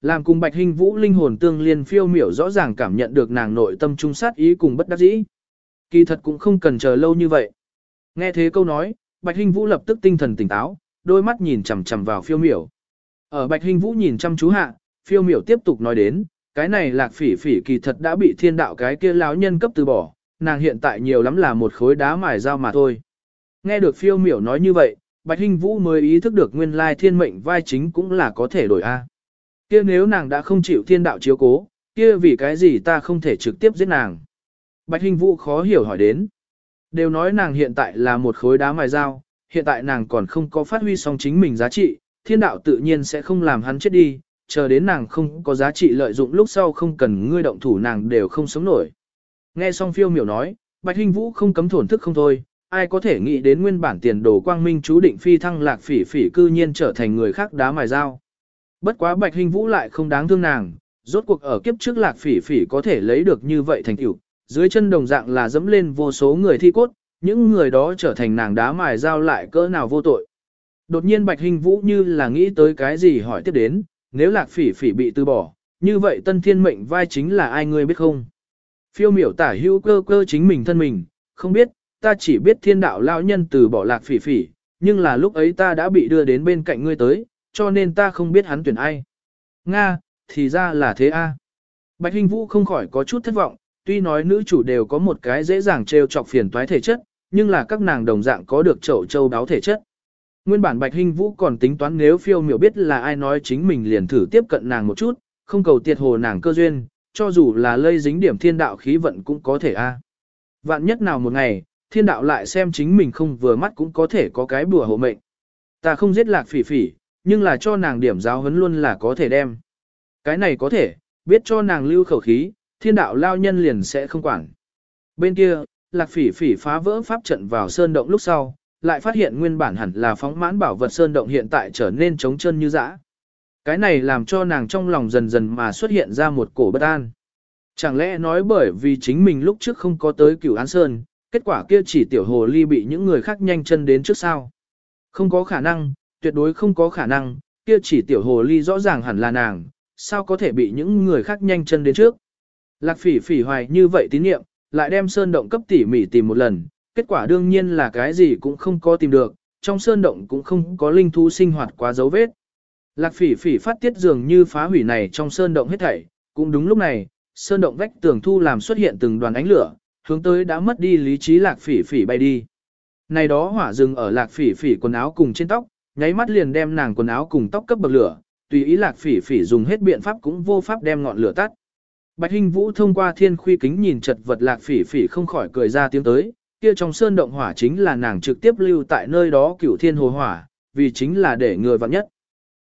Làm cùng Bạch Hình Vũ linh hồn tương liên phiêu miểu rõ ràng cảm nhận được nàng nội tâm trung sát ý cùng bất đắc dĩ. Kỳ thật cũng không cần chờ lâu như vậy. Nghe thế câu nói, Bạch Hình Vũ lập tức tinh thần tỉnh táo, đôi mắt nhìn chằm chằm vào phiêu miểu. Ở Bạch Hình Vũ nhìn chăm chú hạ, phiêu miểu tiếp tục nói đến, cái này lạc phỉ phỉ kỳ thật đã bị thiên đạo cái kia láo nhân cấp từ bỏ, nàng hiện tại nhiều lắm là một khối đá mài dao mà thôi. Nghe được phiêu miểu nói như vậy, Bạch Hinh Vũ mới ý thức được nguyên lai thiên mệnh vai chính cũng là có thể đổi A. Kia nếu nàng đã không chịu thiên đạo chiếu cố, kia vì cái gì ta không thể trực tiếp giết nàng. Bạch Hinh Vũ khó hiểu hỏi đến. Đều nói nàng hiện tại là một khối đá mài dao, hiện tại nàng còn không có phát huy xong chính mình giá trị, thiên đạo tự nhiên sẽ không làm hắn chết đi, chờ đến nàng không có giá trị lợi dụng lúc sau không cần ngươi động thủ nàng đều không sống nổi. Nghe xong phiêu miểu nói, Bạch Hinh Vũ không cấm thổn thức không thôi, ai có thể nghĩ đến nguyên bản tiền đồ quang minh chú định phi thăng lạc phỉ phỉ cư nhiên trở thành người khác đá mài dao. Bất quá Bạch Hinh Vũ lại không đáng thương nàng, rốt cuộc ở kiếp trước lạc phỉ phỉ có thể lấy được như vậy thành tựu, dưới chân đồng dạng là dẫm lên vô số người thi cốt, những người đó trở thành nàng đá mài dao lại cỡ nào vô tội. Đột nhiên Bạch Hinh Vũ như là nghĩ tới cái gì hỏi tiếp đến, nếu lạc phỉ phỉ bị từ bỏ, như vậy tân thiên mệnh vai chính là ai ngươi biết không? Phiêu miểu tả hữu cơ cơ chính mình thân mình, không biết, ta chỉ biết thiên đạo lao nhân từ bỏ lạc phỉ phỉ, nhưng là lúc ấy ta đã bị đưa đến bên cạnh ngươi tới, cho nên ta không biết hắn tuyển ai. Nga, thì ra là thế a. Bạch Hinh Vũ không khỏi có chút thất vọng, tuy nói nữ chủ đều có một cái dễ dàng trêu chọc phiền toái thể chất, nhưng là các nàng đồng dạng có được chậu châu đáo thể chất. Nguyên bản Bạch Hinh Vũ còn tính toán nếu phiêu miểu biết là ai nói chính mình liền thử tiếp cận nàng một chút, không cầu tiệt hồ nàng cơ duyên, cho dù là lây dính điểm thiên đạo khí vận cũng có thể a. Vạn nhất nào một ngày, thiên đạo lại xem chính mình không vừa mắt cũng có thể có cái bùa hộ mệnh. Ta không giết lạc phỉ phỉ, nhưng là cho nàng điểm giáo huấn luôn là có thể đem. Cái này có thể, biết cho nàng lưu khẩu khí, thiên đạo lao nhân liền sẽ không quản. Bên kia, lạc phỉ phỉ phá vỡ pháp trận vào sơn động lúc sau, lại phát hiện nguyên bản hẳn là phóng mãn bảo vật sơn động hiện tại trở nên trống chân như dã. Cái này làm cho nàng trong lòng dần dần mà xuất hiện ra một cổ bất an. Chẳng lẽ nói bởi vì chính mình lúc trước không có tới cửu án sơn, kết quả kia chỉ tiểu hồ ly bị những người khác nhanh chân đến trước sao. Không có khả năng, tuyệt đối không có khả năng, kia chỉ tiểu hồ ly rõ ràng hẳn là nàng, sao có thể bị những người khác nhanh chân đến trước. Lạc phỉ phỉ hoài như vậy tín nhiệm, lại đem sơn động cấp tỉ mỉ tìm một lần, kết quả đương nhiên là cái gì cũng không có tìm được, trong sơn động cũng không có linh thú sinh hoạt quá dấu vết. Lạc phỉ phỉ phát tiết dường như phá hủy này trong sơn động hết thảy, cũng đúng lúc này, sơn động vách tường thu làm xuất hiện từng đoàn ánh lửa, hướng tới đã mất đi lý trí lạc phỉ phỉ bay đi. Này đó hỏa rừng ở lạc phỉ phỉ quần áo cùng trên tóc, nháy mắt liền đem nàng quần áo cùng tóc cấp bậc lửa, tùy ý lạc phỉ phỉ dùng hết biện pháp cũng vô pháp đem ngọn lửa tắt. Bạch Hinh Vũ thông qua thiên khuy kính nhìn chật vật lạc phỉ phỉ không khỏi cười ra tiếng tới, kia trong sơn động hỏa chính là nàng trực tiếp lưu tại nơi đó cửu thiên hồ hỏa, vì chính là để người vặn nhất.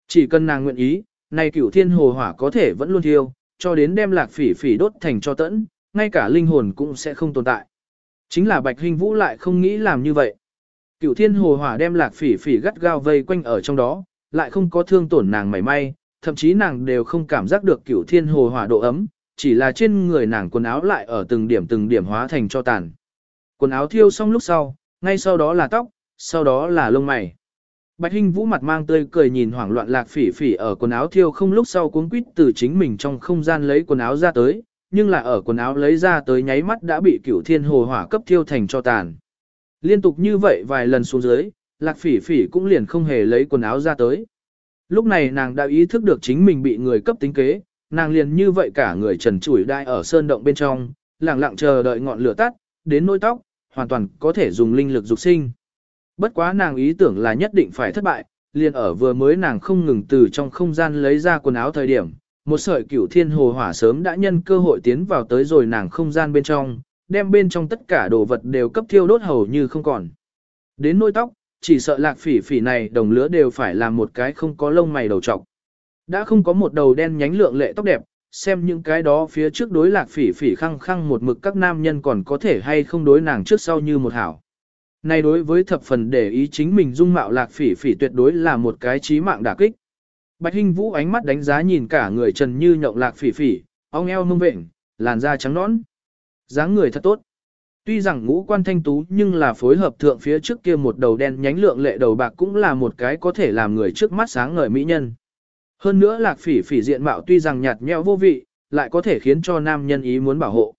Chỉ cần nàng nguyện ý, này cửu thiên hồ hỏa có thể vẫn luôn thiêu, cho đến đem lạc phỉ phỉ đốt thành cho tẫn, ngay cả linh hồn cũng sẽ không tồn tại. Chính là Bạch Hình Vũ lại không nghĩ làm như vậy. Cửu thiên hồ hỏa đem lạc phỉ phỉ gắt gao vây quanh ở trong đó, lại không có thương tổn nàng mảy may, thậm chí nàng đều không cảm giác được cửu thiên hồ hỏa độ ấm, chỉ là trên người nàng quần áo lại ở từng điểm từng điểm hóa thành cho tàn. Quần áo thiêu xong lúc sau, ngay sau đó là tóc, sau đó là lông mày. Bạch Hinh Vũ mặt mang tươi cười nhìn hoảng loạn lạc phỉ phỉ ở quần áo thiêu không lúc sau cuốn quýt từ chính mình trong không gian lấy quần áo ra tới, nhưng là ở quần áo lấy ra tới nháy mắt đã bị cửu thiên hồ hỏa cấp thiêu thành cho tàn. Liên tục như vậy vài lần xuống dưới, lạc phỉ phỉ cũng liền không hề lấy quần áo ra tới. Lúc này nàng đã ý thức được chính mình bị người cấp tính kế, nàng liền như vậy cả người trần trụi đai ở sơn động bên trong, lặng lặng chờ đợi ngọn lửa tắt, đến nỗi tóc, hoàn toàn có thể dùng linh lực dục sinh. Bất quá nàng ý tưởng là nhất định phải thất bại, liền ở vừa mới nàng không ngừng từ trong không gian lấy ra quần áo thời điểm, một sợi cửu thiên hồ hỏa sớm đã nhân cơ hội tiến vào tới rồi nàng không gian bên trong, đem bên trong tất cả đồ vật đều cấp thiêu đốt hầu như không còn. Đến nôi tóc, chỉ sợ lạc phỉ phỉ này đồng lứa đều phải làm một cái không có lông mày đầu trọc. Đã không có một đầu đen nhánh lượng lệ tóc đẹp, xem những cái đó phía trước đối lạc phỉ phỉ khăng khăng một mực các nam nhân còn có thể hay không đối nàng trước sau như một hảo. Này đối với thập phần để ý chính mình dung mạo lạc phỉ phỉ tuyệt đối là một cái trí mạng đả kích. Bạch Hinh Vũ ánh mắt đánh giá nhìn cả người trần như nhộng lạc phỉ phỉ, ong eo mông vện, làn da trắng nõn dáng người thật tốt. Tuy rằng ngũ quan thanh tú nhưng là phối hợp thượng phía trước kia một đầu đen nhánh lượng lệ đầu bạc cũng là một cái có thể làm người trước mắt sáng ngời mỹ nhân. Hơn nữa lạc phỉ phỉ diện mạo tuy rằng nhạt nhẽo vô vị, lại có thể khiến cho nam nhân ý muốn bảo hộ.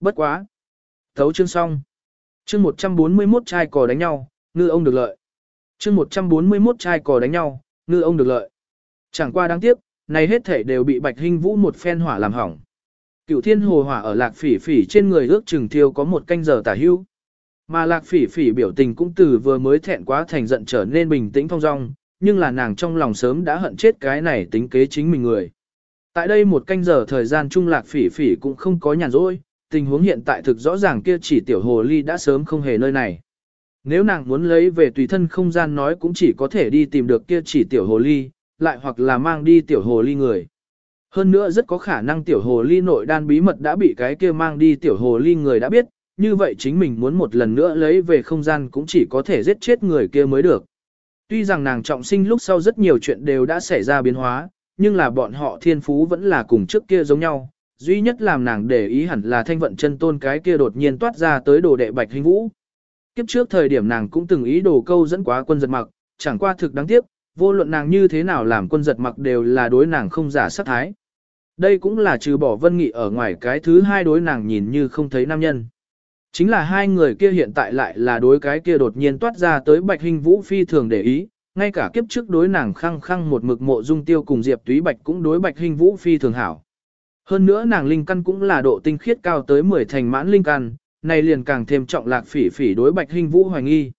Bất quá. Thấu chương xong. Chương 141 trai cò đánh nhau, ngư ông được lợi. Chương 141 trai cò đánh nhau, ngư ông được lợi. Chẳng qua đáng tiếc, này hết thể đều bị Bạch Hinh Vũ một phen hỏa làm hỏng. Cựu thiên hồ hỏa ở lạc phỉ phỉ trên người ước chừng thiêu có một canh giờ tả hưu. Mà lạc phỉ phỉ biểu tình cũng từ vừa mới thẹn quá thành giận trở nên bình tĩnh thong dong, nhưng là nàng trong lòng sớm đã hận chết cái này tính kế chính mình người. Tại đây một canh giờ thời gian trung lạc phỉ phỉ cũng không có nhàn rỗi, tình huống hiện tại thực rõ ràng kia chỉ tiểu hồ ly đã sớm không hề nơi này. Nếu nàng muốn lấy về tùy thân không gian nói cũng chỉ có thể đi tìm được kia chỉ tiểu hồ ly, lại hoặc là mang đi tiểu hồ ly người. Hơn nữa rất có khả năng tiểu hồ ly nội đan bí mật đã bị cái kia mang đi tiểu hồ ly người đã biết, như vậy chính mình muốn một lần nữa lấy về không gian cũng chỉ có thể giết chết người kia mới được. Tuy rằng nàng trọng sinh lúc sau rất nhiều chuyện đều đã xảy ra biến hóa, nhưng là bọn họ thiên phú vẫn là cùng trước kia giống nhau. Duy nhất làm nàng để ý hẳn là thanh vận chân tôn cái kia đột nhiên toát ra tới đồ đệ bạch hình vũ. Kiếp trước thời điểm nàng cũng từng ý đồ câu dẫn quá quân giật mặc, chẳng qua thực đáng tiếc, vô luận nàng như thế nào làm quân giật mặc đều là đối nàng không giả sát thái. Đây cũng là trừ bỏ vân nghị ở ngoài cái thứ hai đối nàng nhìn như không thấy nam nhân. Chính là hai người kia hiện tại lại là đối cái kia đột nhiên toát ra tới bạch hình vũ phi thường để ý, ngay cả kiếp trước đối nàng khăng khăng một mực mộ dung tiêu cùng diệp túy bạch cũng đối bạch hình vũ phi thường hảo. Hơn nữa nàng linh căn cũng là độ tinh khiết cao tới 10 thành mãn linh căn, này liền càng thêm trọng lạc phỉ phỉ đối bạch hình vũ hoài nghi.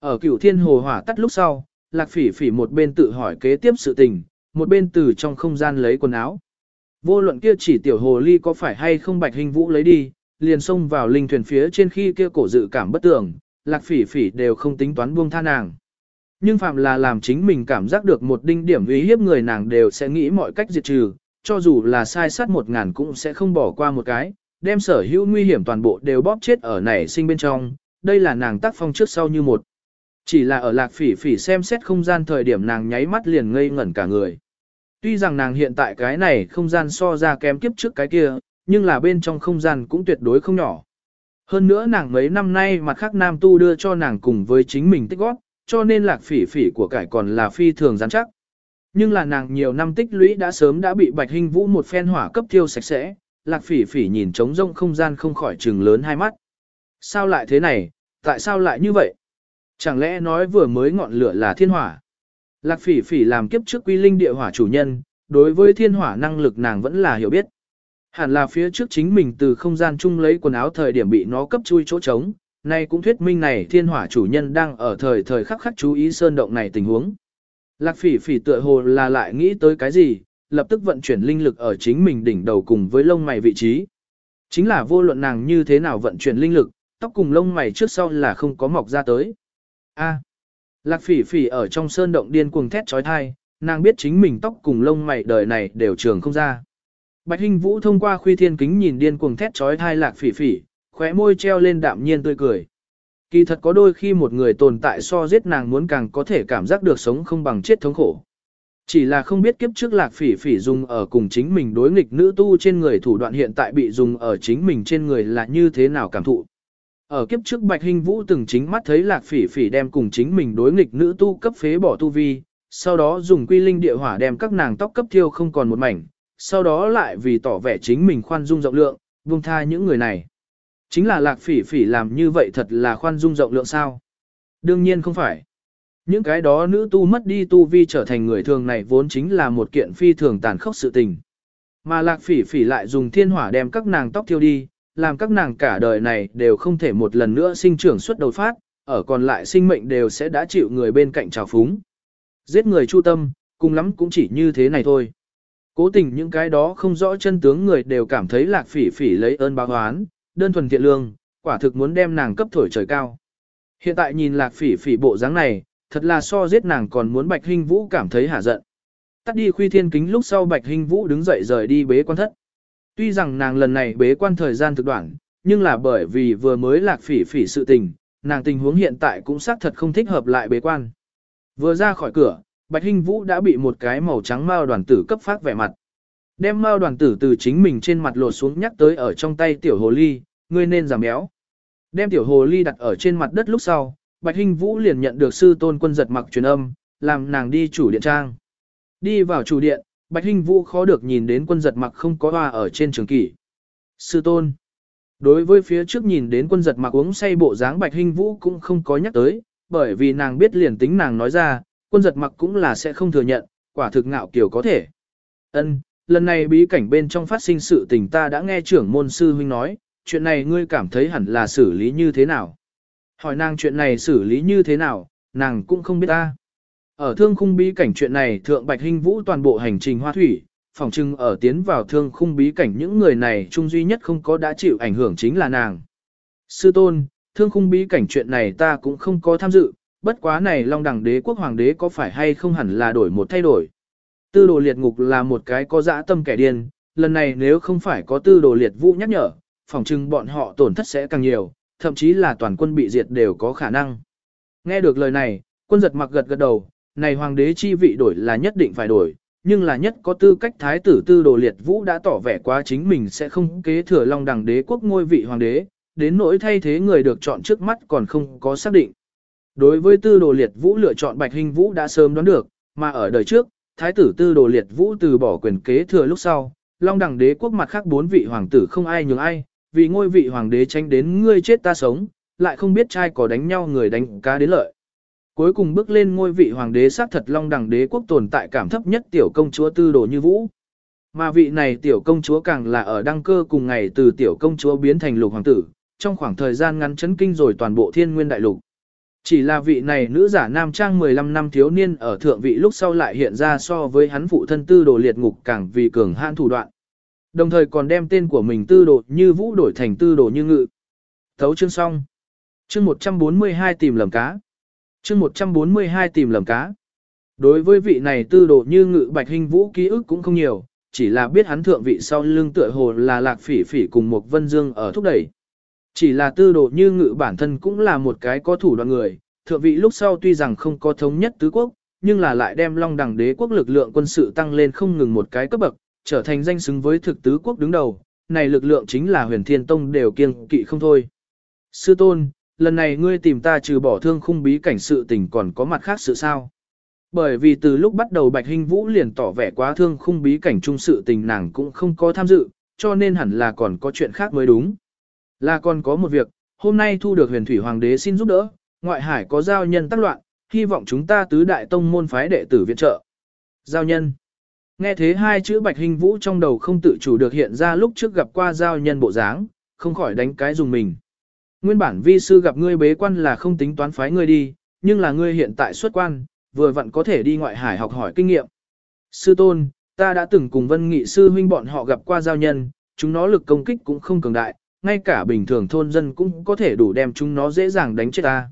Ở cửu thiên hồ hỏa tắt lúc sau, lạc phỉ phỉ một bên tự hỏi kế tiếp sự tình, một bên từ trong không gian lấy quần áo. Vô luận kia chỉ tiểu hồ ly có phải hay không bạch hình vũ lấy đi, liền xông vào linh thuyền phía trên khi kia cổ dự cảm bất tưởng, lạc phỉ phỉ đều không tính toán buông tha nàng. Nhưng phạm là làm chính mình cảm giác được một đinh điểm uy hiếp người nàng đều sẽ nghĩ mọi cách diệt trừ, cho dù là sai sát một ngàn cũng sẽ không bỏ qua một cái, đem sở hữu nguy hiểm toàn bộ đều bóp chết ở nảy sinh bên trong, đây là nàng tác phong trước sau như một. Chỉ là ở lạc phỉ phỉ xem xét không gian thời điểm nàng nháy mắt liền ngây ngẩn cả người. Tuy rằng nàng hiện tại cái này không gian so ra kém kiếp trước cái kia, nhưng là bên trong không gian cũng tuyệt đối không nhỏ. Hơn nữa nàng mấy năm nay mặt khác nam tu đưa cho nàng cùng với chính mình tích góp, cho nên lạc phỉ phỉ của cải còn là phi thường rắn chắc. Nhưng là nàng nhiều năm tích lũy đã sớm đã bị bạch hình vũ một phen hỏa cấp thiêu sạch sẽ, lạc phỉ phỉ nhìn trống rông không gian không khỏi trừng lớn hai mắt. Sao lại thế này, tại sao lại như vậy? Chẳng lẽ nói vừa mới ngọn lửa là thiên hỏa? Lạc phỉ phỉ làm kiếp trước quy linh địa hỏa chủ nhân, đối với thiên hỏa năng lực nàng vẫn là hiểu biết. Hẳn là phía trước chính mình từ không gian chung lấy quần áo thời điểm bị nó cấp chui chỗ trống, nay cũng thuyết minh này thiên hỏa chủ nhân đang ở thời thời khắc khắc chú ý sơn động này tình huống. Lạc phỉ phỉ tựa hồ là lại nghĩ tới cái gì, lập tức vận chuyển linh lực ở chính mình đỉnh đầu cùng với lông mày vị trí. Chính là vô luận nàng như thế nào vận chuyển linh lực, tóc cùng lông mày trước sau là không có mọc ra tới. A. Lạc phỉ phỉ ở trong sơn động điên cuồng thét trói thai, nàng biết chính mình tóc cùng lông mày đời này đều trường không ra. Bạch Hinh Vũ thông qua khuy thiên kính nhìn điên cuồng thét trói thai lạc phỉ phỉ, khóe môi treo lên đạm nhiên tươi cười. Kỳ thật có đôi khi một người tồn tại so giết nàng muốn càng có thể cảm giác được sống không bằng chết thống khổ. Chỉ là không biết kiếp trước lạc phỉ phỉ dùng ở cùng chính mình đối nghịch nữ tu trên người thủ đoạn hiện tại bị dùng ở chính mình trên người là như thế nào cảm thụ. Ở kiếp trước Bạch hình Vũ từng chính mắt thấy lạc phỉ phỉ đem cùng chính mình đối nghịch nữ tu cấp phế bỏ tu vi, sau đó dùng quy linh địa hỏa đem các nàng tóc cấp thiêu không còn một mảnh, sau đó lại vì tỏ vẻ chính mình khoan dung rộng lượng, buông tha những người này. Chính là lạc phỉ phỉ làm như vậy thật là khoan dung rộng lượng sao? Đương nhiên không phải. Những cái đó nữ tu mất đi tu vi trở thành người thường này vốn chính là một kiện phi thường tàn khốc sự tình. Mà lạc phỉ phỉ lại dùng thiên hỏa đem các nàng tóc thiêu đi, làm các nàng cả đời này đều không thể một lần nữa sinh trưởng xuất đầu phát, ở còn lại sinh mệnh đều sẽ đã chịu người bên cạnh trào phúng. Giết người chu tâm, cùng lắm cũng chỉ như thế này thôi. Cố tình những cái đó không rõ chân tướng người đều cảm thấy lạc phỉ phỉ lấy ơn báo oán, đơn thuần thiện lương, quả thực muốn đem nàng cấp thổi trời cao. Hiện tại nhìn lạc phỉ phỉ bộ dáng này, thật là so giết nàng còn muốn bạch hình vũ cảm thấy hả giận. Tắt đi khuy thiên kính lúc sau bạch hình vũ đứng dậy rời đi bế quan thất. Tuy rằng nàng lần này bế quan thời gian thực đoạn, nhưng là bởi vì vừa mới lạc phỉ phỉ sự tình, nàng tình huống hiện tại cũng xác thật không thích hợp lại bế quan. Vừa ra khỏi cửa, Bạch Hinh Vũ đã bị một cái màu trắng mao đoàn tử cấp phát vẻ mặt. Đem mao đoàn tử từ chính mình trên mặt lột xuống nhắc tới ở trong tay tiểu hồ ly, ngươi nên giảm béo. Đem tiểu hồ ly đặt ở trên mặt đất lúc sau, Bạch Hinh Vũ liền nhận được sư tôn quân giật mặc truyền âm, làm nàng đi chủ điện trang. Đi vào chủ điện, Bạch Hinh Vũ khó được nhìn đến quân giật mặc không có hoa ở trên trường kỷ. Sư tôn. Đối với phía trước nhìn đến quân giật mặc uống say bộ dáng Bạch Hinh Vũ cũng không có nhắc tới, bởi vì nàng biết liền tính nàng nói ra, quân giật mặc cũng là sẽ không thừa nhận, quả thực ngạo kiểu có thể. Ân, lần này bí cảnh bên trong phát sinh sự tình ta đã nghe trưởng môn sư huynh nói, chuyện này ngươi cảm thấy hẳn là xử lý như thế nào? Hỏi nàng chuyện này xử lý như thế nào, nàng cũng không biết ta. Ở thương khung bí cảnh chuyện này thượng bạch hình vũ toàn bộ hành trình hoa thủy, phòng trưng ở tiến vào thương khung bí cảnh những người này chung duy nhất không có đã chịu ảnh hưởng chính là nàng. Sư tôn, thương khung bí cảnh chuyện này ta cũng không có tham dự, bất quá này long đẳng đế quốc hoàng đế có phải hay không hẳn là đổi một thay đổi. Tư đồ liệt ngục là một cái có dã tâm kẻ điên, lần này nếu không phải có tư đồ liệt vũ nhắc nhở, phòng trưng bọn họ tổn thất sẽ càng nhiều, thậm chí là toàn quân bị diệt đều có khả năng. Nghe được lời này, quân giật mặc gật gật đầu, này hoàng đế chi vị đổi là nhất định phải đổi, nhưng là nhất có tư cách thái tử tư đồ liệt vũ đã tỏ vẻ quá chính mình sẽ không kế thừa long đẳng đế quốc ngôi vị hoàng đế, đến nỗi thay thế người được chọn trước mắt còn không có xác định. Đối với tư đồ liệt vũ lựa chọn bạch hình vũ đã sớm đoán được, mà ở đời trước, thái tử tư đồ liệt vũ từ bỏ quyền kế thừa lúc sau, long đẳng đế quốc mặt khác bốn vị hoàng tử không ai nhường ai, vì ngôi vị hoàng đế tranh đến ngươi chết ta sống, lại không biết trai có đánh nhau người đánh cá đến lợi. Cuối cùng bước lên ngôi vị hoàng đế xác thật long đẳng đế quốc tồn tại cảm thấp nhất tiểu công chúa tư đồ như vũ. Mà vị này tiểu công chúa càng là ở đăng cơ cùng ngày từ tiểu công chúa biến thành lục hoàng tử, trong khoảng thời gian ngắn chấn kinh rồi toàn bộ thiên nguyên đại lục. Chỉ là vị này nữ giả nam trang 15 năm thiếu niên ở thượng vị lúc sau lại hiện ra so với hắn phụ thân tư đồ liệt ngục càng vì cường hãn thủ đoạn. Đồng thời còn đem tên của mình tư đồ như vũ đổi thành tư đồ như ngự. Thấu chương xong. Chương 142 tìm lầm cá. Chương 142 tìm lầm cá. Đối với vị này tư đồ như ngự bạch hình vũ ký ức cũng không nhiều, chỉ là biết hắn thượng vị sau lưng tựa hồ là lạc phỉ phỉ cùng một vân dương ở thúc đẩy. Chỉ là tư đồ như ngự bản thân cũng là một cái có thủ đoạn người, thượng vị lúc sau tuy rằng không có thống nhất tứ quốc, nhưng là lại đem long đẳng đế quốc lực lượng quân sự tăng lên không ngừng một cái cấp bậc, trở thành danh xứng với thực tứ quốc đứng đầu, này lực lượng chính là huyền thiên tông đều kiêng kỵ không thôi. Sư tôn, lần này ngươi tìm ta trừ bỏ thương khung bí cảnh sự tình còn có mặt khác sự sao? Bởi vì từ lúc bắt đầu Bạch Hinh Vũ liền tỏ vẻ quá thương khung bí cảnh trung sự tình nàng cũng không có tham dự, cho nên hẳn là còn có chuyện khác mới đúng. Là còn có một việc, hôm nay thu được huyền thủy hoàng đế xin giúp đỡ, ngoại hải có giao nhân tác loạn, hy vọng chúng ta tứ đại tông môn phái đệ tử viện trợ. Giao nhân. Nghe thế hai chữ bạch hình vũ trong đầu không tự chủ được hiện ra lúc trước gặp qua giao nhân bộ dáng, không khỏi đánh cái dùng mình. Nguyên bản vi sư gặp ngươi bế quan là không tính toán phái ngươi đi, nhưng là ngươi hiện tại xuất quan, vừa vặn có thể đi ngoại hải học hỏi kinh nghiệm. Sư tôn, ta đã từng cùng vân nghị sư huynh bọn họ gặp qua giao nhân, chúng nó lực công kích cũng không cường đại, ngay cả bình thường thôn dân cũng có thể đủ đem chúng nó dễ dàng đánh chết ta.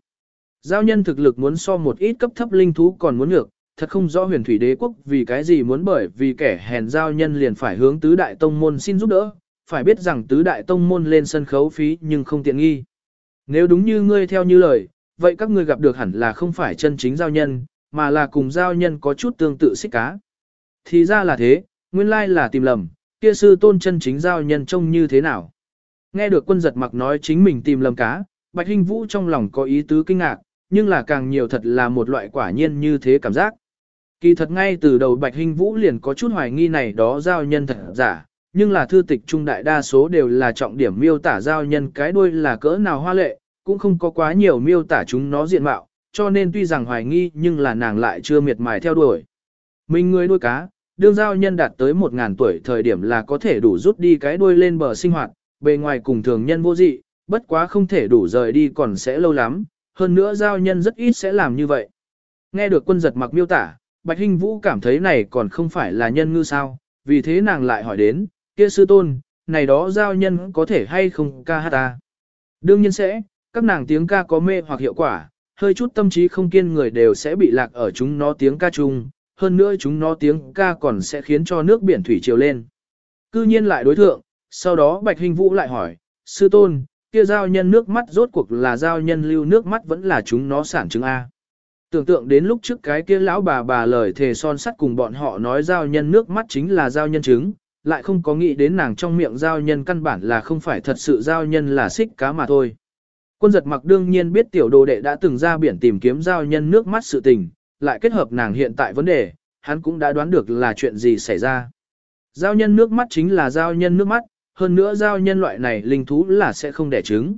Giao nhân thực lực muốn so một ít cấp thấp linh thú còn muốn ngược, thật không rõ huyền thủy đế quốc vì cái gì muốn bởi vì kẻ hèn giao nhân liền phải hướng tứ đại tông môn xin giúp đỡ, phải biết rằng tứ đại tông môn lên sân khấu phí nhưng không tiện nghi. Nếu đúng như ngươi theo như lời, vậy các ngươi gặp được hẳn là không phải chân chính giao nhân, mà là cùng giao nhân có chút tương tự xích cá. Thì ra là thế, nguyên lai là tìm lầm, kia sư tôn chân chính giao nhân trông như thế nào. Nghe được quân giật mặc nói chính mình tìm lầm cá, Bạch Hinh Vũ trong lòng có ý tứ kinh ngạc, nhưng là càng nhiều thật là một loại quả nhiên như thế cảm giác. Kỳ thật ngay từ đầu Bạch Hinh Vũ liền có chút hoài nghi này đó giao nhân thật giả, nhưng là thư tịch trung đại đa số đều là trọng điểm miêu tả giao nhân cái đuôi là cỡ nào hoa lệ, cũng không có quá nhiều miêu tả chúng nó diện mạo, cho nên tuy rằng hoài nghi nhưng là nàng lại chưa miệt mài theo đuổi. Mình người nuôi cá, đương giao nhân đạt tới 1.000 tuổi thời điểm là có thể đủ rút đi cái đuôi lên bờ sinh hoạt, bề ngoài cùng thường nhân vô dị, bất quá không thể đủ rời đi còn sẽ lâu lắm, hơn nữa giao nhân rất ít sẽ làm như vậy. Nghe được quân giật mặc miêu tả, Bạch Hinh Vũ cảm thấy này còn không phải là nhân ngư sao, vì thế nàng lại hỏi đến, kia sư tôn, này đó giao nhân có thể hay không ca hát ta? Đương nhiên sẽ, các nàng tiếng ca có mê hoặc hiệu quả, hơi chút tâm trí không kiên người đều sẽ bị lạc ở chúng nó tiếng ca chung, hơn nữa chúng nó tiếng ca còn sẽ khiến cho nước biển thủy chiều lên. Cư nhiên lại đối thượng, sau đó Bạch Hình Vũ lại hỏi, sư tôn, kia giao nhân nước mắt rốt cuộc là giao nhân lưu nước mắt vẫn là chúng nó sản chứng A. Tưởng tượng đến lúc trước cái kia lão bà bà lời thề son sắt cùng bọn họ nói giao nhân nước mắt chính là giao nhân trứng, lại không có nghĩ đến nàng trong miệng giao nhân căn bản là không phải thật sự giao nhân là xích cá mà thôi. Quân giật mặc đương nhiên biết tiểu đồ đệ đã từng ra biển tìm kiếm giao nhân nước mắt sự tình, lại kết hợp nàng hiện tại vấn đề, hắn cũng đã đoán được là chuyện gì xảy ra. Giao nhân nước mắt chính là giao nhân nước mắt, hơn nữa giao nhân loại này linh thú là sẽ không đẻ trứng.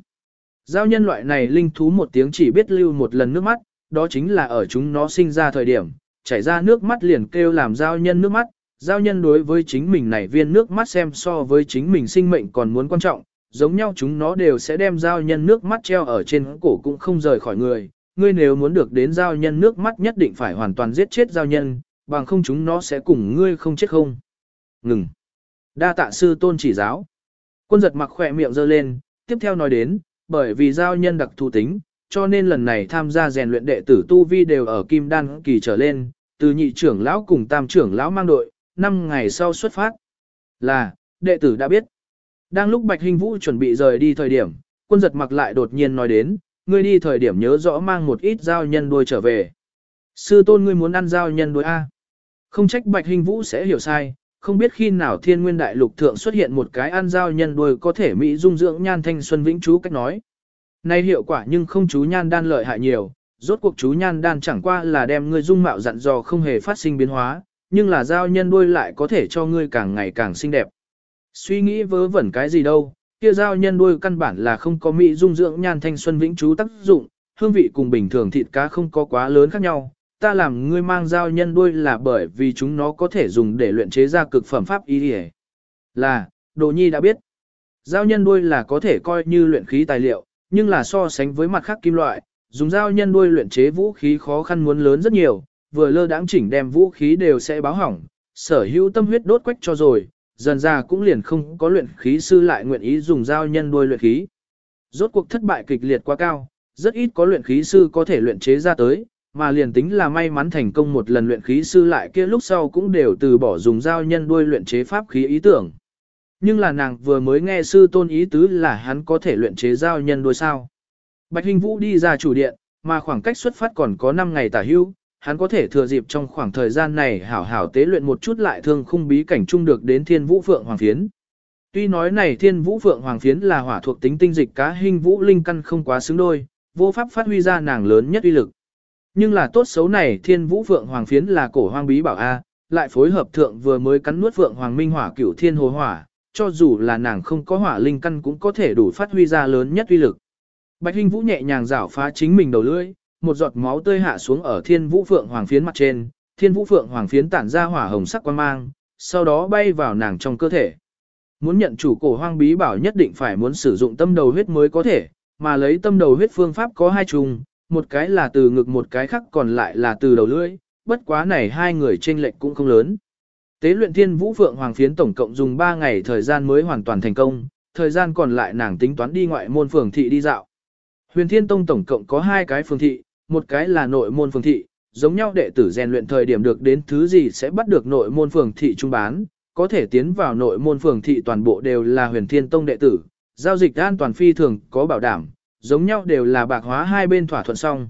Giao nhân loại này linh thú một tiếng chỉ biết lưu một lần nước mắt, đó chính là ở chúng nó sinh ra thời điểm, chảy ra nước mắt liền kêu làm giao nhân nước mắt. Giao nhân đối với chính mình này viên nước mắt xem so với chính mình sinh mệnh còn muốn quan trọng, giống nhau chúng nó đều sẽ đem giao nhân nước mắt treo ở trên cổ cũng không rời khỏi người. Ngươi nếu muốn được đến giao nhân nước mắt nhất định phải hoàn toàn giết chết giao nhân, bằng không chúng nó sẽ cùng ngươi không chết không. Ngừng. Đa tạ sư tôn chỉ giáo. Quân giật mặc khỏe miệng giơ lên, tiếp theo nói đến, bởi vì giao nhân đặc thù tính, cho nên lần này tham gia rèn luyện đệ tử Tu Vi đều ở Kim Đan kỳ trở lên, từ nhị trưởng lão cùng tam trưởng lão mang đội, Năm ngày sau xuất phát. Là, đệ tử đã biết. Đang lúc Bạch Hình Vũ chuẩn bị rời đi thời điểm, quân giật mặc lại đột nhiên nói đến, ngươi đi thời điểm nhớ rõ mang một ít giao nhân đuôi trở về. Sư tôn ngươi muốn ăn giao nhân đuôi A. Không trách Bạch Hình Vũ sẽ hiểu sai, không biết khi nào thiên nguyên đại lục thượng xuất hiện một cái ăn giao nhân đuôi có thể mỹ dung dưỡng nhan thanh xuân vĩnh chú cách nói. Nay hiệu quả nhưng không chú nhan đan lợi hại nhiều, rốt cuộc chú nhan đan chẳng qua là đem ngươi dung mạo dặn dò không hề phát sinh biến hóa, nhưng là giao nhân đuôi lại có thể cho ngươi càng ngày càng xinh đẹp. Suy nghĩ vớ vẩn cái gì đâu, kia giao nhân đuôi căn bản là không có mỹ dung dưỡng nhan thanh xuân vĩnh chú tác dụng, hương vị cùng bình thường thịt cá không có quá lớn khác nhau. Ta làm ngươi mang giao nhân đuôi là bởi vì chúng nó có thể dùng để luyện chế ra cực phẩm pháp y Là, Đồ Nhi đã biết. Giao nhân đuôi là có thể coi như luyện khí tài liệu, nhưng là so sánh với mặt khác kim loại, dùng giao nhân đuôi luyện chế vũ khí khó khăn muốn lớn rất nhiều, vừa lơ đãng chỉnh đem vũ khí đều sẽ báo hỏng, sở hữu tâm huyết đốt quách cho rồi, dần ra cũng liền không có luyện khí sư lại nguyện ý dùng dao nhân đuôi luyện khí. Rốt cuộc thất bại kịch liệt quá cao, rất ít có luyện khí sư có thể luyện chế ra tới, mà liền tính là may mắn thành công một lần luyện khí sư lại kia lúc sau cũng đều từ bỏ dùng dao nhân đuôi luyện chế pháp khí ý tưởng. Nhưng là nàng vừa mới nghe sư tôn ý tứ là hắn có thể luyện chế giao nhân đuôi sao. Bạch Hình Vũ đi ra chủ điện, mà khoảng cách xuất phát còn có 5 ngày tả hưu, hắn có thể thừa dịp trong khoảng thời gian này hảo hảo tế luyện một chút lại thương khung bí cảnh chung được đến thiên vũ phượng hoàng phiến. Tuy nói này thiên vũ phượng hoàng phiến là hỏa thuộc tính tinh dịch cá hình vũ linh căn không quá xứng đôi, vô pháp phát huy ra nàng lớn nhất uy lực. Nhưng là tốt xấu này thiên vũ phượng hoàng phiến là cổ hoang bí bảo A, lại phối hợp thượng vừa mới cắn nuốt phượng hoàng minh hỏa cửu thiên hồ hỏa, cho dù là nàng không có hỏa linh căn cũng có thể đủ phát huy ra lớn nhất uy lực. Bạch Hinh Vũ nhẹ nhàng rảo phá chính mình đầu lưỡi, một giọt máu tươi hạ xuống ở Thiên Vũ Phượng Hoàng phiến mặt trên, Thiên Vũ Phượng Hoàng phiến tản ra hỏa hồng sắc quang mang, sau đó bay vào nàng trong cơ thể. Muốn nhận chủ cổ hoang bí bảo nhất định phải muốn sử dụng tâm đầu huyết mới có thể, mà lấy tâm đầu huyết phương pháp có hai chung, một cái là từ ngực một cái khác còn lại là từ đầu lưỡi, bất quá này hai người chênh lệch cũng không lớn. Tế luyện thiên vũ phượng hoàng phiến tổng cộng dùng 3 ngày thời gian mới hoàn toàn thành công, thời gian còn lại nàng tính toán đi ngoại môn phường thị đi dạo. Huyền Thiên Tông tổng cộng có hai cái phường thị, một cái là nội môn phường thị, giống nhau đệ tử rèn luyện thời điểm được đến thứ gì sẽ bắt được nội môn phường thị trung bán, có thể tiến vào nội môn phường thị toàn bộ đều là Huyền Thiên Tông đệ tử, giao dịch an toàn phi thường có bảo đảm, giống nhau đều là bạc hóa hai bên thỏa thuận xong.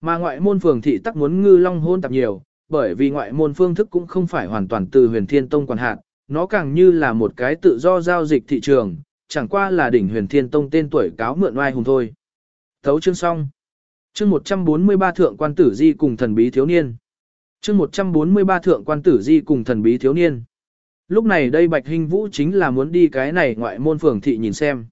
Mà ngoại môn phường thị tắc muốn ngư long hôn tạp nhiều, bởi vì ngoại môn phương thức cũng không phải hoàn toàn từ huyền thiên tông quản hạt, nó càng như là một cái tự do giao dịch thị trường, chẳng qua là đỉnh huyền thiên tông tên tuổi cáo mượn oai hùng thôi. Thấu chương xong. Chương 143 thượng quan tử di cùng thần bí thiếu niên. Chương 143 thượng quan tử di cùng thần bí thiếu niên. Lúc này đây Bạch Hình Vũ chính là muốn đi cái này ngoại môn phường thị nhìn xem.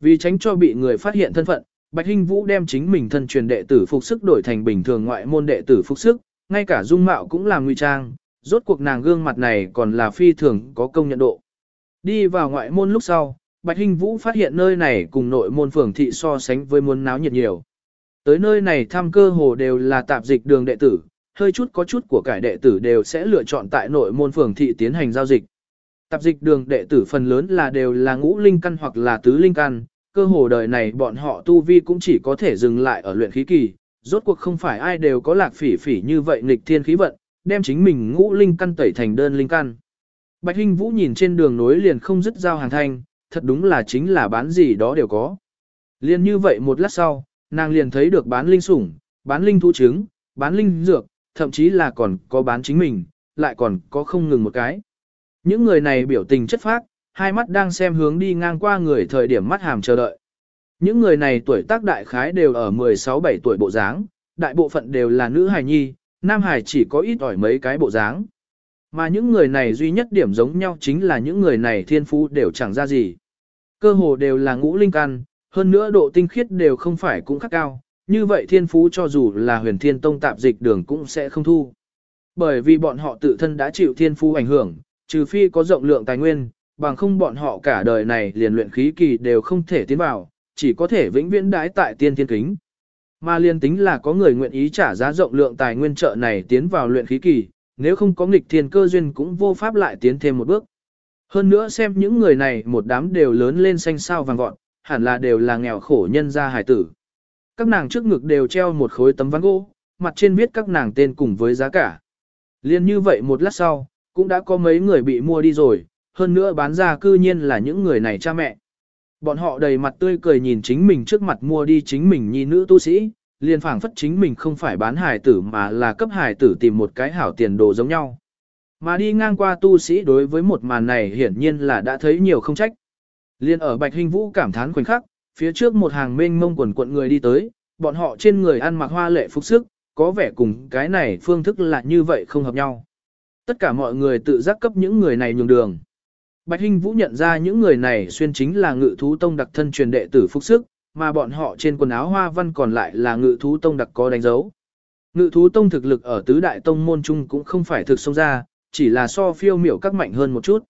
Vì tránh cho bị người phát hiện thân phận, Bạch Hình Vũ đem chính mình thân truyền đệ tử phục sức đổi thành bình thường ngoại môn đệ tử phục sức, ngay cả dung mạo cũng là nguy trang, rốt cuộc nàng gương mặt này còn là phi thường có công nhận độ. Đi vào ngoại môn lúc sau, Bạch Hinh Vũ phát hiện nơi này cùng nội môn phường thị so sánh với muốn náo nhiệt nhiều. Tới nơi này thăm cơ hồ đều là tạp dịch đường đệ tử, hơi chút có chút của cải đệ tử đều sẽ lựa chọn tại nội môn phường thị tiến hành giao dịch. Tạp dịch đường đệ tử phần lớn là đều là ngũ linh căn hoặc là tứ linh căn, cơ hồ đời này bọn họ tu vi cũng chỉ có thể dừng lại ở luyện khí kỳ, rốt cuộc không phải ai đều có lạc phỉ phỉ như vậy nghịch thiên khí vận, đem chính mình ngũ linh căn tẩy thành đơn linh căn. Bạch Hinh Vũ nhìn trên đường nối liền không dứt giao hàng thanh, thật đúng là chính là bán gì đó đều có. Liên như vậy một lát sau, nàng liền thấy được bán linh sủng, bán linh thú trứng, bán linh dược, thậm chí là còn có bán chính mình, lại còn có không ngừng một cái. Những người này biểu tình chất phác, hai mắt đang xem hướng đi ngang qua người thời điểm mắt hàm chờ đợi. Những người này tuổi tác đại khái đều ở 16-17 tuổi bộ dáng, đại bộ phận đều là nữ hài nhi, Nam Hải chỉ có ít ỏi mấy cái bộ dáng. Mà những người này duy nhất điểm giống nhau chính là những người này thiên phú đều chẳng ra gì. Cơ hồ đều là ngũ linh căn, hơn nữa độ tinh khiết đều không phải cũng khắc cao, như vậy thiên phú cho dù là huyền thiên tông tạp dịch đường cũng sẽ không thu. Bởi vì bọn họ tự thân đã chịu thiên phú ảnh hưởng, trừ phi có rộng lượng tài nguyên, bằng không bọn họ cả đời này liền luyện khí kỳ đều không thể tiến vào, chỉ có thể vĩnh viễn đái tại tiên thiên kính. Mà liên tính là có người nguyện ý trả giá rộng lượng tài nguyên trợ này tiến vào luyện khí kỳ, nếu không có nghịch thiên cơ duyên cũng vô pháp lại tiến thêm một bước. Hơn nữa xem những người này một đám đều lớn lên xanh sao vàng vọt, hẳn là đều là nghèo khổ nhân gia hải tử. Các nàng trước ngực đều treo một khối tấm ván gỗ, mặt trên viết các nàng tên cùng với giá cả. Liên như vậy một lát sau, cũng đã có mấy người bị mua đi rồi, hơn nữa bán ra cư nhiên là những người này cha mẹ. Bọn họ đầy mặt tươi cười nhìn chính mình trước mặt mua đi chính mình nhi nữ tu sĩ, liền phảng phất chính mình không phải bán hài tử mà là cấp hài tử tìm một cái hảo tiền đồ giống nhau. Mà đi ngang qua tu sĩ đối với một màn này hiển nhiên là đã thấy nhiều không trách. Liên ở Bạch Hình Vũ cảm thán khoảnh khắc, phía trước một hàng mênh mông quần quận người đi tới, bọn họ trên người ăn mặc hoa lệ phục sức, có vẻ cùng cái này phương thức là như vậy không hợp nhau. Tất cả mọi người tự giác cấp những người này nhường đường. Bạch Hinh Vũ nhận ra những người này xuyên chính là ngự thú tông đặc thân truyền đệ tử phục sức, mà bọn họ trên quần áo hoa văn còn lại là ngự thú tông đặc có đánh dấu. Ngự thú tông thực lực ở tứ đại tông môn chung cũng không phải thực sông ra, chỉ là so phiêu miểu các mạnh hơn một chút.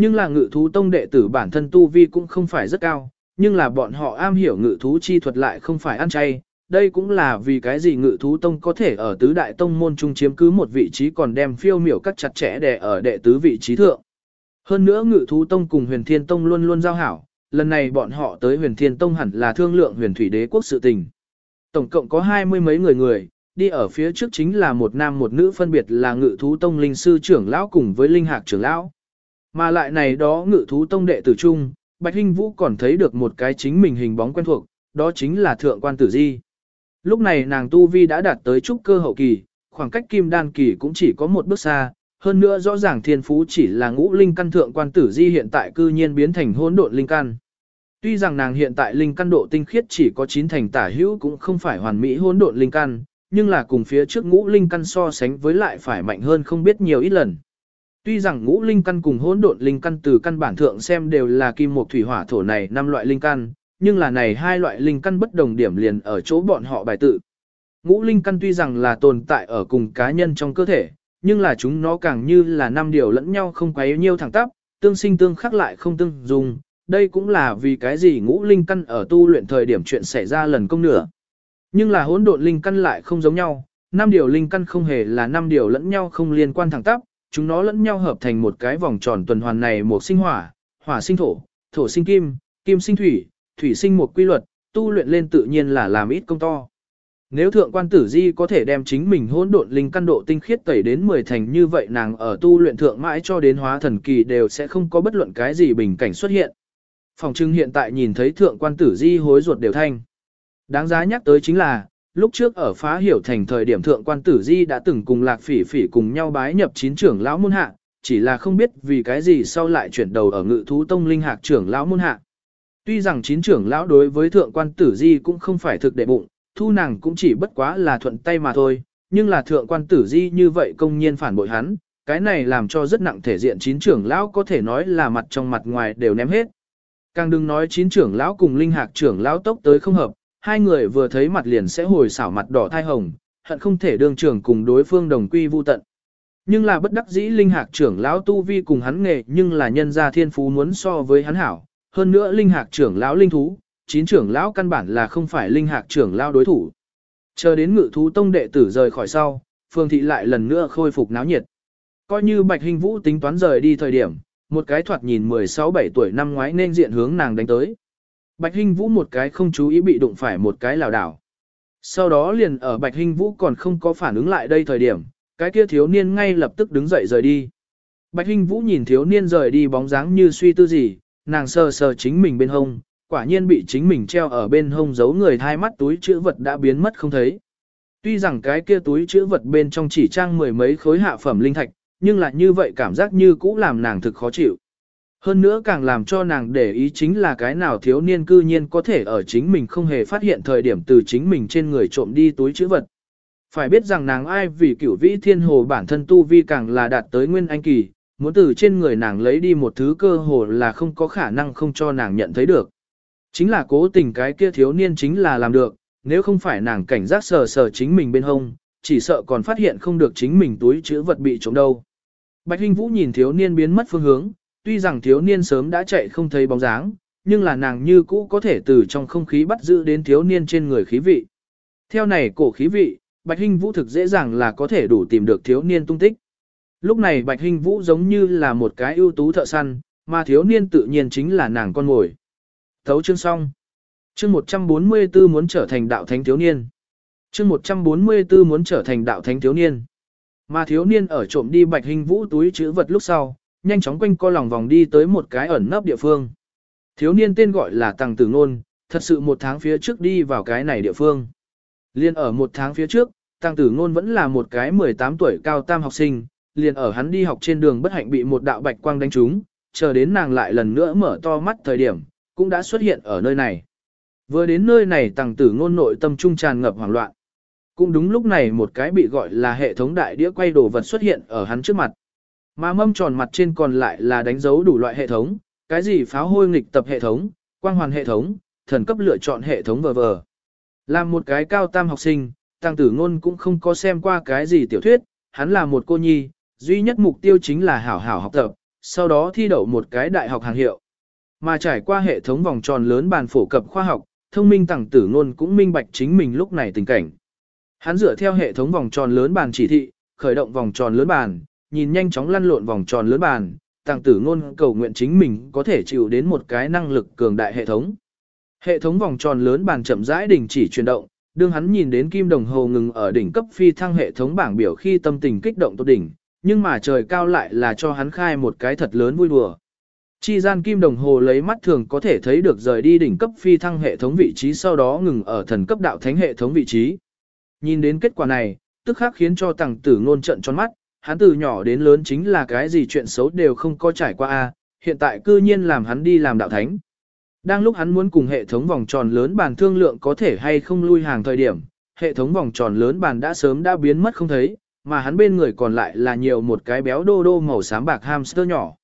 Nhưng là ngự thú tông đệ tử bản thân tu vi cũng không phải rất cao, nhưng là bọn họ am hiểu ngự thú chi thuật lại không phải ăn chay. Đây cũng là vì cái gì ngự thú tông có thể ở tứ đại tông môn chung chiếm cứ một vị trí còn đem phiêu miểu các chặt chẽ để ở đệ tứ vị trí thượng. Hơn nữa ngự thú tông cùng huyền thiên tông luôn luôn giao hảo, lần này bọn họ tới huyền thiên tông hẳn là thương lượng huyền thủy đế quốc sự tình. Tổng cộng có hai mươi mấy người người, đi ở phía trước chính là một nam một nữ phân biệt là ngự thú tông linh sư trưởng lão cùng với linh hạc trưởng lão. Mà lại này đó ngự thú tông đệ tử trung, Bạch Hinh Vũ còn thấy được một cái chính mình hình bóng quen thuộc, đó chính là thượng quan tử di. Lúc này nàng tu vi đã đạt tới trúc cơ hậu kỳ, khoảng cách kim đan kỳ cũng chỉ có một bước xa, hơn nữa rõ ràng thiên phú chỉ là ngũ linh căn thượng quan tử di hiện tại cư nhiên biến thành hỗn độn linh căn. Tuy rằng nàng hiện tại linh căn độ tinh khiết chỉ có 9 thành tả hữu cũng không phải hoàn mỹ hỗn độn linh căn, nhưng là cùng phía trước ngũ linh căn so sánh với lại phải mạnh hơn không biết nhiều ít lần. Tuy rằng ngũ linh căn cùng hỗn độn linh căn từ căn bản thượng xem đều là kim mộc thủy hỏa thổ này năm loại linh căn, nhưng là này hai loại linh căn bất đồng điểm liền ở chỗ bọn họ bài tự. Ngũ linh căn tuy rằng là tồn tại ở cùng cá nhân trong cơ thể, nhưng là chúng nó càng như là năm điều lẫn nhau không quá nhiêu thẳng tắp, tương sinh tương khắc lại không tương dùng. Đây cũng là vì cái gì ngũ linh căn ở tu luyện thời điểm chuyện xảy ra lần công nửa. Nhưng là hỗn độn linh căn lại không giống nhau, năm điều linh căn không hề là năm điều lẫn nhau không liên quan thẳng tắp, chúng nó lẫn nhau hợp thành một cái vòng tròn tuần hoàn này một sinh hỏa, hỏa sinh thổ, thổ sinh kim, kim sinh thủy, thủy sinh một quy luật, tu luyện lên tự nhiên là làm ít công to. Nếu thượng quan tử di có thể đem chính mình hỗn độn linh căn độ tinh khiết tẩy đến 10 thành như vậy nàng ở tu luyện thượng mãi cho đến hóa thần kỳ đều sẽ không có bất luận cái gì bình cảnh xuất hiện. Phòng trưng hiện tại nhìn thấy thượng quan tử di hối ruột đều thanh. Đáng giá nhắc tới chính là, lúc trước ở phá hiểu thành thời điểm thượng quan tử di đã từng cùng lạc phỉ phỉ cùng nhau bái nhập chín trưởng lão môn hạ, chỉ là không biết vì cái gì sau lại chuyển đầu ở ngự thú tông linh hạc trưởng lão môn hạ. Tuy rằng chín trưởng lão đối với thượng quan tử di cũng không phải thực đệ bụng, thu nàng cũng chỉ bất quá là thuận tay mà thôi, nhưng là thượng quan tử di như vậy công nhiên phản bội hắn, cái này làm cho rất nặng thể diện chín trưởng lão có thể nói là mặt trong mặt ngoài đều ném hết. Càng đừng nói chín trưởng lão cùng linh hạc trưởng lão tốc tới không hợp, hai người vừa thấy mặt liền sẽ hồi xảo mặt đỏ thai hồng, hận không thể đương trưởng cùng đối phương đồng quy vu tận. Nhưng là bất đắc dĩ linh hạc trưởng lão tu vi cùng hắn nghề nhưng là nhân gia thiên phú muốn so với hắn hảo, hơn nữa linh hạc trưởng lão linh thú, chín trưởng lão căn bản là không phải linh hạc trưởng lão đối thủ. Chờ đến ngự thú tông đệ tử rời khỏi sau, phương thị lại lần nữa khôi phục náo nhiệt. Coi như Bạch Hình Vũ tính toán rời đi thời điểm, một cái thoạt nhìn 16-17 tuổi năm ngoái nên diện hướng nàng đánh tới. Bạch Hinh Vũ một cái không chú ý bị đụng phải một cái lảo đảo. Sau đó liền ở Bạch Hinh Vũ còn không có phản ứng lại đây thời điểm, cái kia thiếu niên ngay lập tức đứng dậy rời đi. Bạch Hinh Vũ nhìn thiếu niên rời đi bóng dáng như suy tư gì, nàng sờ sờ chính mình bên hông, quả nhiên bị chính mình treo ở bên hông giấu người thai mắt túi chữ vật đã biến mất không thấy. Tuy rằng cái kia túi chữ vật bên trong chỉ trang mười mấy khối hạ phẩm linh thạch, nhưng lại như vậy cảm giác như cũ làm nàng thực khó chịu. Hơn nữa càng làm cho nàng để ý chính là cái nào thiếu niên cư nhiên có thể ở chính mình không hề phát hiện thời điểm từ chính mình trên người trộm đi túi chữ vật. Phải biết rằng nàng ai vì cửu vĩ thiên hồ bản thân tu vi càng là đạt tới nguyên anh kỳ, muốn từ trên người nàng lấy đi một thứ cơ hồ là không có khả năng không cho nàng nhận thấy được. Chính là cố tình cái kia thiếu niên chính là làm được, nếu không phải nàng cảnh giác sờ sờ chính mình bên hông, chỉ sợ còn phát hiện không được chính mình túi chữ vật bị trộm đâu. Bạch Hinh Vũ nhìn thiếu niên biến mất phương hướng, tuy rằng thiếu niên sớm đã chạy không thấy bóng dáng, nhưng là nàng như cũ có thể từ trong không khí bắt giữ đến thiếu niên trên người khí vị. Theo này cổ khí vị, Bạch Hinh Vũ thực dễ dàng là có thể đủ tìm được thiếu niên tung tích. Lúc này Bạch Hinh Vũ giống như là một cái ưu tú thợ săn, mà thiếu niên tự nhiên chính là nàng con ngồi. Thấu chương xong. Chương 144 muốn trở thành đạo thánh thiếu niên. Chương 144 muốn trở thành đạo thánh thiếu niên. Mà thiếu niên ở trộm đi Bạch Hinh Vũ túi chữ vật lúc sau, nhanh chóng quanh co lòng vòng đi tới một cái ẩn nấp địa phương. Thiếu niên tên gọi là Tăng Tử Ngôn, thật sự một tháng phía trước đi vào cái này địa phương. Liên ở một tháng phía trước, Tăng Tử Ngôn vẫn là một cái 18 tuổi cao tam học sinh, liền ở hắn đi học trên đường bất hạnh bị một đạo bạch quang đánh trúng, chờ đến nàng lại lần nữa mở to mắt thời điểm, cũng đã xuất hiện ở nơi này. Vừa đến nơi này Tăng Tử Ngôn nội tâm trung tràn ngập hoảng loạn. Cũng đúng lúc này một cái bị gọi là hệ thống đại đĩa quay đồ vật xuất hiện ở hắn trước mặt. Mà mâm tròn mặt trên còn lại là đánh dấu đủ loại hệ thống, cái gì pháo hôi nghịch tập hệ thống, quang hoàn hệ thống, thần cấp lựa chọn hệ thống vờ vờ. Làm một cái cao tam học sinh, tăng tử ngôn cũng không có xem qua cái gì tiểu thuyết, hắn là một cô nhi, duy nhất mục tiêu chính là hảo hảo học tập, sau đó thi đậu một cái đại học hàng hiệu. Mà trải qua hệ thống vòng tròn lớn bàn phổ cập khoa học, thông minh tăng tử ngôn cũng minh bạch chính mình lúc này tình cảnh. Hắn dựa theo hệ thống vòng tròn lớn bàn chỉ thị, khởi động vòng tròn lớn bàn, nhìn nhanh chóng lăn lộn vòng tròn lớn bàn, tàng tử ngôn cầu nguyện chính mình có thể chịu đến một cái năng lực cường đại hệ thống. Hệ thống vòng tròn lớn bàn chậm rãi đình chỉ chuyển động, đương hắn nhìn đến kim đồng hồ ngừng ở đỉnh cấp phi thăng hệ thống bảng biểu khi tâm tình kích động tốt đỉnh, nhưng mà trời cao lại là cho hắn khai một cái thật lớn vui đùa. Chi gian kim đồng hồ lấy mắt thường có thể thấy được rời đi đỉnh cấp phi thăng hệ thống vị trí sau đó ngừng ở thần cấp đạo thánh hệ thống vị trí. Nhìn đến kết quả này, tức khắc khiến cho tàng tử ngôn trận tròn mắt, hắn từ nhỏ đến lớn chính là cái gì chuyện xấu đều không có trải qua a, hiện tại cư nhiên làm hắn đi làm đạo thánh. Đang lúc hắn muốn cùng hệ thống vòng tròn lớn bàn thương lượng có thể hay không lui hàng thời điểm, hệ thống vòng tròn lớn bàn đã sớm đã biến mất không thấy, mà hắn bên người còn lại là nhiều một cái béo đô đô màu xám bạc hamster nhỏ.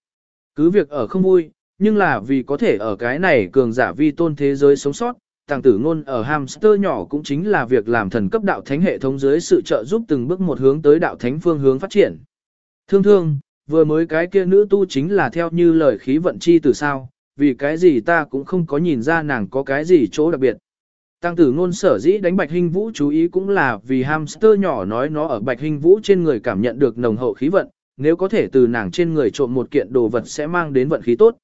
Cứ việc ở không vui, nhưng là vì có thể ở cái này cường giả vi tôn thế giới sống sót, tàng tử ngôn ở hamster nhỏ cũng chính là việc làm thần cấp đạo thánh hệ thống dưới sự trợ giúp từng bước một hướng tới đạo thánh phương hướng phát triển. Thương thương, vừa mới cái kia nữ tu chính là theo như lời khí vận chi từ sao, vì cái gì ta cũng không có nhìn ra nàng có cái gì chỗ đặc biệt. Tăng tử ngôn sở dĩ đánh bạch hình vũ chú ý cũng là vì hamster nhỏ nói nó ở bạch hình vũ trên người cảm nhận được nồng hậu khí vận, nếu có thể từ nàng trên người trộm một kiện đồ vật sẽ mang đến vận khí tốt.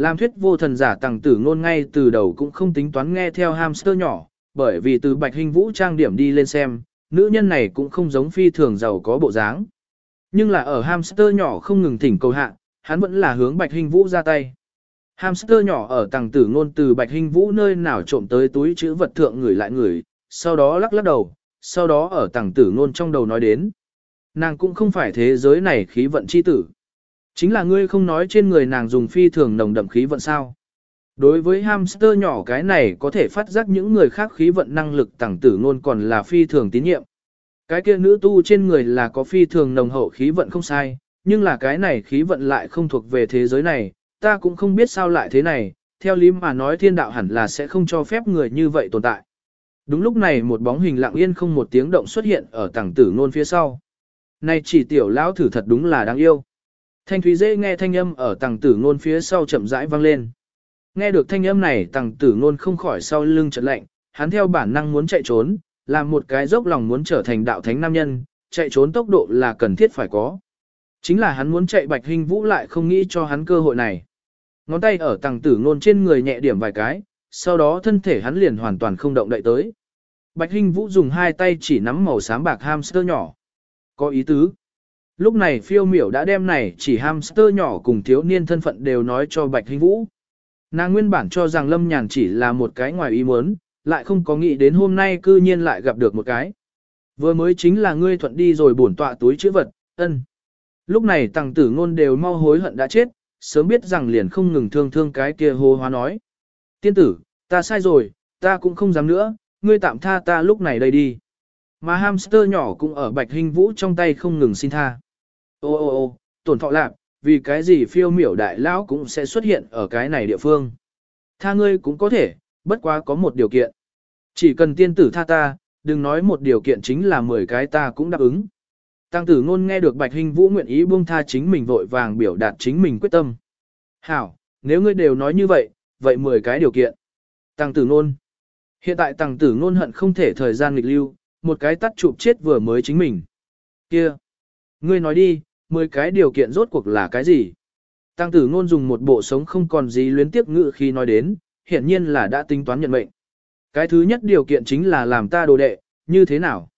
Làm thuyết vô thần giả tàng tử ngôn ngay từ đầu cũng không tính toán nghe theo hamster nhỏ, bởi vì từ bạch hình vũ trang điểm đi lên xem, nữ nhân này cũng không giống phi thường giàu có bộ dáng. Nhưng là ở hamster nhỏ không ngừng thỉnh cầu hạ, hắn vẫn là hướng bạch hình vũ ra tay. Hamster nhỏ ở tầng tử ngôn từ bạch hình vũ nơi nào trộm tới túi chữ vật thượng người lại người, sau đó lắc lắc đầu, sau đó ở tầng tử ngôn trong đầu nói đến. Nàng cũng không phải thế giới này khí vận chi tử. Chính là ngươi không nói trên người nàng dùng phi thường nồng đậm khí vận sao. Đối với hamster nhỏ cái này có thể phát giác những người khác khí vận năng lực tàng tử ngôn còn là phi thường tín nhiệm. Cái kia nữ tu trên người là có phi thường nồng hậu khí vận không sai, nhưng là cái này khí vận lại không thuộc về thế giới này, ta cũng không biết sao lại thế này, theo lý mà nói thiên đạo hẳn là sẽ không cho phép người như vậy tồn tại. Đúng lúc này một bóng hình lặng yên không một tiếng động xuất hiện ở tàng tử ngôn phía sau. Này chỉ tiểu lão thử thật đúng là đáng yêu. Thanh Thúy dễ nghe thanh âm ở tàng tử ngôn phía sau chậm rãi vang lên. Nghe được thanh âm này tàng tử ngôn không khỏi sau lưng chợt lạnh, hắn theo bản năng muốn chạy trốn, làm một cái dốc lòng muốn trở thành đạo thánh nam nhân, chạy trốn tốc độ là cần thiết phải có. Chính là hắn muốn chạy bạch hình vũ lại không nghĩ cho hắn cơ hội này. Ngón tay ở tàng tử ngôn trên người nhẹ điểm vài cái, sau đó thân thể hắn liền hoàn toàn không động đậy tới. Bạch hình vũ dùng hai tay chỉ nắm màu xám bạc hamster nhỏ. Có ý tứ. Lúc này phiêu miểu đã đem này chỉ hamster nhỏ cùng thiếu niên thân phận đều nói cho Bạch Hình Vũ. Nàng nguyên bản cho rằng Lâm Nhàn chỉ là một cái ngoài ý muốn, lại không có nghĩ đến hôm nay cư nhiên lại gặp được một cái. Vừa mới chính là ngươi thuận đi rồi bổn tọa túi chữ vật, ân. Lúc này tàng tử ngôn đều mau hối hận đã chết, sớm biết rằng liền không ngừng thương thương cái kia hô hóa nói. Tiên tử, ta sai rồi, ta cũng không dám nữa, ngươi tạm tha ta lúc này đây đi. Mà hamster nhỏ cũng ở bạch hình vũ trong tay không ngừng xin tha. Ô ô ô, tổn thọ lạc, vì cái gì phiêu miểu đại lão cũng sẽ xuất hiện ở cái này địa phương. Tha ngươi cũng có thể, bất quá có một điều kiện. Chỉ cần tiên tử tha ta, đừng nói một điều kiện chính là 10 cái ta cũng đáp ứng. Tăng tử ngôn nghe được bạch hình vũ nguyện ý buông tha chính mình vội vàng biểu đạt chính mình quyết tâm. Hảo, nếu ngươi đều nói như vậy, vậy 10 cái điều kiện. Tăng tử ngôn. Hiện tại tăng tử ngôn hận không thể thời gian nghịch lưu, một cái tắt chụp chết vừa mới chính mình. Kia. Ngươi nói đi, 10 cái điều kiện rốt cuộc là cái gì? Tăng tử ngôn dùng một bộ sống không còn gì luyến tiếp ngự khi nói đến, hiện nhiên là đã tính toán nhận mệnh. Cái thứ nhất điều kiện chính là làm ta đồ đệ, như thế nào?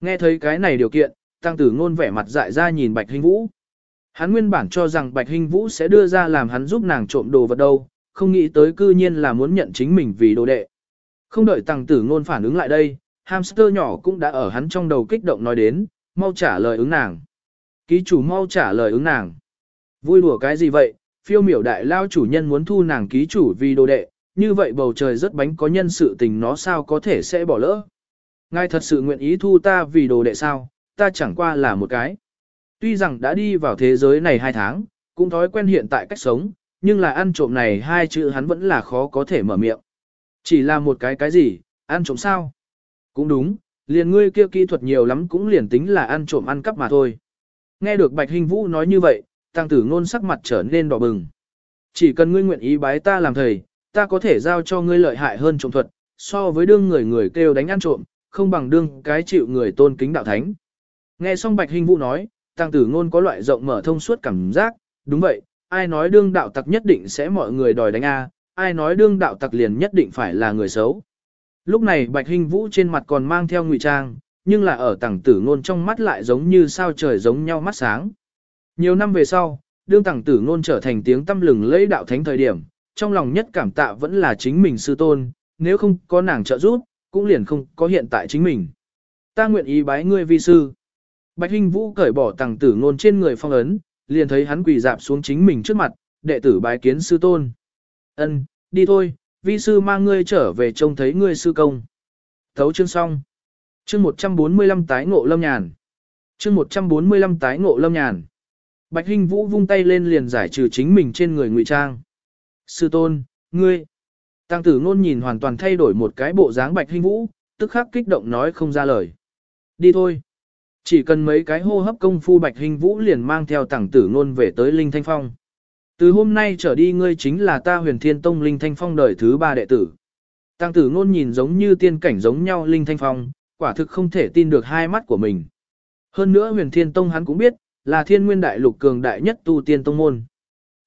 Nghe thấy cái này điều kiện, tăng tử ngôn vẻ mặt dại ra nhìn Bạch Hinh Vũ. Hắn nguyên bản cho rằng Bạch Hinh Vũ sẽ đưa ra làm hắn giúp nàng trộm đồ vật đâu, không nghĩ tới cư nhiên là muốn nhận chính mình vì đồ đệ. Không đợi tăng tử ngôn phản ứng lại đây, hamster nhỏ cũng đã ở hắn trong đầu kích động nói đến, mau trả lời ứng nàng. Ký chủ mau trả lời ứng nàng. Vui đùa cái gì vậy, phiêu miểu đại lao chủ nhân muốn thu nàng ký chủ vì đồ đệ, như vậy bầu trời rất bánh có nhân sự tình nó sao có thể sẽ bỏ lỡ. Ngài thật sự nguyện ý thu ta vì đồ đệ sao, ta chẳng qua là một cái. Tuy rằng đã đi vào thế giới này hai tháng, cũng thói quen hiện tại cách sống, nhưng là ăn trộm này hai chữ hắn vẫn là khó có thể mở miệng. Chỉ là một cái cái gì, ăn trộm sao? Cũng đúng, liền ngươi kia kỹ thuật nhiều lắm cũng liền tính là ăn trộm ăn cắp mà thôi. Nghe được Bạch Hình Vũ nói như vậy, tăng tử ngôn sắc mặt trở nên đỏ bừng. Chỉ cần ngươi nguyện ý bái ta làm thầy, ta có thể giao cho ngươi lợi hại hơn trộm thuật, so với đương người người kêu đánh ăn trộm, không bằng đương cái chịu người tôn kính đạo thánh. Nghe xong Bạch Hình Vũ nói, tăng tử ngôn có loại rộng mở thông suốt cảm giác, đúng vậy, ai nói đương đạo tặc nhất định sẽ mọi người đòi đánh A, ai nói đương đạo tặc liền nhất định phải là người xấu. Lúc này Bạch Hình Vũ trên mặt còn mang theo ngụy trang, nhưng là ở tàng tử ngôn trong mắt lại giống như sao trời giống nhau mắt sáng. Nhiều năm về sau, đương tàng tử ngôn trở thành tiếng tâm lừng lẫy đạo thánh thời điểm, trong lòng nhất cảm tạ vẫn là chính mình sư tôn, nếu không có nàng trợ giúp, cũng liền không có hiện tại chính mình. Ta nguyện ý bái ngươi vi sư. Bạch Hinh Vũ cởi bỏ tàng tử ngôn trên người phong ấn, liền thấy hắn quỳ dạp xuống chính mình trước mặt, đệ tử bái kiến sư tôn. Ân, đi thôi, vi sư mang ngươi trở về trông thấy ngươi sư công. Thấu chương xong. Chương 145 tái ngộ lâm nhàn. Chương 145 tái ngộ lâm nhàn. Bạch Hinh Vũ vung tay lên liền giải trừ chính mình trên người ngụy trang. Sư tôn, ngươi. Tăng tử ngôn nhìn hoàn toàn thay đổi một cái bộ dáng Bạch Hinh Vũ, tức khắc kích động nói không ra lời. Đi thôi. Chỉ cần mấy cái hô hấp công phu Bạch Hinh Vũ liền mang theo tăng tử ngôn về tới Linh Thanh Phong. Từ hôm nay trở đi ngươi chính là ta huyền thiên tông Linh Thanh Phong đời thứ ba đệ tử. Tăng tử ngôn nhìn giống như tiên cảnh giống nhau Linh Thanh Phong, quả thực không thể tin được hai mắt của mình. Hơn nữa huyền thiên tông hắn cũng biết, là thiên nguyên đại lục cường đại nhất tu tiên tông môn.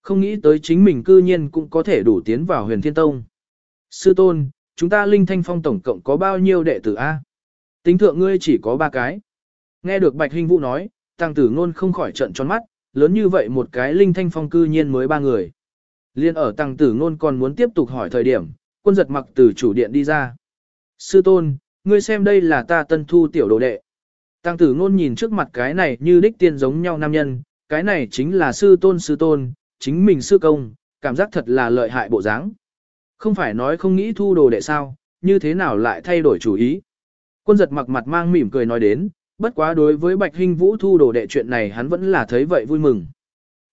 Không nghĩ tới chính mình cư nhiên cũng có thể đủ tiến vào huyền thiên tông. Sư tôn, chúng ta linh thanh phong tổng cộng có bao nhiêu đệ tử A? Tính thượng ngươi chỉ có ba cái. Nghe được Bạch Hình Vũ nói, tăng tử ngôn không khỏi trận tròn mắt, lớn như vậy một cái linh thanh phong cư nhiên mới ba người. Liên ở tăng tử ngôn còn muốn tiếp tục hỏi thời điểm, quân giật mặc từ chủ điện đi ra. Sư tôn, ngươi xem đây là ta tân thu tiểu đồ đệ. Tăng tử ngôn nhìn trước mặt cái này như đích tiên giống nhau nam nhân, cái này chính là sư tôn sư tôn, chính mình sư công, cảm giác thật là lợi hại bộ dáng. Không phải nói không nghĩ thu đồ đệ sao, như thế nào lại thay đổi chủ ý. Quân giật mặc mặt mang mỉm cười nói đến, bất quá đối với Bạch Hinh Vũ thu đồ đệ chuyện này hắn vẫn là thấy vậy vui mừng.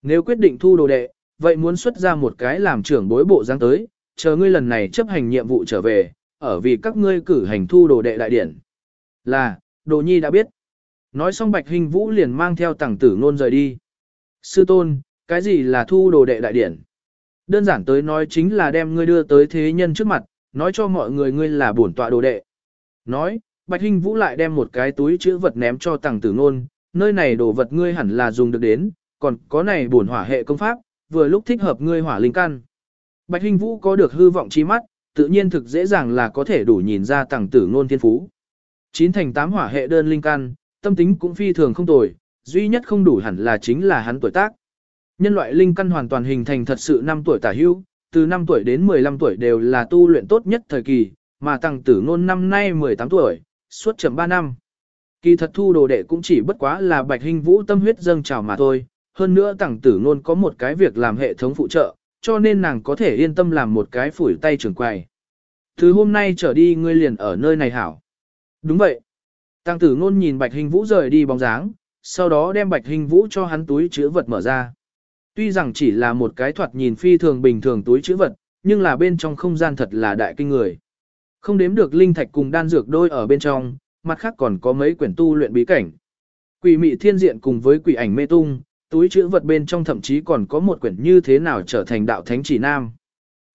Nếu quyết định thu đồ đệ, vậy muốn xuất ra một cái làm trưởng bối bộ dáng tới, chờ ngươi lần này chấp hành nhiệm vụ trở về, ở vì các ngươi cử hành thu đồ đệ đại điển. Là, đồ nhi đã biết. Nói xong Bạch Hình Vũ liền mang theo tàng tử ngôn rời đi. Sư tôn, cái gì là thu đồ đệ đại điển? Đơn giản tới nói chính là đem ngươi đưa tới thế nhân trước mặt, nói cho mọi người ngươi là bổn tọa đồ đệ. Nói, Bạch Hình Vũ lại đem một cái túi chữ vật ném cho tàng tử ngôn, nơi này đồ vật ngươi hẳn là dùng được đến, còn có này bổn hỏa hệ công pháp, vừa lúc thích hợp ngươi hỏa linh căn. Bạch Hình Vũ có được hư vọng chi mắt, tự nhiên thực dễ dàng là có thể đủ nhìn ra tàng tử ngôn thiên phú. Chín thành tám hỏa hệ đơn linh căn, tâm tính cũng phi thường không tồi, duy nhất không đủ hẳn là chính là hắn tuổi tác. Nhân loại linh căn hoàn toàn hình thành thật sự 5 tuổi tả hữu, từ 5 tuổi đến 15 tuổi đều là tu luyện tốt nhất thời kỳ, mà tăng tử ngôn năm nay 18 tuổi, suốt chậm 3 năm. Kỳ thật thu đồ đệ cũng chỉ bất quá là bạch hình vũ tâm huyết dâng trào mà thôi, hơn nữa tăng tử ngôn có một cái việc làm hệ thống phụ trợ, cho nên nàng có thể yên tâm làm một cái phủi tay trưởng quầy. Từ hôm nay trở đi ngươi liền ở nơi này hảo. Đúng vậy. Tăng tử ngôn nhìn Bạch Hình Vũ rời đi bóng dáng, sau đó đem Bạch Hình Vũ cho hắn túi chứa vật mở ra. Tuy rằng chỉ là một cái thoạt nhìn phi thường bình thường túi chứa vật, nhưng là bên trong không gian thật là đại kinh người. Không đếm được linh thạch cùng đan dược đôi ở bên trong, mặt khác còn có mấy quyển tu luyện bí cảnh. Quỷ mị thiên diện cùng với quỷ ảnh mê tung, túi chữ vật bên trong thậm chí còn có một quyển như thế nào trở thành đạo thánh chỉ nam.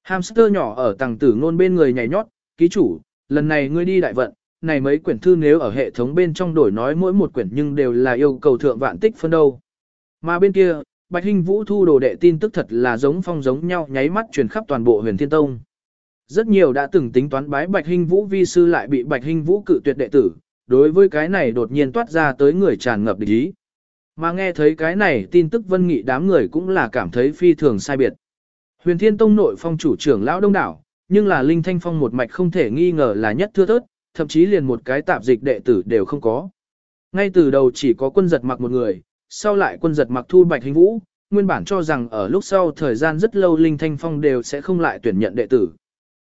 Hamster nhỏ ở tầng tử ngôn bên người nhảy nhót, ký chủ, lần này ngươi đi đại vận, này mấy quyển thư nếu ở hệ thống bên trong đổi nói mỗi một quyển nhưng đều là yêu cầu thượng vạn tích phân đâu. Mà bên kia, Bạch Hinh Vũ thu đồ đệ tin tức thật là giống phong giống nhau nháy mắt truyền khắp toàn bộ huyền thiên tông. Rất nhiều đã từng tính toán bái Bạch Hinh Vũ vi sư lại bị Bạch Hinh Vũ cự tuyệt đệ tử, đối với cái này đột nhiên toát ra tới người tràn ngập địch ý. Mà nghe thấy cái này tin tức vân nghị đám người cũng là cảm thấy phi thường sai biệt. Huyền Thiên Tông nội phong chủ trưởng lão đông đảo, nhưng là Linh Thanh Phong một mạch không thể nghi ngờ là nhất thưa thớt, thậm chí liền một cái tạp dịch đệ tử đều không có. Ngay từ đầu chỉ có quân giật mặc một người, sau lại quân giật mặc thu bạch hình vũ, nguyên bản cho rằng ở lúc sau thời gian rất lâu Linh Thanh Phong đều sẽ không lại tuyển nhận đệ tử.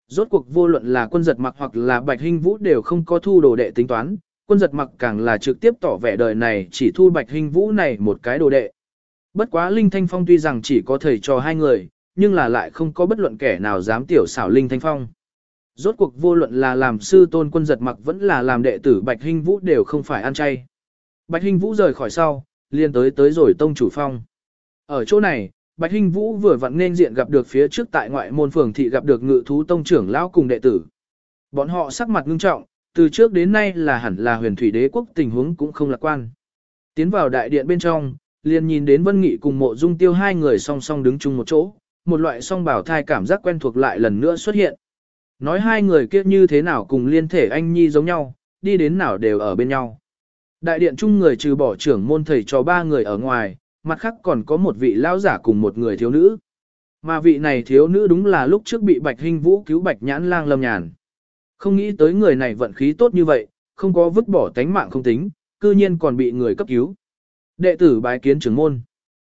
Rốt cuộc vô luận là quân giật mặc hoặc là bạch hình vũ đều không có thu đồ đệ tính toán, quân giật mặc càng là trực tiếp tỏ vẻ đời này chỉ thu bạch hình vũ này một cái đồ đệ. Bất quá Linh Thanh Phong tuy rằng chỉ có thầy cho hai người, nhưng là lại không có bất luận kẻ nào dám tiểu xảo Linh Thanh Phong. Rốt cuộc vô luận là làm sư tôn quân giật mặc vẫn là làm đệ tử Bạch Hinh Vũ đều không phải ăn chay. Bạch Hinh Vũ rời khỏi sau, liền tới tới rồi tông chủ phong. Ở chỗ này, Bạch Hinh Vũ vừa vặn nên diện gặp được phía trước tại ngoại môn phường thị gặp được ngự thú tông trưởng lão cùng đệ tử. Bọn họ sắc mặt ngưng trọng, từ trước đến nay là hẳn là huyền thủy đế quốc tình huống cũng không lạc quan. Tiến vào đại điện bên trong, liền nhìn đến Vân Nghị cùng mộ dung tiêu hai người song song đứng chung một chỗ, một loại song bảo thai cảm giác quen thuộc lại lần nữa xuất hiện. Nói hai người kia như thế nào cùng liên thể anh nhi giống nhau, đi đến nào đều ở bên nhau. Đại điện chung người trừ bỏ trưởng môn thầy cho ba người ở ngoài, mặt khác còn có một vị lão giả cùng một người thiếu nữ. Mà vị này thiếu nữ đúng là lúc trước bị Bạch Hinh Vũ cứu Bạch Nhãn Lang Lâm Nhàn. Không nghĩ tới người này vận khí tốt như vậy, không có vứt bỏ tánh mạng không tính, cư nhiên còn bị người cấp cứu. Đệ tử bái kiến trưởng môn.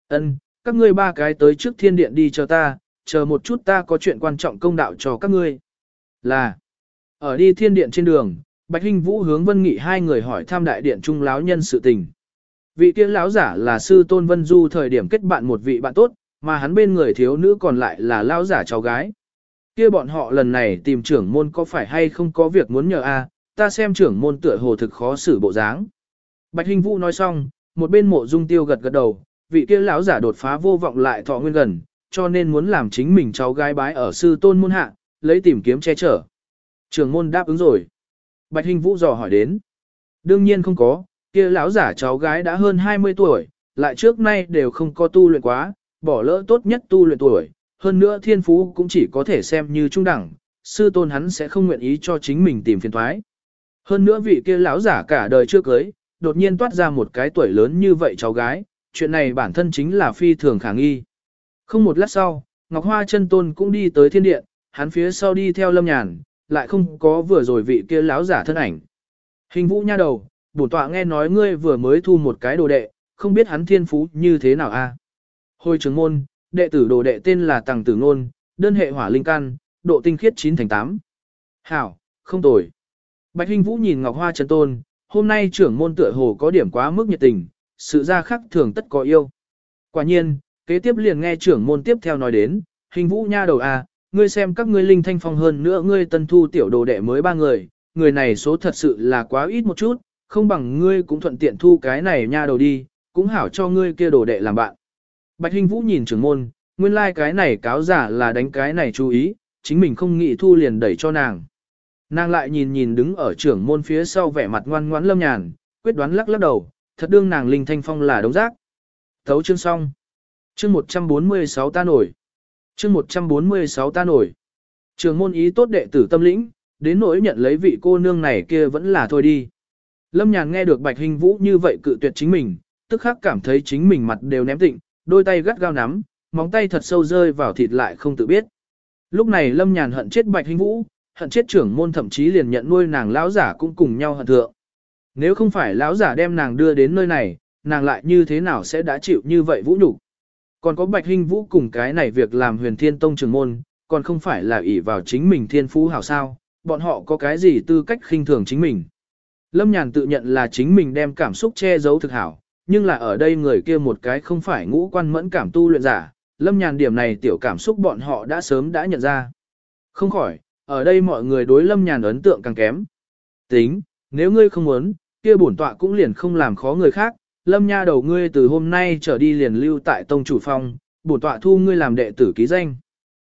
Ân, các ngươi ba cái tới trước thiên điện đi chờ ta, chờ một chút ta có chuyện quan trọng công đạo cho các ngươi. Là, ở đi thiên điện trên đường, Bạch Hinh Vũ hướng Vân Nghị hai người hỏi thăm đại điện trung lão nhân sự tình. Vị tiên lão giả là sư Tôn Vân Du thời điểm kết bạn một vị bạn tốt, mà hắn bên người thiếu nữ còn lại là lão giả cháu gái. Kia bọn họ lần này tìm trưởng môn có phải hay không có việc muốn nhờ a? ta xem trưởng môn tựa hồ thực khó xử bộ dáng. Bạch hình Vũ nói xong, một bên mộ dung tiêu gật gật đầu, vị kia lão giả đột phá vô vọng lại thọ nguyên gần, cho nên muốn làm chính mình cháu gái bái ở sư tôn môn hạ, lấy tìm kiếm che chở. trưởng môn đáp ứng rồi. Bạch Hình Vũ dò hỏi đến. Đương nhiên không có, kia lão giả cháu gái đã hơn 20 tuổi, lại trước nay đều không có tu luyện quá, bỏ lỡ tốt nhất tu luyện tuổi, hơn nữa thiên phú cũng chỉ có thể xem như trung đẳng, sư tôn hắn sẽ không nguyện ý cho chính mình tìm phiền thoái. Hơn nữa vị kia lão giả cả đời chưa cưới, đột nhiên toát ra một cái tuổi lớn như vậy cháu gái, chuyện này bản thân chính là phi thường khả nghi. Không một lát sau, Ngọc Hoa chân tôn cũng đi tới thiên điện, hắn phía sau đi theo lâm nhàn, lại không có vừa rồi vị kia lão giả thân ảnh. Hình vũ nha đầu, bổn tọa nghe nói ngươi vừa mới thu một cái đồ đệ, không biết hắn thiên phú như thế nào a? Hồi trưởng môn, đệ tử đồ đệ tên là Tằng Tử Ngôn, đơn hệ hỏa linh căn, độ tinh khiết 9 thành 8. Hảo, không tồi. Bạch Hinh Vũ nhìn Ngọc Hoa Trần Tôn, hôm nay trưởng môn tựa hồ có điểm quá mức nhiệt tình, sự ra khắc thường tất có yêu. Quả nhiên, kế tiếp liền nghe trưởng môn tiếp theo nói đến, Hình Vũ nha đầu à, ngươi xem các ngươi linh thanh phong hơn nữa ngươi tân thu tiểu đồ đệ mới ba người, người này số thật sự là quá ít một chút, không bằng ngươi cũng thuận tiện thu cái này nha đầu đi, cũng hảo cho ngươi kia đồ đệ làm bạn. Bạch Hình Vũ nhìn trưởng môn, nguyên lai like cái này cáo giả là đánh cái này chú ý, chính mình không nghĩ thu liền đẩy cho nàng. Nàng lại nhìn nhìn đứng ở trưởng môn phía sau vẻ mặt ngoan ngoãn lâm nhàn, quyết đoán lắc lắc đầu, thật đương nàng linh thanh phong là đống rác. Thấu chương xong. Chương 146 ta nổi chương 146 ta nổi. Trường môn ý tốt đệ tử tâm lĩnh, đến nỗi nhận lấy vị cô nương này kia vẫn là thôi đi. Lâm nhàn nghe được bạch hình vũ như vậy cự tuyệt chính mình, tức khắc cảm thấy chính mình mặt đều ném tịnh, đôi tay gắt gao nắm, móng tay thật sâu rơi vào thịt lại không tự biết. Lúc này lâm nhàn hận chết bạch hình vũ, hận chết trưởng môn thậm chí liền nhận nuôi nàng lão giả cũng cùng nhau hận thượng. Nếu không phải lão giả đem nàng đưa đến nơi này, nàng lại như thế nào sẽ đã chịu như vậy vũ nhục còn có Bạch Hinh Vũ cùng cái này việc làm huyền thiên tông trưởng môn, còn không phải là ỷ vào chính mình thiên phú hảo sao, bọn họ có cái gì tư cách khinh thường chính mình. Lâm Nhàn tự nhận là chính mình đem cảm xúc che giấu thực hảo, nhưng là ở đây người kia một cái không phải ngũ quan mẫn cảm tu luyện giả, Lâm Nhàn điểm này tiểu cảm xúc bọn họ đã sớm đã nhận ra. Không khỏi, ở đây mọi người đối Lâm Nhàn ấn tượng càng kém. Tính, nếu ngươi không muốn, kia bổn tọa cũng liền không làm khó người khác, Lâm Nha đầu ngươi từ hôm nay trở đi liền lưu tại tông chủ phong, bổn tọa thu ngươi làm đệ tử ký danh.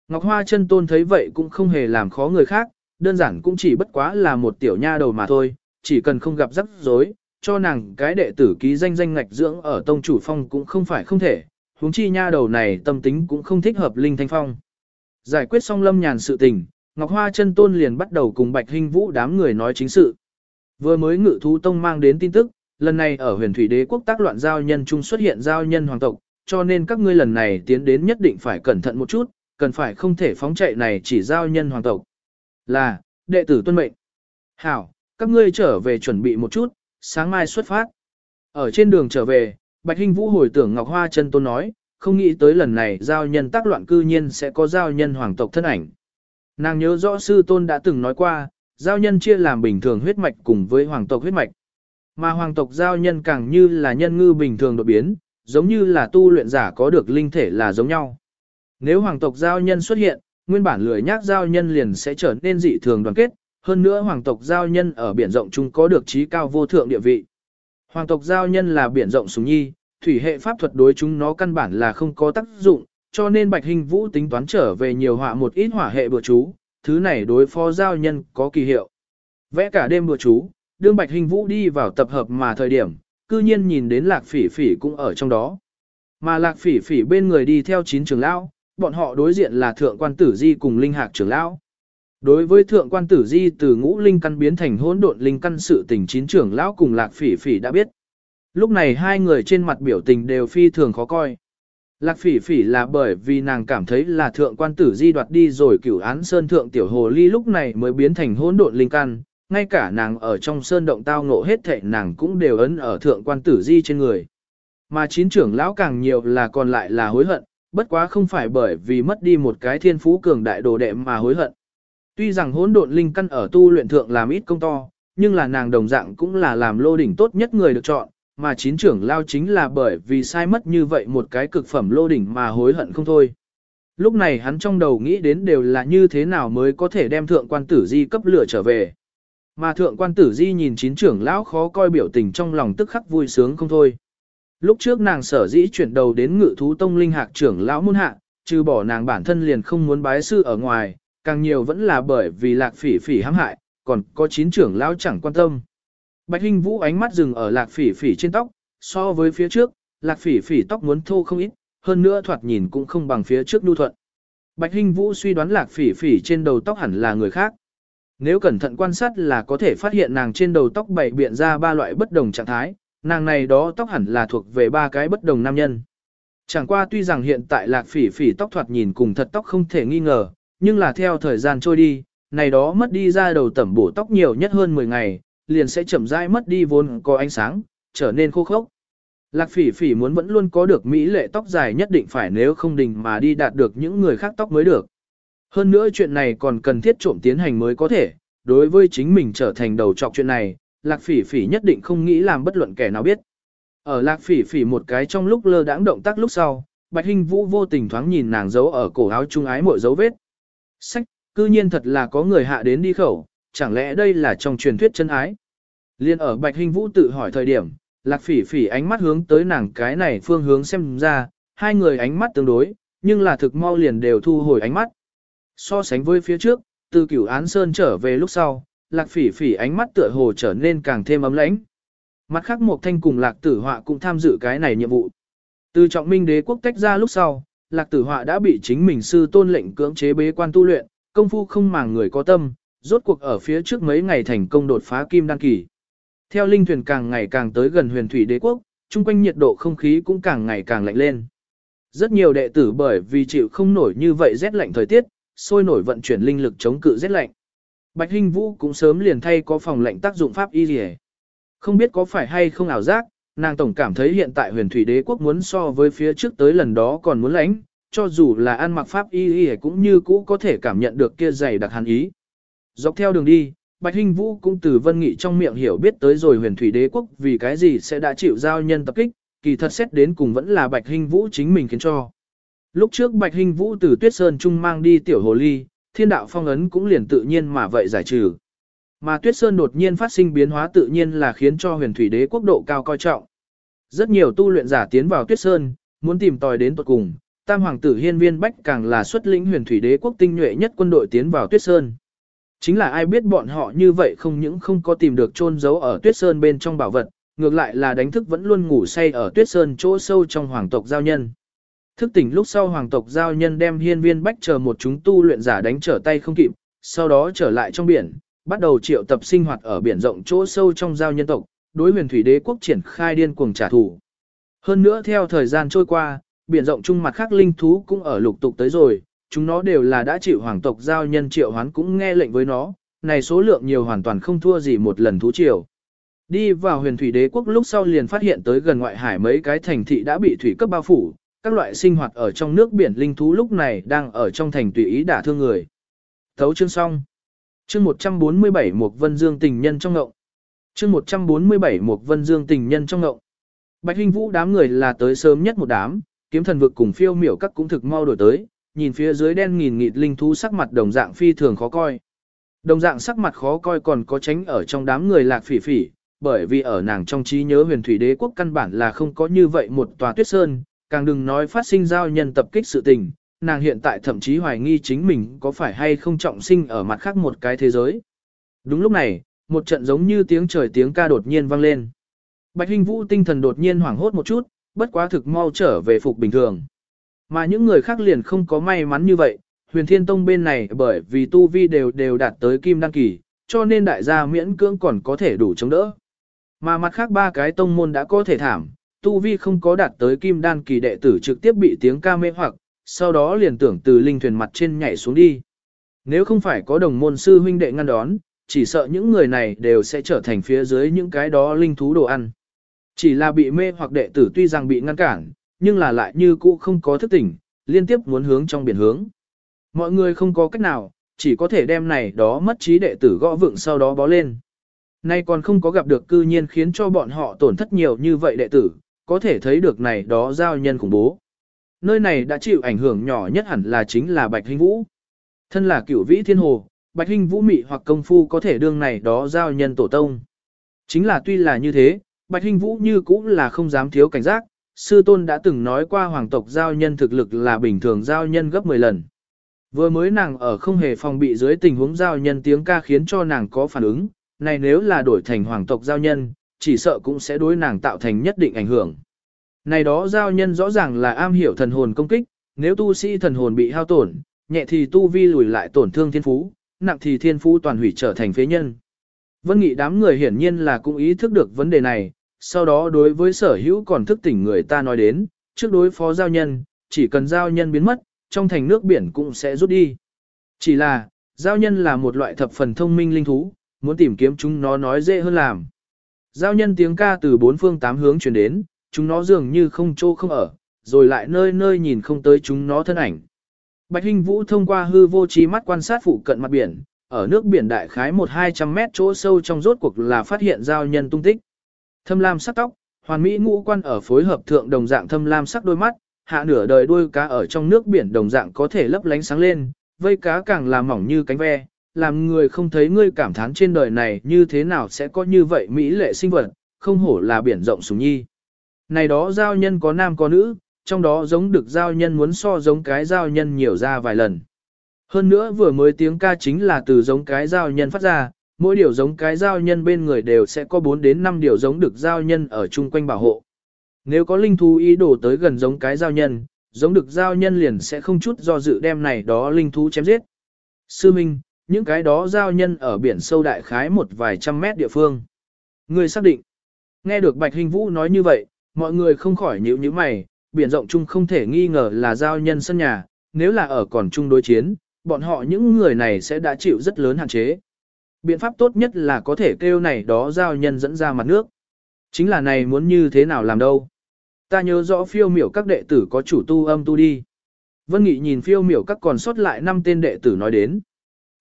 Ngọc Hoa chân tôn thấy vậy cũng không hề làm khó người khác, đơn giản cũng chỉ bất quá là một tiểu nha đầu mà thôi, chỉ cần không gặp rắc rối, cho nàng cái đệ tử ký danh danh ngạch dưỡng ở tông chủ phong cũng không phải không thể, huống chi nha đầu này tâm tính cũng không thích hợp linh thanh phong. Giải quyết xong lâm nhàn sự tình, Ngọc Hoa chân tôn liền bắt đầu cùng Bạch Hinh Vũ đám người nói chính sự. Vừa mới ngự thú tông mang đến tin tức, lần này ở huyền thủy đế quốc tác loạn giao nhân trung xuất hiện giao nhân hoàng tộc, cho nên các ngươi lần này tiến đến nhất định phải cẩn thận một chút, cần phải không thể phóng chạy này chỉ giao nhân hoàng tộc. Là, đệ tử tuân mệnh. Hảo, các ngươi trở về chuẩn bị một chút, sáng mai xuất phát. Ở trên đường trở về, Bạch Hinh Vũ hồi tưởng Ngọc Hoa chân tôn nói, không nghĩ tới lần này giao nhân tác loạn cư nhiên sẽ có giao nhân hoàng tộc thân ảnh. Nàng nhớ rõ sư tôn đã từng nói qua, giao nhân chia làm bình thường huyết mạch cùng với hoàng tộc huyết mạch. Mà hoàng tộc giao nhân càng như là nhân ngư bình thường đột biến, giống như là tu luyện giả có được linh thể là giống nhau. Nếu hoàng tộc giao nhân xuất hiện, nguyên bản lười nhác giao nhân liền sẽ trở nên dị thường đoàn kết, hơn nữa hoàng tộc giao nhân ở biển rộng chung có được trí cao vô thượng địa vị. Hoàng tộc giao nhân là biển rộng súng nhi, thủy hệ pháp thuật đối chúng nó căn bản là không có tác dụng, cho nên Bạch Hình Vũ tính toán trở về nhiều họa một ít hỏa hệ bừa chú, thứ này đối phó giao nhân có kỳ hiệu. Vẽ cả đêm bừa chú, đương Bạch Hình Vũ đi vào tập hợp mà thời điểm, cư nhiên nhìn đến Lạc Phỉ Phỉ cũng ở trong đó. Mà Lạc Phỉ Phỉ bên người đi theo chín trưởng lão, bọn họ đối diện là thượng quan tử di cùng linh hạc trưởng lão. Đối với thượng quan tử di từ ngũ linh căn biến thành hỗn độn linh căn sự tình chín trưởng lão cùng lạc phỉ phỉ đã biết. Lúc này hai người trên mặt biểu tình đều phi thường khó coi. Lạc phỉ phỉ là bởi vì nàng cảm thấy là thượng quan tử di đoạt đi rồi cửu án sơn thượng tiểu hồ ly lúc này mới biến thành hỗn độn linh căn, ngay cả nàng ở trong sơn động tao ngộ hết thệ nàng cũng đều ấn ở thượng quan tử di trên người. Mà chín trưởng lão càng nhiều là còn lại là hối hận, bất quá không phải bởi vì mất đi một cái thiên phú cường đại đồ đệ mà hối hận. Tuy rằng hỗn độn linh căn ở tu luyện thượng làm ít công to, nhưng là nàng đồng dạng cũng là làm lô đỉnh tốt nhất người được chọn, mà chín trưởng lao chính là bởi vì sai mất như vậy một cái cực phẩm lô đỉnh mà hối hận không thôi. Lúc này hắn trong đầu nghĩ đến đều là như thế nào mới có thể đem thượng quan tử di cấp lửa trở về. Mà thượng quan tử di nhìn chín trưởng lão khó coi biểu tình trong lòng tức khắc vui sướng không thôi. Lúc trước nàng sở dĩ chuyển đầu đến ngự thú tông linh hạc trưởng lão môn hạ, trừ bỏ nàng bản thân liền không muốn bái sư ở ngoài, càng nhiều vẫn là bởi vì lạc phỉ phỉ hãm hại, còn có chín trưởng lão chẳng quan tâm. Bạch Hinh Vũ ánh mắt dừng ở lạc phỉ phỉ trên tóc, so với phía trước, lạc phỉ phỉ tóc muốn thô không ít, hơn nữa thoạt nhìn cũng không bằng phía trước nhu thuận. Bạch Hinh Vũ suy đoán lạc phỉ phỉ trên đầu tóc hẳn là người khác. Nếu cẩn thận quan sát là có thể phát hiện nàng trên đầu tóc bảy biện ra ba loại bất đồng trạng thái, nàng này đó tóc hẳn là thuộc về ba cái bất đồng nam nhân. Chẳng qua tuy rằng hiện tại lạc phỉ phỉ tóc thoạt nhìn cùng thật tóc không thể nghi ngờ, nhưng là theo thời gian trôi đi, này đó mất đi ra đầu tẩm bổ tóc nhiều nhất hơn 10 ngày, liền sẽ chậm rãi mất đi vốn có ánh sáng, trở nên khô khốc. Lạc phỉ phỉ muốn vẫn luôn có được mỹ lệ tóc dài nhất định phải nếu không đình mà đi đạt được những người khác tóc mới được. Hơn nữa chuyện này còn cần thiết trộm tiến hành mới có thể, đối với chính mình trở thành đầu trọc chuyện này, lạc phỉ phỉ nhất định không nghĩ làm bất luận kẻ nào biết. Ở lạc phỉ phỉ một cái trong lúc lơ đãng động tác lúc sau, Bạch Hinh Vũ vô tình thoáng nhìn nàng giấu ở cổ áo trung ái mọi dấu vết. Sách, cư nhiên thật là có người hạ đến đi khẩu, chẳng lẽ đây là trong truyền thuyết chân ái. Liên ở Bạch Hinh Vũ tự hỏi thời điểm, Lạc Phỉ Phỉ ánh mắt hướng tới nàng cái này phương hướng xem ra, hai người ánh mắt tương đối, nhưng là thực mau liền đều thu hồi ánh mắt. So sánh với phía trước, từ cửu án sơn trở về lúc sau, Lạc Phỉ Phỉ ánh mắt tựa hồ trở nên càng thêm ấm lãnh. Mặt khác một thanh cùng Lạc Tử Họa cũng tham dự cái này nhiệm vụ. Từ trọng minh đế quốc tách ra lúc sau, Lạc Tử Họa đã bị chính mình sư tôn lệnh cưỡng chế bế quan tu luyện, công phu không màng người có tâm, rốt cuộc ở phía trước mấy ngày thành công đột phá kim đăng kỳ. Theo linh thuyền càng ngày càng tới gần huyền thủy đế quốc, chung quanh nhiệt độ không khí cũng càng ngày càng lạnh lên. Rất nhiều đệ tử bởi vì chịu không nổi như vậy rét lạnh thời tiết, sôi nổi vận chuyển linh lực chống cự rét lạnh. Bạch Hinh Vũ cũng sớm liền thay có phòng lạnh tác dụng pháp y liề. Không biết có phải hay không ảo giác, nàng tổng cảm thấy hiện tại huyền thủy đế quốc muốn so với phía trước tới lần đó còn muốn lãnh, cho dù là ăn mặc pháp y y cũng như cũ có thể cảm nhận được kia dày đặc hàn ý. Dọc theo đường đi, Bạch Hinh Vũ cũng từ Vân Nghị trong miệng hiểu biết tới rồi huyền thủy đế quốc vì cái gì sẽ đã chịu giao nhân tập kích, kỳ thật xét đến cùng vẫn là Bạch Hinh Vũ chính mình khiến cho. Lúc trước Bạch Hinh Vũ từ Tuyết Sơn Trung mang đi tiểu hồ ly, thiên đạo phong ấn cũng liền tự nhiên mà vậy giải trừ. Mà Tuyết Sơn đột nhiên phát sinh biến hóa tự nhiên là khiến cho huyền thủy đế quốc độ cao coi trọng. Rất nhiều tu luyện giả tiến vào Tuyết Sơn, muốn tìm tòi đến tuật cùng, Tam hoàng tử Hiên Viên Bách càng là xuất lĩnh huyền thủy đế quốc tinh nhuệ nhất quân đội tiến vào Tuyết Sơn. Chính là ai biết bọn họ như vậy không những không có tìm được chôn giấu ở Tuyết Sơn bên trong bảo vật, ngược lại là đánh thức vẫn luôn ngủ say ở Tuyết Sơn chỗ sâu trong hoàng tộc giao nhân. Thức tỉnh lúc sau hoàng tộc giao nhân đem Hiên Viên Bách chờ một chúng tu luyện giả đánh trở tay không kịp, sau đó trở lại trong biển, bắt đầu triệu tập sinh hoạt ở biển rộng chỗ sâu trong giao nhân tộc, đối huyền thủy đế quốc triển khai điên cuồng trả thù. Hơn nữa theo thời gian trôi qua, biển rộng chung mặt khác linh thú cũng ở lục tục tới rồi, chúng nó đều là đã chịu hoàng tộc giao nhân triệu hoán cũng nghe lệnh với nó, này số lượng nhiều hoàn toàn không thua gì một lần thú triều. Đi vào huyền thủy đế quốc lúc sau liền phát hiện tới gần ngoại hải mấy cái thành thị đã bị thủy cấp bao phủ, các loại sinh hoạt ở trong nước biển linh thú lúc này đang ở trong thành tùy ý đả thương người. Thấu chương xong. Chương 147 Mục vân dương tình nhân trong ngộng. Chương 147 Mục vân dương tình nhân trong ngộng. Bạch Hinh Vũ đám người là tới sớm nhất một đám, kiếm thần vực cùng phiêu miểu các cũng thực mau đổi tới, nhìn phía dưới đen nghìn nghịt linh thú sắc mặt đồng dạng phi thường khó coi. Đồng dạng sắc mặt khó coi còn có tránh ở trong đám người lạc phỉ phỉ, bởi vì ở nàng trong trí nhớ huyền thủy đế quốc căn bản là không có như vậy một tòa tuyết sơn, càng đừng nói phát sinh giao nhân tập kích sự tình, nàng hiện tại thậm chí hoài nghi chính mình có phải hay không trọng sinh ở mặt khác một cái thế giới. Đúng lúc này, một trận giống như tiếng trời tiếng ca đột nhiên vang lên. Bạch Hinh Vũ tinh thần đột nhiên hoảng hốt một chút, bất quá thực mau trở về phục bình thường. Mà những người khác liền không có may mắn như vậy, huyền thiên tông bên này bởi vì tu vi đều đều đạt tới kim đăng kỳ, cho nên đại gia miễn cưỡng còn có thể đủ chống đỡ. Mà mặt khác ba cái tông môn đã có thể thảm, tu vi không có đạt tới kim đan kỳ đệ tử trực tiếp bị tiếng ca mê hoặc, sau đó liền tưởng từ linh thuyền mặt trên nhảy xuống đi. Nếu không phải có đồng môn sư huynh đệ ngăn đón, chỉ sợ những người này đều sẽ trở thành phía dưới những cái đó linh thú đồ ăn. Chỉ là bị mê hoặc đệ tử tuy rằng bị ngăn cản, nhưng là lại như cũ không có thức tỉnh, liên tiếp muốn hướng trong biển hướng. Mọi người không có cách nào, chỉ có thể đem này đó mất trí đệ tử gõ vựng sau đó bó lên. Nay còn không có gặp được cư nhiên khiến cho bọn họ tổn thất nhiều như vậy đệ tử, có thể thấy được này đó giao nhân khủng bố. Nơi này đã chịu ảnh hưởng nhỏ nhất hẳn là chính là Bạch Hinh Vũ. Thân là cửu vĩ thiên hồ, Bạch Hinh Vũ mị hoặc công phu có thể đương này đó giao nhân tổ tông. Chính là tuy là như thế, Bạch Hinh Vũ như cũng là không dám thiếu cảnh giác, sư tôn đã từng nói qua hoàng tộc giao nhân thực lực là bình thường giao nhân gấp 10 lần. Vừa mới nàng ở không hề phòng bị dưới tình huống giao nhân tiếng ca khiến cho nàng có phản ứng, này nếu là đổi thành hoàng tộc giao nhân, chỉ sợ cũng sẽ đối nàng tạo thành nhất định ảnh hưởng. Này đó giao nhân rõ ràng là am hiểu thần hồn công kích, nếu tu sĩ thần hồn bị hao tổn, nhẹ thì tu vi lùi lại tổn thương thiên phú, nặng thì thiên phú toàn hủy trở thành phế nhân. Vân Nghị đám người hiển nhiên là cũng ý thức được vấn đề này, sau đó đối với sở hữu còn thức tỉnh người ta nói đến, trước đối phó giao nhân, chỉ cần giao nhân biến mất, trong thành nước biển cũng sẽ rút đi. Chỉ là, giao nhân là một loại thập phần thông minh linh thú, muốn tìm kiếm chúng nó nói dễ hơn làm. Giao nhân tiếng ca từ bốn phương tám hướng truyền đến, chúng nó dường như không chỗ không ở, rồi lại nơi nơi nhìn không tới chúng nó thân ảnh. Bạch Hinh Vũ thông qua hư vô trí mắt quan sát phụ cận mặt biển, ở nước biển đại khái một hai trăm mét chỗ sâu trong rốt cuộc là phát hiện giao nhân tung tích. Thâm lam sắc tóc, hoàn mỹ ngũ quan ở phối hợp thượng đồng dạng thâm lam sắc đôi mắt, hạ nửa đời đuôi cá ở trong nước biển đồng dạng có thể lấp lánh sáng lên, vây cá càng là mỏng như cánh ve, làm người không thấy ngươi cảm thán trên đời này như thế nào sẽ có như vậy mỹ lệ sinh vật, không hổ là biển rộng sùng nhi. Này đó giao nhân có nam có nữ, trong đó giống được giao nhân muốn so giống cái giao nhân nhiều ra vài lần. Hơn nữa vừa mới tiếng ca chính là từ giống cái giao nhân phát ra, mỗi điều giống cái giao nhân bên người đều sẽ có 4 đến 5 điều giống được giao nhân ở chung quanh bảo hộ. Nếu có linh thú ý đồ tới gần giống cái giao nhân, giống được giao nhân liền sẽ không chút do dự đem này đó linh thú chém giết. Sư Minh, những cái đó giao nhân ở biển sâu đại khái một vài trăm mét địa phương. Người xác định. Nghe được Bạch Hình Vũ nói như vậy, mọi người không khỏi nhíu nhíu mày, biển rộng chung không thể nghi ngờ là giao nhân sân nhà, nếu là ở còn chung đối chiến, bọn họ những người này sẽ đã chịu rất lớn hạn chế. Biện pháp tốt nhất là có thể kêu này đó giao nhân dẫn ra mặt nước. Chính là này muốn như thế nào làm đâu. Ta nhớ rõ phiêu miểu các đệ tử có chủ tu âm tu đi. Vân Nghị nhìn phiêu miểu các còn sót lại 5 tên đệ tử nói đến.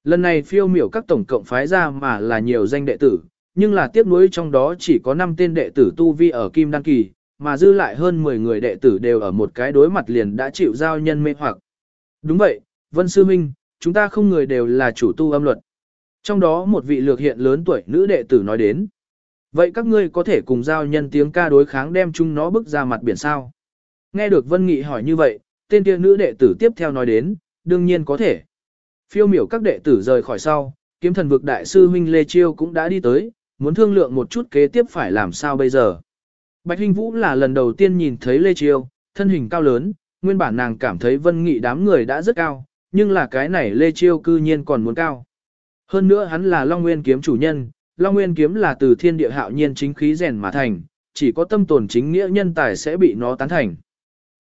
Lần này phiêu miểu các tổng cộng phái ra mà là nhiều danh đệ tử, nhưng là tiếc nuối trong đó chỉ có 5 tên đệ tử tu vi ở Kim Đăng Kỳ, mà dư lại hơn 10 người đệ tử đều ở một cái đối mặt liền đã chịu giao nhân mê hoặc. Đúng vậy, Vân Sư Minh, chúng ta không người đều là chủ tu âm luật. Trong đó một vị lược hiện lớn tuổi nữ đệ tử nói đến. Vậy các ngươi có thể cùng giao nhân tiếng ca đối kháng đem chúng nó bước ra mặt biển sao? Nghe được Vân Nghị hỏi như vậy, tên kia nữ đệ tử tiếp theo nói đến, đương nhiên có thể. Phiêu miểu các đệ tử rời khỏi sau, kiếm thần vực đại sư huynh Lê Chiêu cũng đã đi tới, muốn thương lượng một chút kế tiếp phải làm sao bây giờ. Bạch Hinh Vũ là lần đầu tiên nhìn thấy Lê Chiêu, thân hình cao lớn, nguyên bản nàng cảm thấy Vân Nghị đám người đã rất cao, nhưng là cái này Lê Chiêu cư nhiên còn muốn cao. Hơn nữa hắn là Long Nguyên kiếm chủ nhân, Long Nguyên kiếm là từ thiên địa hạo nhiên chính khí rèn mà thành, chỉ có tâm tồn chính nghĩa nhân tài sẽ bị nó tán thành.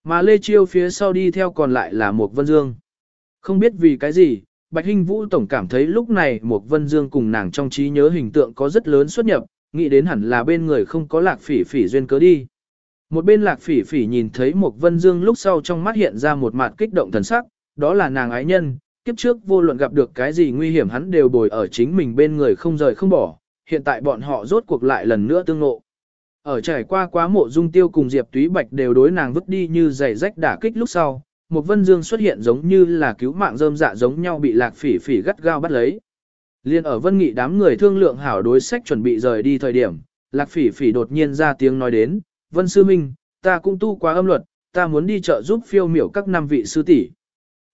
Mà Lê Chiêu phía sau đi theo còn lại là Mục Vân Dương. Không biết vì cái gì, Bạch Hinh Vũ tổng cảm thấy lúc này Mục Vân Dương cùng nàng trong trí nhớ hình tượng có rất lớn xuất nhập, nghĩ đến hẳn là bên người không có lạc phỉ phỉ duyên cớ đi. Một bên lạc phỉ phỉ nhìn thấy một Vân Dương lúc sau trong mắt hiện ra một mặt kích động thần sắc, đó là nàng ái nhân, kiếp trước vô luận gặp được cái gì nguy hiểm hắn đều bồi ở chính mình bên người không rời không bỏ, hiện tại bọn họ rốt cuộc lại lần nữa tương ngộ. Ở trải qua quá mộ dung tiêu cùng Diệp Túy Bạch đều đối nàng vứt đi như giày rách đả kích lúc sau, một vân dương xuất hiện giống như là cứu mạng rơm dạ giống nhau bị lạc phỉ phỉ gắt gao bắt lấy. Liên ở vân nghị đám người thương lượng hảo đối sách chuẩn bị rời đi thời điểm, lạc phỉ phỉ đột nhiên ra tiếng nói đến, vân sư minh, ta cũng tu quá âm luật, ta muốn đi chợ giúp phiêu miểu các năm vị sư tỷ.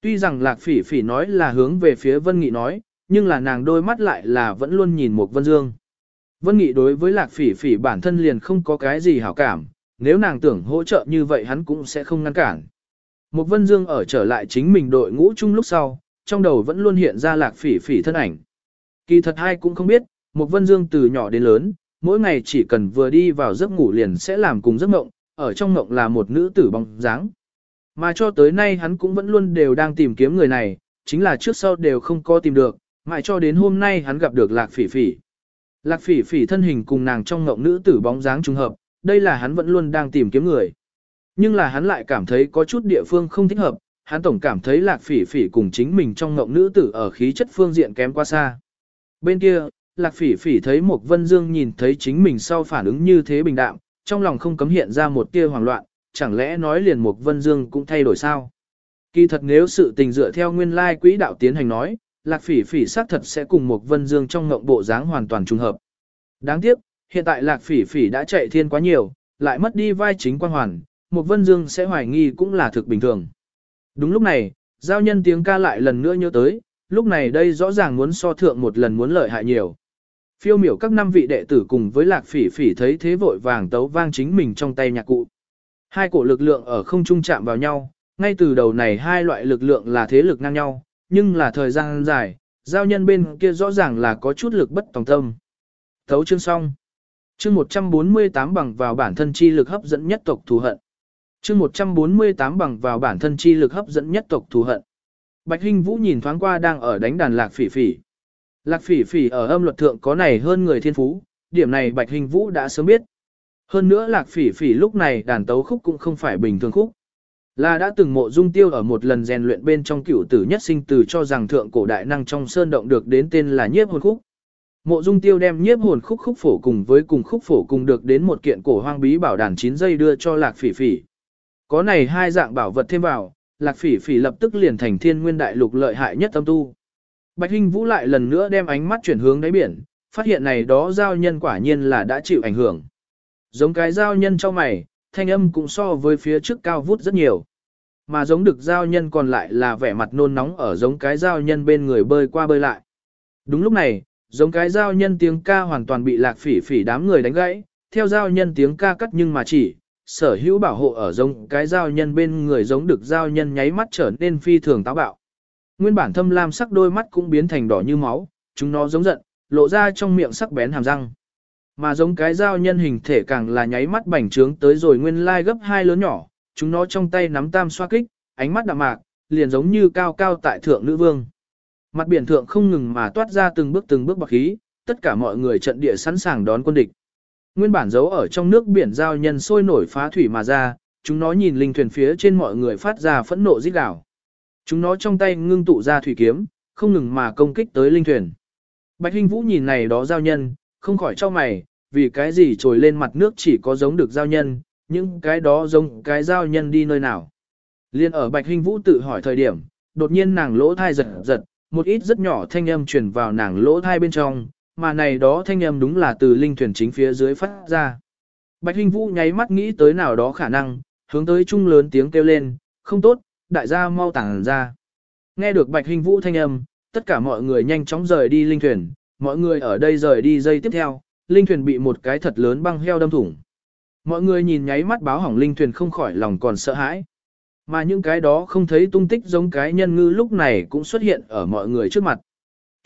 Tuy rằng lạc phỉ phỉ nói là hướng về phía vân nghị nói, nhưng là nàng đôi mắt lại là vẫn luôn nhìn một vân dương. Vân Nghị đối với Lạc Phỉ Phỉ bản thân liền không có cái gì hảo cảm, nếu nàng tưởng hỗ trợ như vậy hắn cũng sẽ không ngăn cản. Một Vân Dương ở trở lại chính mình đội ngũ chung lúc sau, trong đầu vẫn luôn hiện ra Lạc Phỉ Phỉ thân ảnh. Kỳ thật hai cũng không biết, một Vân Dương từ nhỏ đến lớn, mỗi ngày chỉ cần vừa đi vào giấc ngủ liền sẽ làm cùng giấc mộng, ở trong mộng là một nữ tử bóng dáng. Mà cho tới nay hắn cũng vẫn luôn đều đang tìm kiếm người này, chính là trước sau đều không có tìm được, mãi cho đến hôm nay hắn gặp được Lạc Phỉ Phỉ. Lạc phỉ phỉ thân hình cùng nàng trong ngộng nữ tử bóng dáng trùng hợp, đây là hắn vẫn luôn đang tìm kiếm người. Nhưng là hắn lại cảm thấy có chút địa phương không thích hợp, hắn tổng cảm thấy lạc phỉ phỉ cùng chính mình trong ngộng nữ tử ở khí chất phương diện kém quá xa. Bên kia, lạc phỉ phỉ thấy Mục vân dương nhìn thấy chính mình sau phản ứng như thế bình đạm, trong lòng không cấm hiện ra một tia hoảng loạn, chẳng lẽ nói liền Mục vân dương cũng thay đổi sao? Kỳ thật nếu sự tình dựa theo nguyên lai quỹ đạo tiến hành nói, Lạc Phỉ Phỉ xác thật sẽ cùng Mục Vân Dương trong ngộng bộ dáng hoàn toàn trùng hợp. Đáng tiếc, hiện tại Lạc Phỉ Phỉ đã chạy thiên quá nhiều, lại mất đi vai chính quan hoàn, Mục Vân Dương sẽ hoài nghi cũng là thực bình thường. Đúng lúc này, giao nhân tiếng ca lại lần nữa nhớ tới, lúc này đây rõ ràng muốn so thượng một lần muốn lợi hại nhiều. Phiêu miểu các năm vị đệ tử cùng với Lạc Phỉ Phỉ thấy thế vội vàng tấu vang chính mình trong tay nhạc cụ. Hai cổ lực lượng ở không trung chạm vào nhau, ngay từ đầu này hai loại lực lượng là thế lực ngang nhau, nhưng là thời gian dài, giao nhân bên kia rõ ràng là có chút lực bất tòng tâm. Thấu chương xong. Chương 148 bằng vào bản thân chi lực hấp dẫn nhất tộc thù hận. Chương 148 bằng vào bản thân chi lực hấp dẫn nhất tộc thù hận. Bạch Hinh Vũ nhìn thoáng qua đang ở đánh đàn Lạc Phỉ Phỉ. Lạc Phỉ Phỉ ở âm luật thượng có này hơn người thiên phú, điểm này Bạch Hinh Vũ đã sớm biết. Hơn nữa Lạc Phỉ Phỉ lúc này đàn tấu khúc cũng không phải bình thường khúc. Là đã từng mộ dung tiêu ở một lần rèn luyện bên trong cửu tử nhất sinh từ cho rằng thượng cổ đại năng trong sơn động được đến tên là nhiếp hồn khúc. Mộ dung tiêu đem nhiếp hồn khúc khúc phổ cùng với cùng khúc phổ cùng được đến một kiện cổ hoang bí bảo đàn 9 giây đưa cho lạc phỉ phỉ. Có này hai dạng bảo vật thêm vào, lạc phỉ phỉ lập tức liền thành thiên nguyên đại lục lợi hại nhất tâm tu. Bạch Hinh Vũ lại lần nữa đem ánh mắt chuyển hướng đáy biển, phát hiện này đó giao nhân quả nhiên là đã chịu ảnh hưởng. Giống cái giao nhân trong mày, thanh âm cũng so với phía trước cao vút rất nhiều. Mà giống được giao nhân còn lại là vẻ mặt nôn nóng ở giống cái giao nhân bên người bơi qua bơi lại. Đúng lúc này, giống cái giao nhân tiếng ca hoàn toàn bị lạc phỉ phỉ đám người đánh gãy, theo giao nhân tiếng ca cắt nhưng mà chỉ, sở hữu bảo hộ ở giống cái giao nhân bên người giống được giao nhân nháy mắt trở nên phi thường táo bạo. Nguyên bản thâm lam sắc đôi mắt cũng biến thành đỏ như máu, chúng nó giống giận, lộ ra trong miệng sắc bén hàm răng. Mà giống cái giao nhân hình thể càng là nháy mắt bành trướng tới rồi nguyên lai gấp hai lớn nhỏ, chúng nó trong tay nắm tam xoa kích, ánh mắt đạm mạc, liền giống như cao cao tại thượng nữ vương. Mặt biển thượng không ngừng mà toát ra từng bước từng bước bạc khí, tất cả mọi người trận địa sẵn sàng đón quân địch. Nguyên bản giấu ở trong nước biển giao nhân sôi nổi phá thủy mà ra, chúng nó nhìn linh thuyền phía trên mọi người phát ra phẫn nộ rít gào. Chúng nó trong tay ngưng tụ ra thủy kiếm, không ngừng mà công kích tới linh thuyền. Bạch Hinh Vũ nhìn này đó giao nhân, không khỏi cho mày, vì cái gì trồi lên mặt nước chỉ có giống được giao nhân, những cái đó giống cái giao nhân đi nơi nào. Liên ở Bạch Hinh Vũ tự hỏi thời điểm, đột nhiên nàng lỗ thai giật giật, một ít rất nhỏ thanh âm truyền vào nàng lỗ thai bên trong, mà này đó thanh âm đúng là từ linh thuyền chính phía dưới phát ra. Bạch Hinh Vũ nháy mắt nghĩ tới nào đó khả năng, hướng tới trung lớn tiếng kêu lên, không tốt, đại gia mau tàng ra. Nghe được Bạch Hinh Vũ thanh âm, tất cả mọi người nhanh chóng rời đi linh thuyền, mọi người ở đây rời đi giây tiếp theo, linh thuyền bị một cái thật lớn băng heo đâm thủng. Mọi người nhìn nháy mắt báo hỏng linh thuyền không khỏi lòng còn sợ hãi. Mà những cái đó không thấy tung tích giống cái nhân ngư lúc này cũng xuất hiện ở mọi người trước mặt.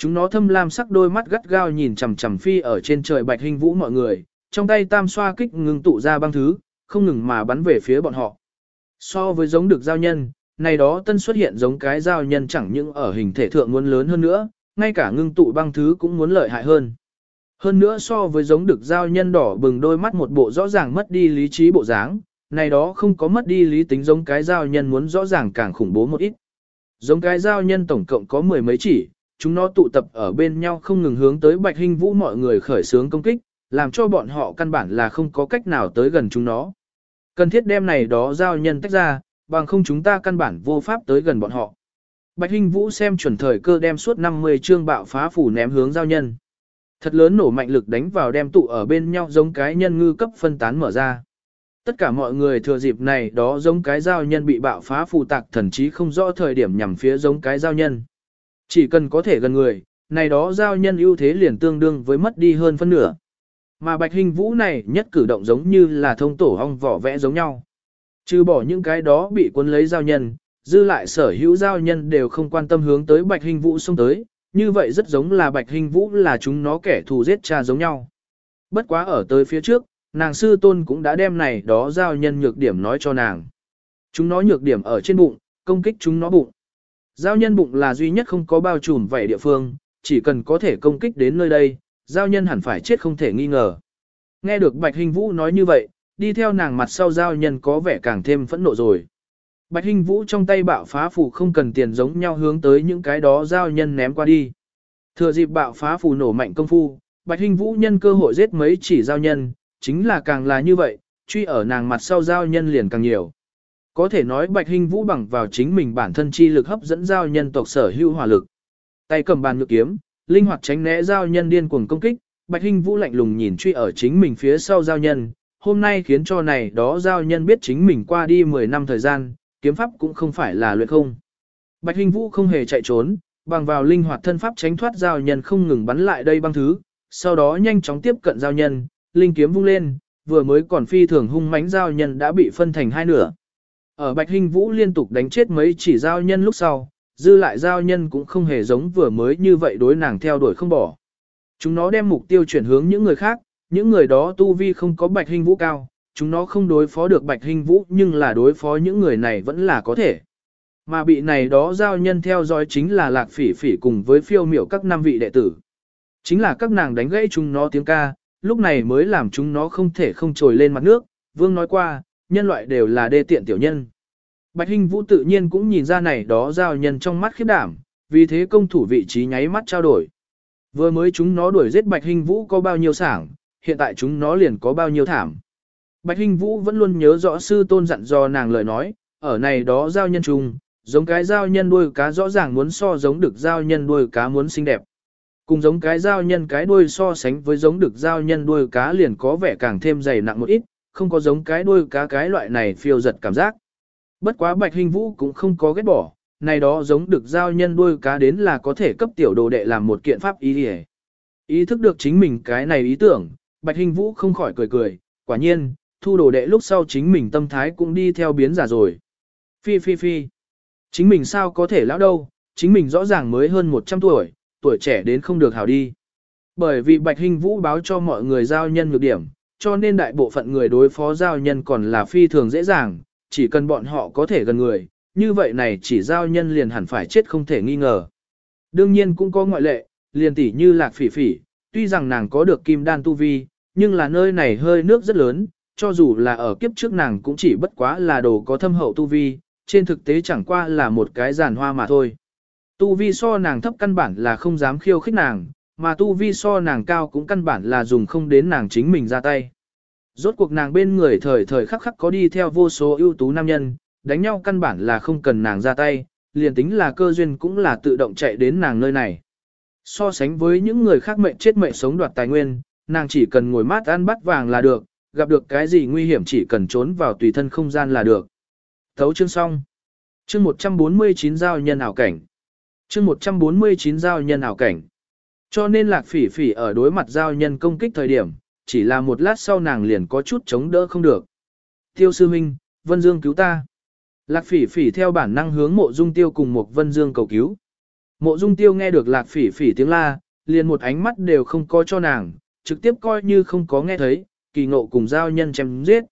Chúng nó thâm lam sắc đôi mắt gắt gao nhìn chằm chằm phi ở trên trời bạch hình vũ mọi người, trong tay tam xoa kích ngừng tụ ra băng thứ, không ngừng mà bắn về phía bọn họ. So với giống được giao nhân, này đó tân xuất hiện giống cái giao nhân chẳng những ở hình thể thượng muốn lớn hơn nữa, ngay cả ngưng tụ băng thứ cũng muốn lợi hại hơn. Hơn nữa so với giống được giao nhân đỏ bừng đôi mắt một bộ rõ ràng mất đi lý trí bộ dáng, này đó không có mất đi lý tính giống cái giao nhân muốn rõ ràng càng khủng bố một ít. Giống cái giao nhân tổng cộng có mười mấy chỉ, chúng nó tụ tập ở bên nhau không ngừng hướng tới bạch hình vũ mọi người khởi xướng công kích, làm cho bọn họ căn bản là không có cách nào tới gần chúng nó. Cần thiết đem này đó giao nhân tách ra, bằng không chúng ta căn bản vô pháp tới gần bọn họ. Bạch Hinh Vũ xem chuẩn thời cơ đem suốt 50 chương bạo phá phủ ném hướng giao nhân. Thật lớn nổ mạnh lực đánh vào đem tụ ở bên nhau giống cái nhân ngư cấp phân tán mở ra. Tất cả mọi người thừa dịp này đó giống cái giao nhân bị bạo phá phù tạc thần chí không rõ thời điểm nhằm phía giống cái giao nhân. Chỉ cần có thể gần người, này đó giao nhân ưu thế liền tương đương với mất đi hơn phân nửa. Mà bạch hình vũ này nhất cử động giống như là thông tổ ong vỏ vẽ giống nhau. Trừ bỏ những cái đó bị quân lấy giao nhân, dư lại sở hữu giao nhân đều không quan tâm hướng tới bạch hình vũ xông tới, như vậy rất giống là bạch hình vũ là chúng nó kẻ thù giết cha giống nhau. Bất quá ở tới phía trước, nàng sư tôn cũng đã đem này đó giao nhân nhược điểm nói cho nàng. Chúng nó nhược điểm ở trên bụng, công kích chúng nó bụng. Giao nhân bụng là duy nhất không có bao trùm vậy địa phương, chỉ cần có thể công kích đến nơi đây, giao nhân hẳn phải chết không thể nghi ngờ. Nghe được Bạch Hình Vũ nói như vậy, đi theo nàng mặt sau giao nhân có vẻ càng thêm phẫn nộ rồi. Bạch Hình Vũ trong tay bạo phá phù không cần tiền giống nhau hướng tới những cái đó giao nhân ném qua đi. Thừa dịp bạo phá phù nổ mạnh công phu, Bạch Hình Vũ nhân cơ hội giết mấy chỉ giao nhân, chính là càng là như vậy, truy ở nàng mặt sau giao nhân liền càng nhiều. Có thể nói Bạch Hình Vũ bằng vào chính mình bản thân chi lực hấp dẫn giao nhân tộc sở hữu hỏa lực. Tay cầm bàn nhược kiếm, linh hoạt tránh né giao nhân điên cuồng công kích, Bạch Hình Vũ lạnh lùng nhìn truy ở chính mình phía sau giao nhân, hôm nay khiến cho này đó giao nhân biết chính mình qua đi 10 năm thời gian, kiếm pháp cũng không phải là luyện không. Bạch Hình Vũ không hề chạy trốn, bằng vào linh hoạt thân pháp tránh thoát giao nhân không ngừng bắn lại đây băng thứ, sau đó nhanh chóng tiếp cận giao nhân, linh kiếm vung lên, vừa mới còn phi thường hung mãnh giao nhân đã bị phân thành hai nửa. Ở Bạch Hình Vũ liên tục đánh chết mấy chỉ giao nhân lúc sau, dư lại giao nhân cũng không hề giống vừa mới như vậy đối nàng theo đuổi không bỏ. Chúng nó đem mục tiêu chuyển hướng những người khác, những người đó tu vi không có Bạch Hình Vũ cao, chúng nó không đối phó được Bạch Hình Vũ nhưng là đối phó những người này vẫn là có thể. Mà bị này đó giao nhân theo dõi chính là Lạc Phỉ Phỉ cùng với phiêu miểu các năm vị đệ tử. Chính là các nàng đánh gãy chúng nó tiếng ca, lúc này mới làm chúng nó không thể không trồi lên mặt nước, vương nói qua, nhân loại đều là đê tiện tiểu nhân. Bạch Hinh Vũ tự nhiên cũng nhìn ra này đó giao nhân trong mắt khiếp đảm, vì thế công thủ vị trí nháy mắt trao đổi. Vừa mới chúng nó đuổi giết Bạch Hinh Vũ có bao nhiêu sảng, hiện tại chúng nó liền có bao nhiêu thảm. Bạch Hinh Vũ vẫn luôn nhớ rõ sư tôn dặn dò nàng lời nói, ở này đó giao nhân chung, giống cái giao nhân đuôi cá rõ ràng muốn so giống được giao nhân đuôi cá muốn xinh đẹp. Cùng giống cái giao nhân cái đuôi so sánh với giống được giao nhân đuôi cá liền có vẻ càng thêm dày nặng một ít, không có giống cái đuôi cá cái loại này phiêu giật cảm giác. Bất quá Bạch Hình Vũ cũng không có ghét bỏ, này đó giống được giao nhân đuôi cá đến là có thể cấp tiểu đồ đệ làm một kiện pháp ý đi Ý thức được chính mình cái này ý tưởng, Bạch Hình Vũ không khỏi cười cười, quả nhiên, thu đồ đệ lúc sau chính mình tâm thái cũng đi theo biến giả rồi. Phi phi phi, chính mình sao có thể lão đâu, chính mình rõ ràng mới hơn 100 tuổi, tuổi trẻ đến không được hảo đi. Bởi vì Bạch Hình Vũ báo cho mọi người giao nhân nhược điểm, cho nên đại bộ phận người đối phó giao nhân còn là phi thường dễ dàng, chỉ cần bọn họ có thể gần người, như vậy này chỉ giao nhân liền hẳn phải chết không thể nghi ngờ. Đương nhiên cũng có ngoại lệ, liền tỷ như lạc phỉ phỉ, tuy rằng nàng có được kim đan tu vi, nhưng là nơi này hơi nước rất lớn, cho dù là ở kiếp trước nàng cũng chỉ bất quá là đồ có thâm hậu tu vi, trên thực tế chẳng qua là một cái giàn hoa mà thôi. Tu vi so nàng thấp căn bản là không dám khiêu khích nàng, mà tu vi so nàng cao cũng căn bản là dùng không đến nàng chính mình ra tay. Rốt cuộc nàng bên người thời thời khắc khắc có đi theo vô số ưu tú nam nhân, đánh nhau căn bản là không cần nàng ra tay, liền tính là cơ duyên cũng là tự động chạy đến nàng nơi này. So sánh với những người khác mệnh chết mệnh sống đoạt tài nguyên, nàng chỉ cần ngồi mát ăn bắt vàng là được, gặp được cái gì nguy hiểm chỉ cần trốn vào tùy thân không gian là được. Thấu chương xong. Chương 149 giao nhân ảo cảnh. Chương 149 giao nhân ảo cảnh. Cho nên lạc phỉ phỉ ở đối mặt giao nhân công kích thời điểm, chỉ là một lát sau nàng liền có chút chống đỡ không được. Tiêu sư minh, Vân Dương cứu ta. Lạc phỉ phỉ theo bản năng hướng mộ dung tiêu cùng một Vân Dương cầu cứu. Mộ dung tiêu nghe được lạc phỉ phỉ tiếng la, liền một ánh mắt đều không có cho nàng, trực tiếp coi như không có nghe thấy, kỳ ngộ cùng giao nhân chém giết.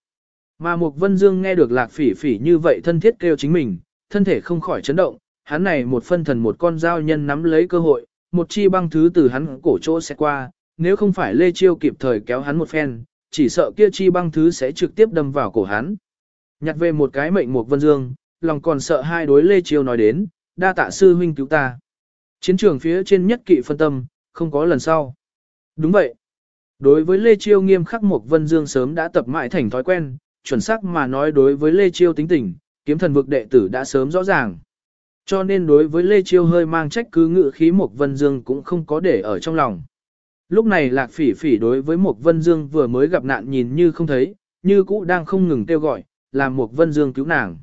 Mà Mục Vân Dương nghe được lạc phỉ phỉ như vậy thân thiết kêu chính mình, thân thể không khỏi chấn động, hắn này một phân thần một con giao nhân nắm lấy cơ hội, một chi băng thứ từ hắn cổ chỗ sẽ qua, nếu không phải Lê Chiêu kịp thời kéo hắn một phen, chỉ sợ kia chi băng thứ sẽ trực tiếp đâm vào cổ hắn. Nhặt về một cái mệnh một Vân Dương, lòng còn sợ hai đối Lê Chiêu nói đến, đa tạ sư huynh cứu ta. Chiến trường phía trên nhất kỵ phân tâm, không có lần sau. Đúng vậy. Đối với Lê Chiêu nghiêm khắc một Vân Dương sớm đã tập mãi thành thói quen, chuẩn xác mà nói đối với Lê Chiêu tính tình, kiếm thần vực đệ tử đã sớm rõ ràng. Cho nên đối với Lê Chiêu hơi mang trách cứ ngự khí Mục Vân Dương cũng không có để ở trong lòng. Lúc này Lạc Phỉ Phỉ đối với Mục Vân Dương vừa mới gặp nạn nhìn như không thấy, như cũ đang không ngừng kêu gọi, làm Mục Vân Dương cứu nàng.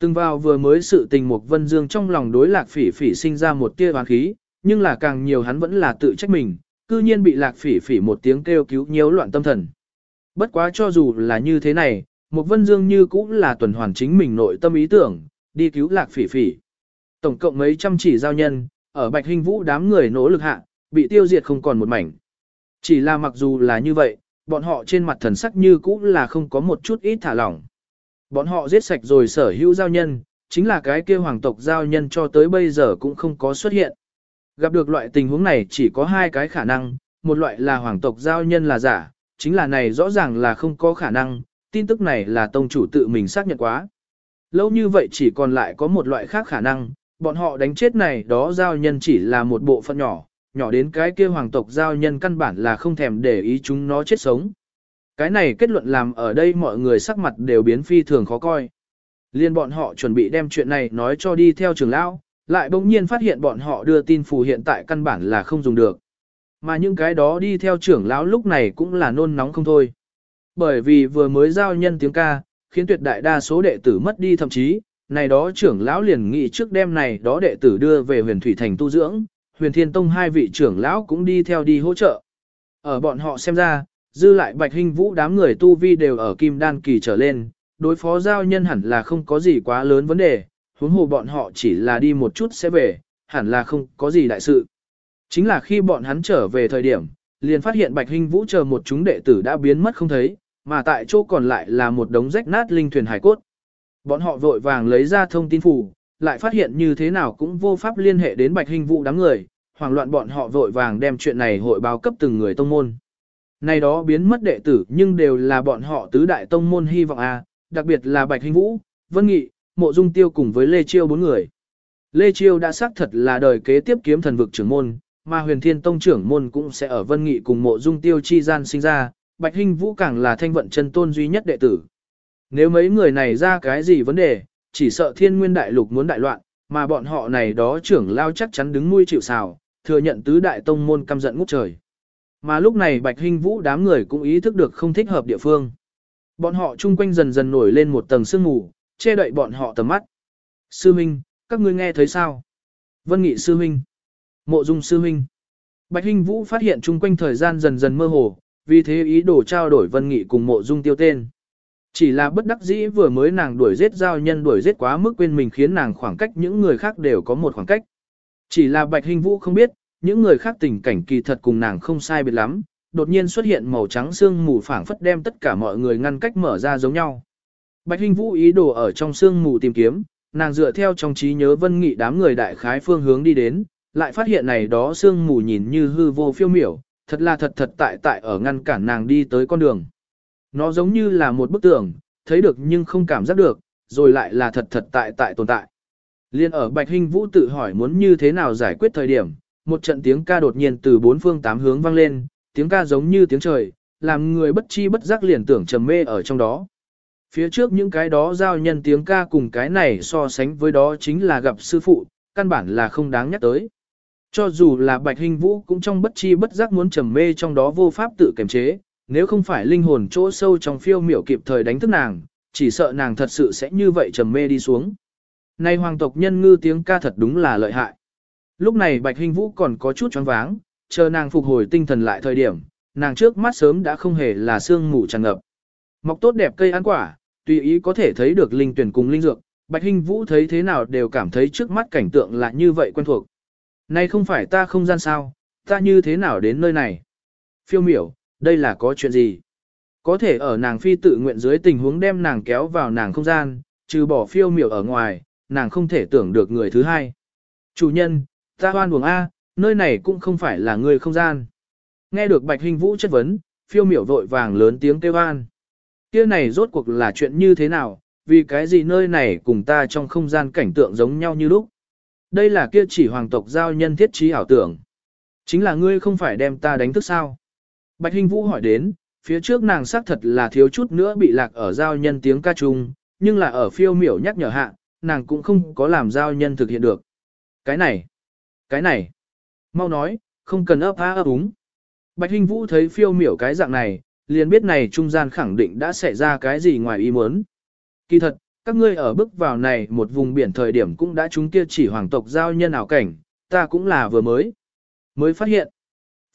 Từng vào vừa mới sự tình Mục Vân Dương trong lòng đối Lạc Phỉ Phỉ sinh ra một tia oán khí, nhưng là càng nhiều hắn vẫn là tự trách mình, cư nhiên bị Lạc Phỉ Phỉ một tiếng kêu cứu nhiễu loạn tâm thần. Bất quá cho dù là như thế này, Mục Vân Dương như cũng là tuần hoàn chính mình nội tâm ý tưởng, đi cứu Lạc Phỉ Phỉ. Tổng cộng mấy trăm chỉ giao nhân, ở Bạch Hình Vũ đám người nỗ lực hạ, bị tiêu diệt không còn một mảnh. Chỉ là mặc dù là như vậy, bọn họ trên mặt thần sắc như cũ là không có một chút ít thả lỏng. Bọn họ giết sạch rồi sở hữu giao nhân, chính là cái kia hoàng tộc giao nhân cho tới bây giờ cũng không có xuất hiện. Gặp được loại tình huống này chỉ có hai cái khả năng, một loại là hoàng tộc giao nhân là giả, chính là này rõ ràng là không có khả năng, tin tức này là tông chủ tự mình xác nhận quá. Lâu như vậy chỉ còn lại có một loại khác khả năng, bọn họ đánh chết này đó giao nhân chỉ là một bộ phận nhỏ, nhỏ đến cái kia hoàng tộc giao nhân căn bản là không thèm để ý chúng nó chết sống. Cái này kết luận làm ở đây mọi người sắc mặt đều biến phi thường khó coi. Liên bọn họ chuẩn bị đem chuyện này nói cho đi theo trường lão, lại bỗng nhiên phát hiện bọn họ đưa tin phù hiện tại căn bản là không dùng được. Mà những cái đó đi theo trưởng lão lúc này cũng là nôn nóng không thôi. Bởi vì vừa mới giao nhân tiếng ca, khiến tuyệt đại đa số đệ tử mất đi thậm chí, này đó trưởng lão liền nghĩ trước đêm này đó đệ tử đưa về huyền thủy thành tu dưỡng, huyền thiên tông hai vị trưởng lão cũng đi theo đi hỗ trợ. Ở bọn họ xem ra, dư lại bạch hình vũ đám người tu vi đều ở kim đan kỳ trở lên, đối phó giao nhân hẳn là không có gì quá lớn vấn đề, huống hồ bọn họ chỉ là đi một chút sẽ về, hẳn là không có gì đại sự. Chính là khi bọn hắn trở về thời điểm, liền phát hiện bạch hình vũ chờ một chúng đệ tử đã biến mất không thấy, mà tại chỗ còn lại là một đống rách nát linh thuyền hải cốt. Bọn họ vội vàng lấy ra thông tin phủ, lại phát hiện như thế nào cũng vô pháp liên hệ đến bạch hình vụ đám người, hoảng loạn bọn họ vội vàng đem chuyện này hội báo cấp từng người tông môn. Này đó biến mất đệ tử nhưng đều là bọn họ tứ đại tông môn hy vọng a, đặc biệt là Bạch Hình Vũ, Vân Nghị, Mộ Dung Tiêu cùng với Lê Chiêu bốn người. Lê Chiêu đã xác thật là đời kế tiếp kiếm thần vực trưởng môn, mà huyền thiên tông trưởng môn cũng sẽ ở Vân Nghị cùng Mộ Dung Tiêu chi gian sinh ra, Bạch Hình Vũ càng là thanh vận chân tôn duy nhất đệ tử. Nếu mấy người này ra cái gì vấn đề, chỉ sợ thiên nguyên đại lục muốn đại loạn, mà bọn họ này đó trưởng lao chắc chắn đứng nuôi chịu xào, thừa nhận tứ đại tông môn căm giận ngút trời. Mà lúc này Bạch Hinh Vũ đám người cũng ý thức được không thích hợp địa phương. Bọn họ chung quanh dần dần nổi lên một tầng sương mù, che đậy bọn họ tầm mắt. Sư Minh, các ngươi nghe thấy sao? Vân Nghị Sư Minh. Mộ Dung Sư Minh. Bạch Hinh Vũ phát hiện chung quanh thời gian dần dần mơ hồ, vì thế ý đồ trao đổi Vân Nghị cùng Mộ Dung tiêu tên. Chỉ là bất đắc dĩ vừa mới nàng đuổi giết giao nhân đuổi giết quá mức quên mình khiến nàng khoảng cách những người khác đều có một khoảng cách. Chỉ là Bạch Hình Vũ không biết, những người khác tình cảnh kỳ thật cùng nàng không sai biệt lắm, đột nhiên xuất hiện màu trắng xương mù phảng phất đem tất cả mọi người ngăn cách mở ra giống nhau. Bạch Hình Vũ ý đồ ở trong xương mù tìm kiếm, nàng dựa theo trong trí nhớ Vân Nghị đám người đại khái phương hướng đi đến, lại phát hiện này đó xương mù nhìn như hư vô phiêu miểu, thật là thật thật tại tại ở ngăn cản nàng đi tới con đường. Nó giống như là một bức tường, thấy được nhưng không cảm giác được, rồi lại là thật thật tại tại tồn tại. Liên ở Bạch Hinh Vũ tự hỏi muốn như thế nào giải quyết thời điểm, một trận tiếng ca đột nhiên từ bốn phương tám hướng vang lên, tiếng ca giống như tiếng trời, làm người bất chi bất giác liền tưởng trầm mê ở trong đó. Phía trước những cái đó giao nhân tiếng ca cùng cái này so sánh với đó chính là gặp sư phụ, căn bản là không đáng nhắc tới. Cho dù là Bạch Hình Vũ cũng trong bất chi bất giác muốn trầm mê trong đó vô pháp tự kiềm chế, nếu không phải linh hồn chỗ sâu trong phiêu miểu kịp thời đánh thức nàng, chỉ sợ nàng thật sự sẽ như vậy trầm mê đi xuống. Nay hoàng tộc nhân ngư tiếng ca thật đúng là lợi hại. Lúc này Bạch Hình Vũ còn có chút choáng váng, chờ nàng phục hồi tinh thần lại thời điểm, nàng trước mắt sớm đã không hề là sương mù tràn ngập. Mọc tốt đẹp cây ăn quả, tùy ý có thể thấy được linh tuyển cùng linh dược, Bạch Hinh Vũ thấy thế nào đều cảm thấy trước mắt cảnh tượng là như vậy quen thuộc. Này không phải ta không gian sao, ta như thế nào đến nơi này? Phiêu miểu, đây là có chuyện gì? Có thể ở nàng phi tự nguyện dưới tình huống đem nàng kéo vào nàng không gian, trừ bỏ phiêu miểu ở ngoài, nàng không thể tưởng được người thứ hai. Chủ nhân, ta hoan buồng A, nơi này cũng không phải là người không gian. Nghe được Bạch Hình Vũ chất vấn, phiêu miểu vội vàng lớn tiếng kêu an. Kia này rốt cuộc là chuyện như thế nào, vì cái gì nơi này cùng ta trong không gian cảnh tượng giống nhau như lúc. Đây là kia chỉ hoàng tộc giao nhân thiết trí ảo tưởng. Chính là ngươi không phải đem ta đánh thức sao. Bạch Hình Vũ hỏi đến, phía trước nàng xác thật là thiếu chút nữa bị lạc ở giao nhân tiếng ca trung, nhưng là ở phiêu miểu nhắc nhở hạ, nàng cũng không có làm giao nhân thực hiện được. Cái này, cái này, mau nói, không cần ấp á ấp úng. Bạch Hinh Vũ thấy phiêu miểu cái dạng này, liền biết này trung gian khẳng định đã xảy ra cái gì ngoài ý muốn. Kỳ thật, các ngươi ở bước vào này một vùng biển thời điểm cũng đã chúng kia chỉ hoàng tộc giao nhân ảo cảnh, ta cũng là vừa mới. Mới phát hiện.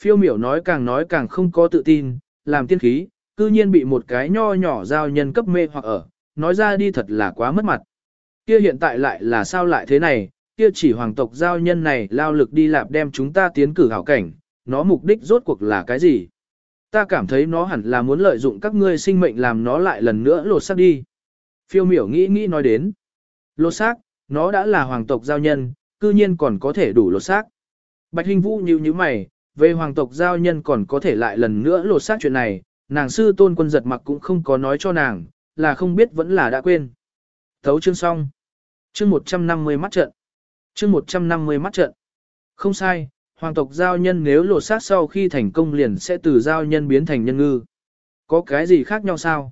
Phiêu miểu nói càng nói càng không có tự tin, làm tiên khí, cư nhiên bị một cái nho nhỏ giao nhân cấp mê hoặc ở, nói ra đi thật là quá mất mặt. Kia hiện tại lại là sao lại thế này, kia chỉ hoàng tộc giao nhân này lao lực đi lạp đem chúng ta tiến cử hảo cảnh, nó mục đích rốt cuộc là cái gì? Ta cảm thấy nó hẳn là muốn lợi dụng các ngươi sinh mệnh làm nó lại lần nữa lột xác đi. Phiêu miểu nghĩ nghĩ nói đến. Lột xác, nó đã là hoàng tộc giao nhân, cư nhiên còn có thể đủ lột xác. Bạch Hình Vũ nhíu nhíu mày, về hoàng tộc giao nhân còn có thể lại lần nữa lột xác chuyện này, nàng sư tôn quân giật mặc cũng không có nói cho nàng, là không biết vẫn là đã quên. Thấu chương xong. Chương 150 mắt trận. Chương 150 mắt trận. Không sai, Hoàng tộc giao nhân nếu lột xác sau khi thành công liền sẽ từ giao nhân biến thành nhân ngư. Có cái gì khác nhau sao?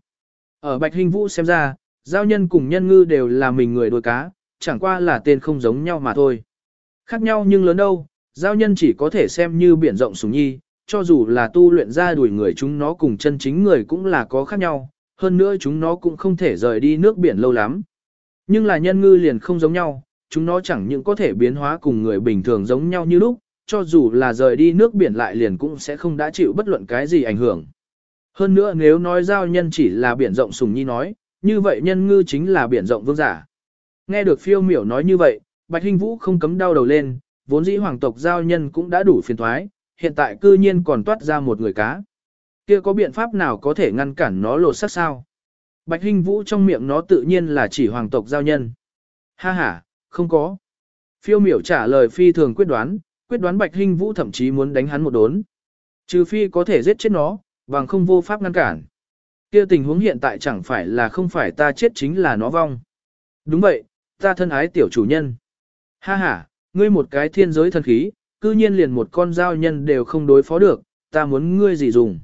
Ở Bạch Hình Vũ xem ra, giao nhân cùng nhân ngư đều là mình người đuôi cá, chẳng qua là tên không giống nhau mà thôi. Khác nhau nhưng lớn đâu, giao nhân chỉ có thể xem như biển rộng sùng nhi, cho dù là tu luyện ra đuổi người chúng nó cùng chân chính người cũng là có khác nhau, hơn nữa chúng nó cũng không thể rời đi nước biển lâu lắm. Nhưng là nhân ngư liền không giống nhau, chúng nó chẳng những có thể biến hóa cùng người bình thường giống nhau như lúc, cho dù là rời đi nước biển lại liền cũng sẽ không đã chịu bất luận cái gì ảnh hưởng. Hơn nữa nếu nói giao nhân chỉ là biển rộng sùng nhi nói, như vậy nhân ngư chính là biển rộng vương giả. Nghe được phiêu miểu nói như vậy, Bạch Hinh Vũ không cấm đau đầu lên, vốn dĩ hoàng tộc giao nhân cũng đã đủ phiền thoái, hiện tại cư nhiên còn toát ra một người cá. Kia có biện pháp nào có thể ngăn cản nó lột sắc sao? Bạch Hinh Vũ trong miệng nó tự nhiên là chỉ hoàng tộc giao nhân. Ha ha, không có. Phiêu miểu trả lời phi thường quyết đoán, quyết đoán Bạch Hinh Vũ thậm chí muốn đánh hắn một đốn. Trừ phi có thể giết chết nó, bằng không vô pháp ngăn cản. Kia tình huống hiện tại chẳng phải là không phải ta chết chính là nó vong. Đúng vậy, ta thân ái tiểu chủ nhân. Ha ha, ngươi một cái thiên giới thần khí, cư nhiên liền một con giao nhân đều không đối phó được, ta muốn ngươi gì dùng.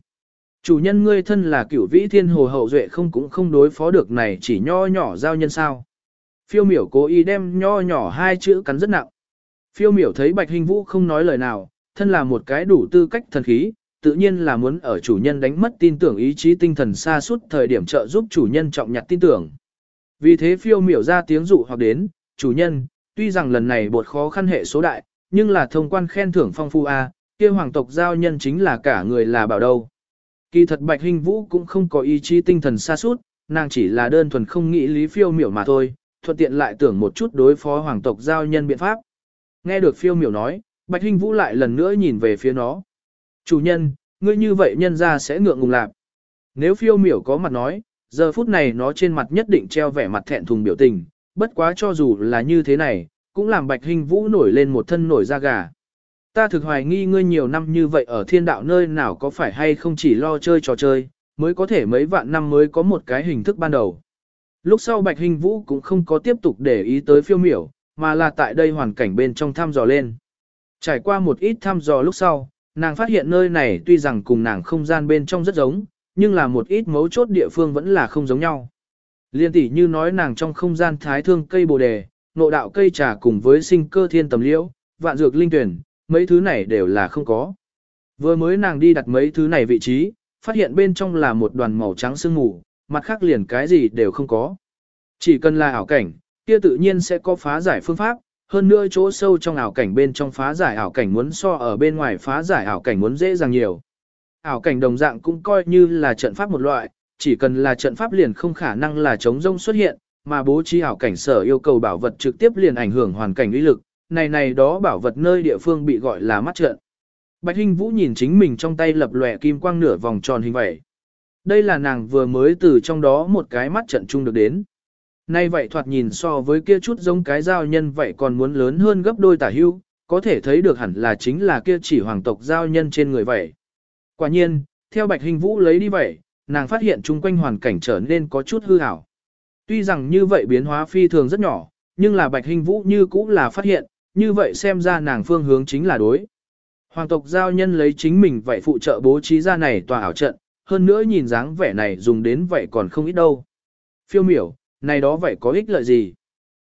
Chủ nhân ngươi thân là cửu vĩ thiên hồ hậu duệ không cũng không đối phó được này chỉ nho nhỏ giao nhân sao. Phiêu miểu cố ý đem nho nhỏ hai chữ cắn rất nặng. Phiêu miểu thấy Bạch Hình Vũ không nói lời nào, thân là một cái đủ tư cách thần khí, tự nhiên là muốn ở chủ nhân đánh mất tin tưởng ý chí tinh thần xa suốt thời điểm trợ giúp chủ nhân trọng nhặt tin tưởng. Vì thế phiêu miểu ra tiếng dụ hoặc đến, chủ nhân, tuy rằng lần này bột khó khăn hệ số đại, nhưng là thông quan khen thưởng phong phu A, à, kia hoàng tộc giao nhân chính là cả người là bảo đâu. Kỳ thật Bạch Hình Vũ cũng không có ý chí tinh thần xa suốt, nàng chỉ là đơn thuần không nghĩ lý phiêu miểu mà thôi, thuận tiện lại tưởng một chút đối phó hoàng tộc giao nhân biện pháp. Nghe được phiêu miểu nói, Bạch Hinh Vũ lại lần nữa nhìn về phía nó. Chủ nhân, ngươi như vậy nhân ra sẽ ngượng ngùng lạc. Nếu phiêu miểu có mặt nói, giờ phút này nó trên mặt nhất định treo vẻ mặt thẹn thùng biểu tình, bất quá cho dù là như thế này, cũng làm Bạch Hinh Vũ nổi lên một thân nổi da gà. Ta thực hoài nghi ngươi nhiều năm như vậy ở thiên đạo nơi nào có phải hay không chỉ lo chơi trò chơi, mới có thể mấy vạn năm mới có một cái hình thức ban đầu. Lúc sau Bạch Hinh Vũ cũng không có tiếp tục để ý tới phiêu miểu, mà là tại đây hoàn cảnh bên trong thăm dò lên. Trải qua một ít thăm dò lúc sau, nàng phát hiện nơi này tuy rằng cùng nàng không gian bên trong rất giống, nhưng là một ít mấu chốt địa phương vẫn là không giống nhau. Liên tỷ như nói nàng trong không gian thái thương cây bồ đề, nộ đạo cây trà cùng với sinh cơ thiên tầm liễu, vạn dược linh tuyển, mấy thứ này đều là không có. Vừa mới nàng đi đặt mấy thứ này vị trí, phát hiện bên trong là một đoàn màu trắng sương mù, mặt khác liền cái gì đều không có. Chỉ cần là ảo cảnh, kia tự nhiên sẽ có phá giải phương pháp, hơn nữa chỗ sâu trong ảo cảnh bên trong phá giải ảo cảnh muốn so ở bên ngoài phá giải ảo cảnh muốn dễ dàng nhiều. Ảo cảnh đồng dạng cũng coi như là trận pháp một loại, chỉ cần là trận pháp liền không khả năng là chống rông xuất hiện, mà bố trí ảo cảnh sở yêu cầu bảo vật trực tiếp liền ảnh hưởng hoàn cảnh uy lực, này này đó bảo vật nơi địa phương bị gọi là mắt trận. Bạch Hinh Vũ nhìn chính mình trong tay lập lòe kim quang nửa vòng tròn hình vậy. Đây là nàng vừa mới từ trong đó một cái mắt trận chung được đến. Nay vậy thoạt nhìn so với kia chút giống cái giao nhân vậy còn muốn lớn hơn gấp đôi tả hưu, có thể thấy được hẳn là chính là kia chỉ hoàng tộc giao nhân trên người vậy. Quả nhiên, theo Bạch Hình Vũ lấy đi vậy, nàng phát hiện chung quanh hoàn cảnh trở nên có chút hư hảo. Tuy rằng như vậy biến hóa phi thường rất nhỏ, nhưng là Bạch Hình Vũ như cũ là phát hiện, như vậy xem ra nàng phương hướng chính là đối. Hoàng tộc giao nhân lấy chính mình vậy phụ trợ bố trí ra này tòa ảo trận, hơn nữa nhìn dáng vẻ này dùng đến vậy còn không ít đâu. Phiêu miểu, này đó vậy có ích lợi gì?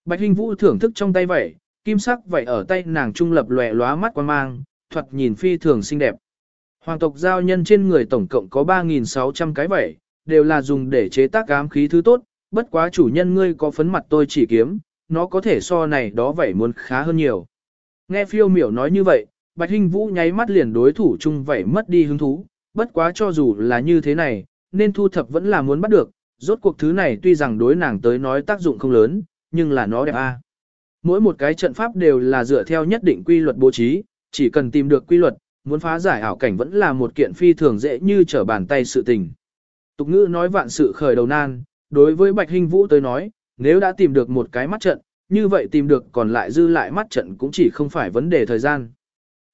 Bạch hình Vũ thưởng thức trong tay vậy, kim sắc vậy ở tay nàng trung lập lòe lóa mắt quan mang, thuật nhìn phi thường xinh đẹp. Hoàng tộc giao nhân trên người tổng cộng có 3.600 cái vẩy, đều là dùng để chế tác ám khí thứ tốt, bất quá chủ nhân ngươi có phấn mặt tôi chỉ kiếm, nó có thể so này đó vẩy muốn khá hơn nhiều. Nghe phiêu miểu nói như vậy, Bạch Hinh Vũ nháy mắt liền đối thủ chung vẩy mất đi hứng thú, bất quá cho dù là như thế này, nên thu thập vẫn là muốn bắt được, rốt cuộc thứ này tuy rằng đối nàng tới nói tác dụng không lớn, nhưng là nó đẹp a. Mỗi một cái trận pháp đều là dựa theo nhất định quy luật bố trí, chỉ cần tìm được quy luật, muốn phá giải ảo cảnh vẫn là một kiện phi thường dễ như trở bàn tay sự tình. Tục ngữ nói vạn sự khởi đầu nan, đối với Bạch Hinh Vũ tới nói, nếu đã tìm được một cái mắt trận, như vậy tìm được còn lại dư lại mắt trận cũng chỉ không phải vấn đề thời gian.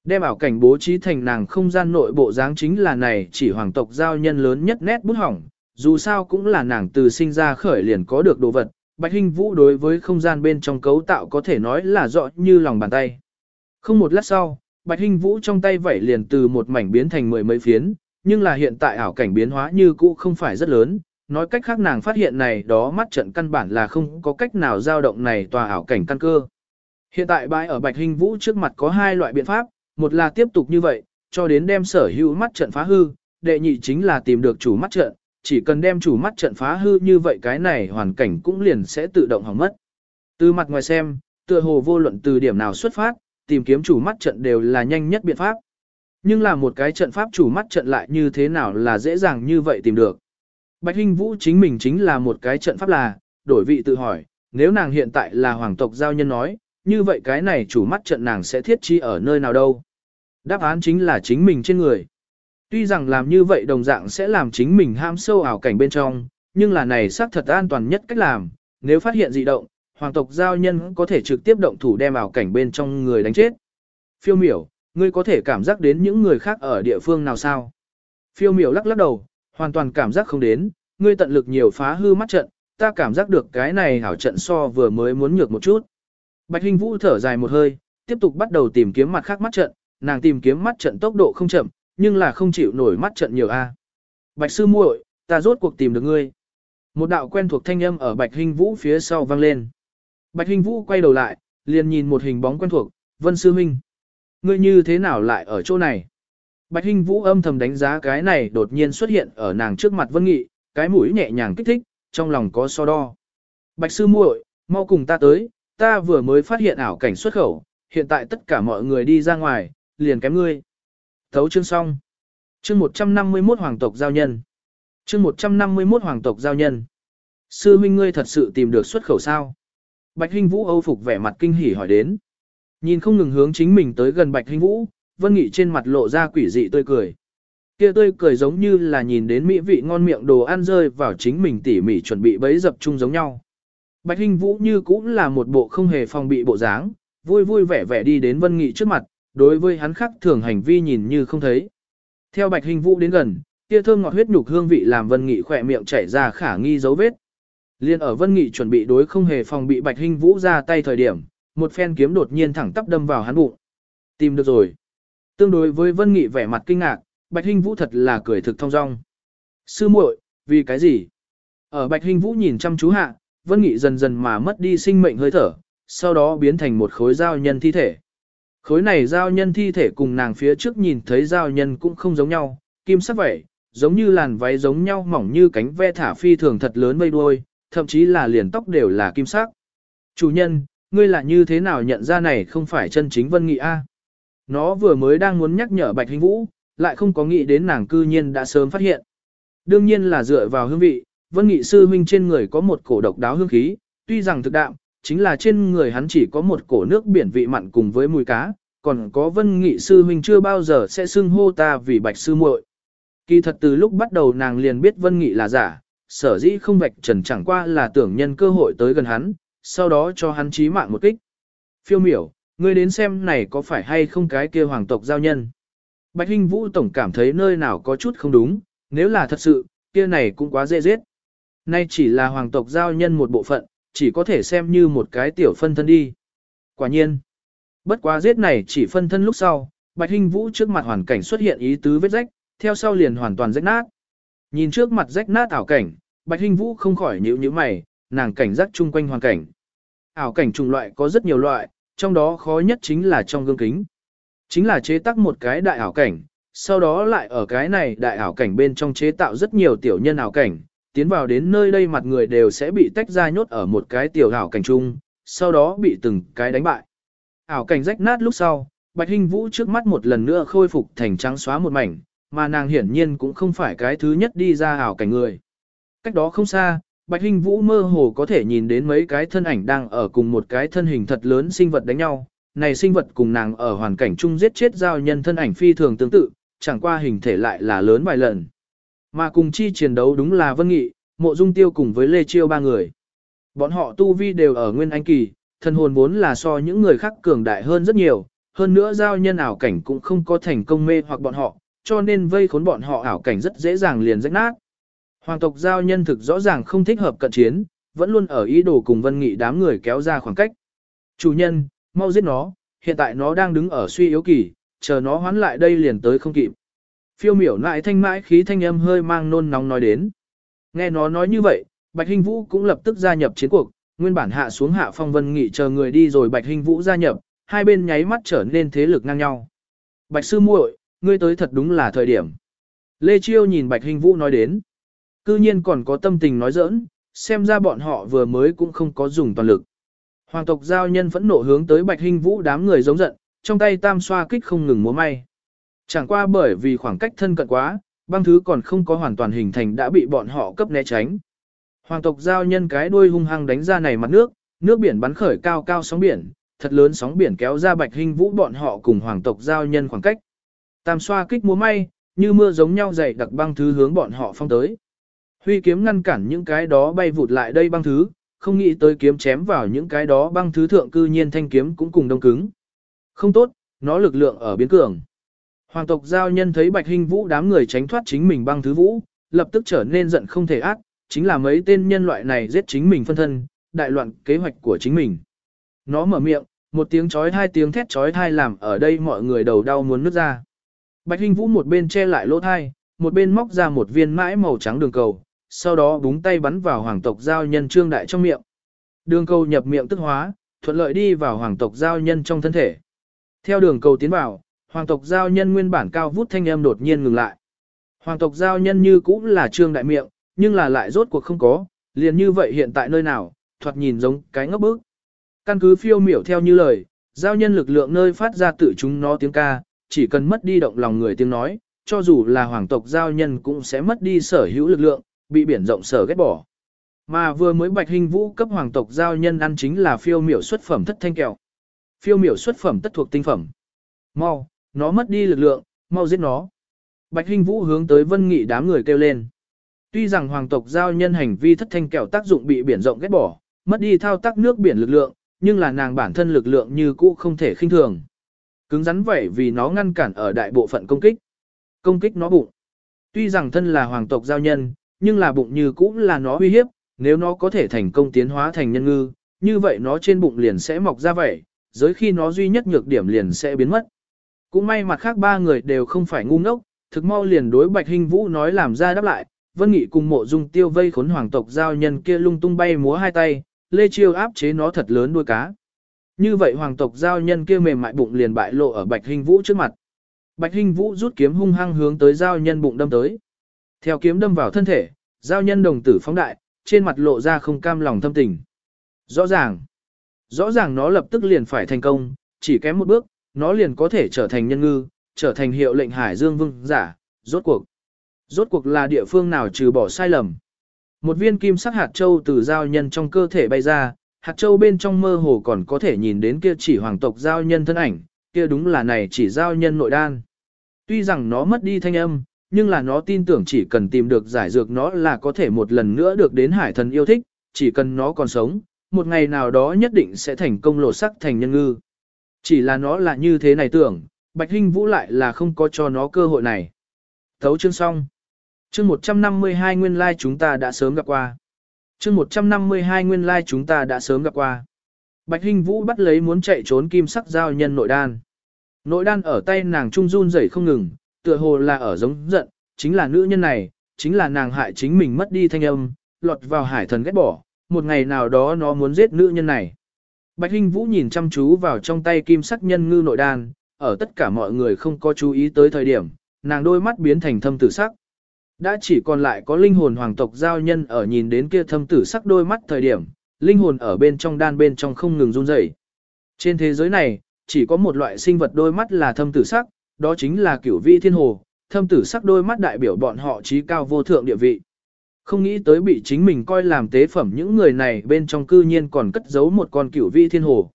Đem ảo cảnh bố trí thành nàng không gian nội bộ dáng chính là này chỉ hoàng tộc giao nhân lớn nhất nét bút hỏng, dù sao cũng là nàng từ sinh ra khởi liền có được đồ vật, Bạch Hinh Vũ đối với không gian bên trong cấu tạo có thể nói là rõ như lòng bàn tay. Không một lát sau, Bạch Hinh Vũ trong tay vẩy liền từ một mảnh biến thành mười mấy phiến, nhưng là hiện tại ảo cảnh biến hóa như cũ không phải rất lớn, nói cách khác nàng phát hiện này đó mắt trận căn bản là không có cách nào dao động này tòa ảo cảnh căn cơ. Hiện tại bãi ở Bạch Hinh Vũ trước mặt có hai loại biện pháp, một là tiếp tục như vậy, cho đến đem sở hữu mắt trận phá hư, đệ nhị chính là tìm được chủ mắt trận, chỉ cần đem chủ mắt trận phá hư như vậy cái này hoàn cảnh cũng liền sẽ tự động hỏng mất. Từ mặt ngoài xem, tựa hồ vô luận từ điểm nào xuất phát, tìm kiếm chủ mắt trận đều là nhanh nhất biện pháp. Nhưng là một cái trận pháp chủ mắt trận lại như thế nào là dễ dàng như vậy tìm được. Bạch Hinh Vũ chính mình chính là một cái trận pháp là, đổi vị tự hỏi, nếu nàng hiện tại là hoàng tộc giao nhân nói, như vậy cái này chủ mắt trận nàng sẽ thiết chi ở nơi nào đâu. Đáp án chính là chính mình trên người. Tuy rằng làm như vậy đồng dạng sẽ làm chính mình ham sâu ảo cảnh bên trong, nhưng là này xác thật an toàn nhất cách làm, nếu phát hiện dị động, hoàng tộc giao nhân có thể trực tiếp động thủ đem ảo cảnh bên trong người đánh chết. Phiêu miểu, ngươi có thể cảm giác đến những người khác ở địa phương nào sao? Phiêu miểu lắc lắc đầu, hoàn toàn cảm giác không đến, ngươi tận lực nhiều phá hư mắt trận, ta cảm giác được cái này hảo trận so vừa mới muốn nhược một chút. Bạch Hình Vũ thở dài một hơi, tiếp tục bắt đầu tìm kiếm mặt khác mắt trận, nàng tìm kiếm mắt trận tốc độ không chậm, nhưng là không chịu nổi mắt trận nhiều a. Bạch sư muội, ta rốt cuộc tìm được ngươi. Một đạo quen thuộc thanh âm ở Bạch Hinh Vũ phía sau vang lên. Bạch Hinh Vũ quay đầu lại, liền nhìn một hình bóng quen thuộc, Vân sư Minh. Ngươi như thế nào lại ở chỗ này? Bạch Hinh Vũ âm thầm đánh giá cái này đột nhiên xuất hiện ở nàng trước mặt Vân Nghị, cái mũi nhẹ nhàng kích thích, trong lòng có so đo. Bạch sư muội, mau cùng ta tới, ta vừa mới phát hiện ảo cảnh xuất khẩu, hiện tại tất cả mọi người đi ra ngoài, liền kém ngươi. Thấu chương xong. Chương 151 hoàng tộc giao nhân. Chương 151 hoàng tộc giao nhân. Sư huynh ngươi thật sự tìm được xuất khẩu sao? Bạch Hinh Vũ âu phục vẻ mặt kinh hỉ hỏi đến. Nhìn không ngừng hướng chính mình tới gần Bạch Hinh Vũ, Vân Nghị trên mặt lộ ra quỷ dị tươi cười. Kia tươi cười giống như là nhìn đến mỹ vị ngon miệng đồ ăn rơi vào chính mình tỉ mỉ chuẩn bị bấy dập chung giống nhau. Bạch Hinh Vũ như cũng là một bộ không hề phòng bị bộ dáng, vui vui vẻ vẻ đi đến Vân Nghị trước mặt, đối với hắn khắc thường hành vi nhìn như không thấy. Theo Bạch Hinh Vũ đến gần, kia thơm ngọt huyết nhục hương vị làm Vân Nghị khỏe miệng chảy ra khả nghi dấu vết. Liên ở Vân Nghị chuẩn bị đối không hề phòng bị Bạch Hinh Vũ ra tay thời điểm, một phen kiếm đột nhiên thẳng tắp đâm vào hắn bụng. Tìm được rồi. Tương đối với Vân Nghị vẻ mặt kinh ngạc, Bạch Hinh Vũ thật là cười thực thông dong. Sư muội, vì cái gì? Ở Bạch Hinh Vũ nhìn chăm chú hạ, Vân Nghị dần dần mà mất đi sinh mệnh hơi thở, sau đó biến thành một khối giao nhân thi thể. Khối này giao nhân thi thể cùng nàng phía trước nhìn thấy giao nhân cũng không giống nhau, kim sắc vậy, giống như làn váy giống nhau mỏng như cánh ve thả phi thường thật lớn mây đuôi, thậm chí là liền tóc đều là kim sắc. Chủ nhân, ngươi là như thế nào nhận ra này không phải chân chính Vân Nghị A? Nó vừa mới đang muốn nhắc nhở Bạch Hình Vũ, lại không có nghĩ đến nàng cư nhiên đã sớm phát hiện. Đương nhiên là dựa vào hương vị, Vân Nghị sư huynh trên người có một cổ độc đáo hương khí, tuy rằng thực đạm, chính là trên người hắn chỉ có một cổ nước biển vị mặn cùng với mùi cá, còn có Vân Nghị sư huynh chưa bao giờ sẽ xưng hô ta vì Bạch sư muội. Kỳ thật từ lúc bắt đầu nàng liền biết Vân Nghị là giả, sở dĩ không vạch trần chẳng qua là tưởng nhân cơ hội tới gần hắn, sau đó cho hắn chí mạng một kích. Phiêu miểu, ngươi đến xem này có phải hay không cái kia hoàng tộc giao nhân. Bạch Hinh Vũ tổng cảm thấy nơi nào có chút không đúng, nếu là thật sự, kia này cũng quá dễ giết. Nay chỉ là hoàng tộc giao nhân một bộ phận, chỉ có thể xem như một cái tiểu phân thân đi. Quả nhiên, bất quá giết này chỉ phân thân lúc sau, Bạch Hinh Vũ trước mặt hoàn cảnh xuất hiện ý tứ vết rách, theo sau liền hoàn toàn rách nát. Nhìn trước mặt rách nát ảo cảnh, Bạch Hinh Vũ không khỏi nhíu nhíu mày, nàng cảnh giác chung quanh hoàn cảnh. Ảo cảnh trùng loại có rất nhiều loại, trong đó khó nhất chính là trong gương kính. Chính là chế tác một cái đại ảo cảnh, sau đó lại ở cái này đại ảo cảnh bên trong chế tạo rất nhiều tiểu nhân ảo cảnh, tiến vào đến nơi đây mặt người đều sẽ bị tách ra nhốt ở một cái tiểu ảo cảnh chung, sau đó bị từng cái đánh bại. Ảo cảnh rách nát lúc sau, Bạch Hinh Vũ trước mắt một lần nữa khôi phục thành trắng xóa một mảnh, mà nàng hiển nhiên cũng không phải cái thứ nhất đi ra ảo cảnh người. Cách đó không xa, Bạch Hinh Vũ mơ hồ có thể nhìn đến mấy cái thân ảnh đang ở cùng một cái thân hình thật lớn sinh vật đánh nhau. Này sinh vật cùng nàng ở hoàn cảnh chung giết chết giao nhân thân ảnh phi thường tương tự, chẳng qua hình thể lại là lớn vài lần. Mà cùng chi chiến đấu đúng là Vân Nghị, Mộ Dung Tiêu cùng với Lê Chiêu ba người. Bọn họ tu vi đều ở nguyên anh kỳ, thân hồn vốn là so những người khác cường đại hơn rất nhiều, hơn nữa giao nhân ảo cảnh cũng không có thành công mê hoặc bọn họ, cho nên vây khốn bọn họ ảo cảnh rất dễ dàng liền rách nát. Hoàng tộc giao nhân thực rõ ràng không thích hợp cận chiến, vẫn luôn ở ý đồ cùng Vân Nghị đám người kéo ra khoảng cách. Chủ nhân, mau giết nó, hiện tại nó đang đứng ở suy yếu kỳ, chờ nó hoán lại đây liền tới không kịp. Phiêu miểu lại thanh mãi khí thanh âm hơi mang nôn nóng nói đến. Nghe nó nói như vậy, Bạch Hinh Vũ cũng lập tức gia nhập chiến cuộc, nguyên bản hạ xuống hạ phong Vân Nghị chờ người đi rồi Bạch Hinh Vũ gia nhập, hai bên nháy mắt trở nên thế lực ngang nhau. Bạch sư muội, ngươi tới thật đúng là thời điểm. Lê Chiêu nhìn Bạch Hinh Vũ nói đến. Cư nhiên còn có tâm tình nói giỡn, xem ra bọn họ vừa mới cũng không có dùng toàn lực. Hoàng tộc giao nhân phẫn nộ hướng tới Bạch Hinh Vũ đám người giống giận, trong tay tam xoa kích không ngừng múa may. Chẳng qua bởi vì khoảng cách thân cận quá, băng thứ còn không có hoàn toàn hình thành đã bị bọn họ cấp né tránh. Hoàng tộc giao nhân cái đuôi hung hăng đánh ra này mặt nước, nước biển bắn khởi cao cao sóng biển, thật lớn sóng biển kéo ra Bạch Hinh Vũ bọn họ cùng hoàng tộc giao nhân khoảng cách. Tam xoa kích múa may, như mưa giống nhau dày đặc băng thứ hướng bọn họ phong tới. Huy kiếm ngăn cản những cái đó bay vụt lại đây băng thứ, không nghĩ tới kiếm chém vào những cái đó băng thứ thượng cư nhiên thanh kiếm cũng cùng đông cứng. Không tốt, nó lực lượng ở biến cường. Hoàng tộc giao nhân thấy Bạch Hinh Vũ đám người tránh thoát chính mình băng thứ vũ, lập tức trở nên giận không thể ác, chính là mấy tên nhân loại này giết chính mình phân thân, đại loạn kế hoạch của chính mình. Nó mở miệng, một tiếng chói hai tiếng thét chói thai làm ở đây mọi người đầu đau muốn nứt ra. Bạch Hinh Vũ một bên che lại lỗ thai, một bên móc ra một viên mãi màu trắng đường cầu, sau đó búng tay bắn vào hoàng tộc giao nhân trương đại trong miệng. Đường cầu nhập miệng tức hóa, thuận lợi đi vào hoàng tộc giao nhân trong thân thể. Theo đường cầu tiến vào, hoàng tộc giao nhân nguyên bản cao vút thanh âm đột nhiên ngừng lại. Hoàng tộc giao nhân như cũng là trương đại miệng, nhưng là lại rốt cuộc không có, liền như vậy hiện tại nơi nào, thoạt nhìn giống cái ngốc bức. Căn cứ phiêu miểu theo như lời, giao nhân lực lượng nơi phát ra tự chúng nó tiếng ca, chỉ cần mất đi động lòng người tiếng nói, cho dù là hoàng tộc giao nhân cũng sẽ mất đi sở hữu lực lượng, bị biển rộng sở ghét bỏ. Mà vừa mới bạch hình vũ cấp hoàng tộc giao nhân ăn chính là phiêu miểu xuất phẩm thất thanh kẹo. Phiêu miểu xuất phẩm tất thuộc tinh phẩm. Mau, nó mất đi lực lượng, mau giết nó. Bạch hình vũ hướng tới vân nghị đám người kêu lên. Tuy rằng hoàng tộc giao nhân hành vi thất thanh kẹo tác dụng bị biển rộng ghét bỏ, mất đi thao tác nước biển lực lượng, nhưng là nàng bản thân lực lượng như cũ không thể khinh thường. Cứng rắn vậy vì nó ngăn cản ở đại bộ phận công kích. Công kích nó bụng. Tuy rằng thân là hoàng tộc giao nhân, nhưng là bụng như cũng là nó uy hiếp, nếu nó có thể thành công tiến hóa thành nhân ngư, như vậy nó trên bụng liền sẽ mọc ra vậy, giới khi nó duy nhất nhược điểm liền sẽ biến mất. Cũng may mặt khác ba người đều không phải ngu ngốc, thực mau liền đối Bạch hình Vũ nói làm ra đáp lại, Vân Nghị cùng mộ dung tiêu vây khốn hoàng tộc giao nhân kia lung tung bay múa hai tay, Lê Chiêu áp chế nó thật lớn đuôi cá. Như vậy hoàng tộc giao nhân kia mềm mại bụng liền bại lộ ở Bạch hình Vũ trước mặt. Bạch hình Vũ rút kiếm hung hăng hướng tới giao nhân bụng đâm tới. Theo kiếm đâm vào thân thể, giao nhân đồng tử phóng đại, trên mặt lộ ra không cam lòng thâm tình. Rõ ràng, rõ ràng nó lập tức liền phải thành công, chỉ kém một bước, nó liền có thể trở thành nhân ngư, trở thành hiệu lệnh Hải Dương Vương giả, rốt cuộc. Rốt cuộc là địa phương nào trừ bỏ sai lầm. Một viên kim sắc hạt châu từ giao nhân trong cơ thể bay ra, hạt châu bên trong mơ hồ còn có thể nhìn đến kia chỉ hoàng tộc giao nhân thân ảnh, kia đúng là này chỉ giao nhân nội đan. Tuy rằng nó mất đi thanh âm, nhưng là nó tin tưởng chỉ cần tìm được giải dược nó là có thể một lần nữa được đến hải thần yêu thích, chỉ cần nó còn sống, một ngày nào đó nhất định sẽ thành công lột sắc thành nhân ngư. Chỉ là nó là như thế này tưởng, Bạch Hinh Vũ lại là không có cho nó cơ hội này. Thấu chương xong. Chương 152 nguyên lai like chúng ta đã sớm gặp qua. Chương 152 nguyên lai like chúng ta đã sớm gặp qua. Bạch Hinh Vũ bắt lấy muốn chạy trốn kim sắc giao nhân nội đan. Nội đan ở tay nàng trung run rẩy không ngừng, tựa hồ là ở giống giận, chính là nữ nhân này, chính là nàng hại chính mình mất đi thanh âm, lọt vào hải thần ghét bỏ, một ngày nào đó nó muốn giết nữ nhân này. Bạch Hinh Vũ nhìn chăm chú vào trong tay kim sắc nhân ngư nội đan, ở tất cả mọi người không có chú ý tới thời điểm, nàng đôi mắt biến thành thâm tử sắc. Đã chỉ còn lại có linh hồn hoàng tộc giao nhân ở nhìn đến kia thâm tử sắc đôi mắt thời điểm, linh hồn ở bên trong đan bên trong không ngừng run rẩy. Trên thế giới này, chỉ có một loại sinh vật đôi mắt là thâm tử sắc, đó chính là cửu vi thiên hồ, thâm tử sắc đôi mắt đại biểu bọn họ trí cao vô thượng địa vị. Không nghĩ tới bị chính mình coi làm tế phẩm những người này bên trong cư nhiên còn cất giấu một con cửu vi thiên hồ.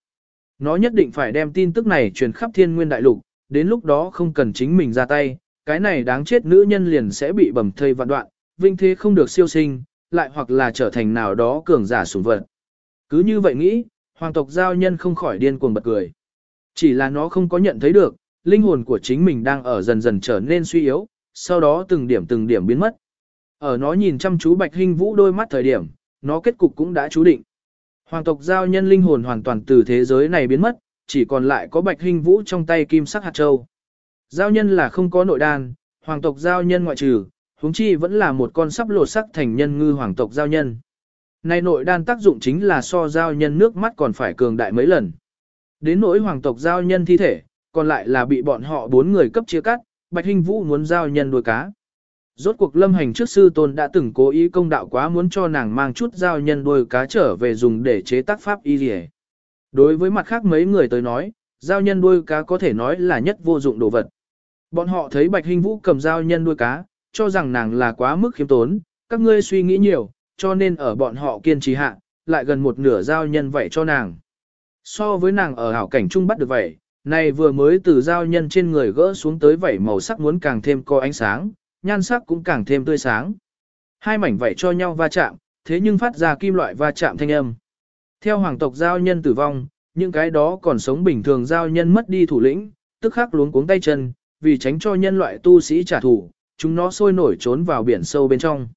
Nó nhất định phải đem tin tức này truyền khắp thiên nguyên đại lục, đến lúc đó không cần chính mình ra tay, cái này đáng chết nữ nhân liền sẽ bị bầm thây vạn đoạn, vinh thế không được siêu sinh, lại hoặc là trở thành nào đó cường giả sủng vật. Cứ như vậy nghĩ, hoàng tộc giao nhân không khỏi điên cuồng bật cười. Chỉ là nó không có nhận thấy được, linh hồn của chính mình đang ở dần dần trở nên suy yếu, sau đó từng điểm từng điểm biến mất. Ở nó nhìn chăm chú Bạch Hinh Vũ đôi mắt thời điểm, nó kết cục cũng đã chú định. Hoàng tộc giao nhân linh hồn hoàn toàn từ thế giới này biến mất, chỉ còn lại có Bạch Hinh Vũ trong tay kim sắc hạt châu. Giao nhân là không có nội đan, hoàng tộc giao nhân ngoại trừ, huống chi vẫn là một con sắp lột sắc thành nhân ngư hoàng tộc giao nhân. Này nội đan tác dụng chính là so giao nhân nước mắt còn phải cường đại mấy lần. Đến nỗi hoàng tộc giao nhân thi thể, còn lại là bị bọn họ bốn người cấp chia cắt, Bạch Hinh Vũ muốn giao nhân đuôi cá. Rốt cuộc lâm hành trước sư tôn đã từng cố ý công đạo quá muốn cho nàng mang chút giao nhân đuôi cá trở về dùng để chế tác pháp y rìa. Đối với mặt khác mấy người tới nói, giao nhân đuôi cá có thể nói là nhất vô dụng đồ vật. Bọn họ thấy Bạch Hinh Vũ cầm dao nhân đuôi cá, cho rằng nàng là quá mức khiêm tốn, các ngươi suy nghĩ nhiều, cho nên ở bọn họ kiên trì hạ, lại gần một nửa dao nhân vậy cho nàng. So với nàng ở hảo cảnh trung bắt được vậy, này vừa mới từ dao nhân trên người gỡ xuống tới vảy màu sắc muốn càng thêm có ánh sáng, nhan sắc cũng càng thêm tươi sáng. Hai mảnh vảy cho nhau va chạm, thế nhưng phát ra kim loại va chạm thanh âm. Theo hoàng tộc giao nhân tử vong, những cái đó còn sống bình thường giao nhân mất đi thủ lĩnh, tức khắc luống cuống tay chân, vì tránh cho nhân loại tu sĩ trả thù, chúng nó sôi nổi trốn vào biển sâu bên trong.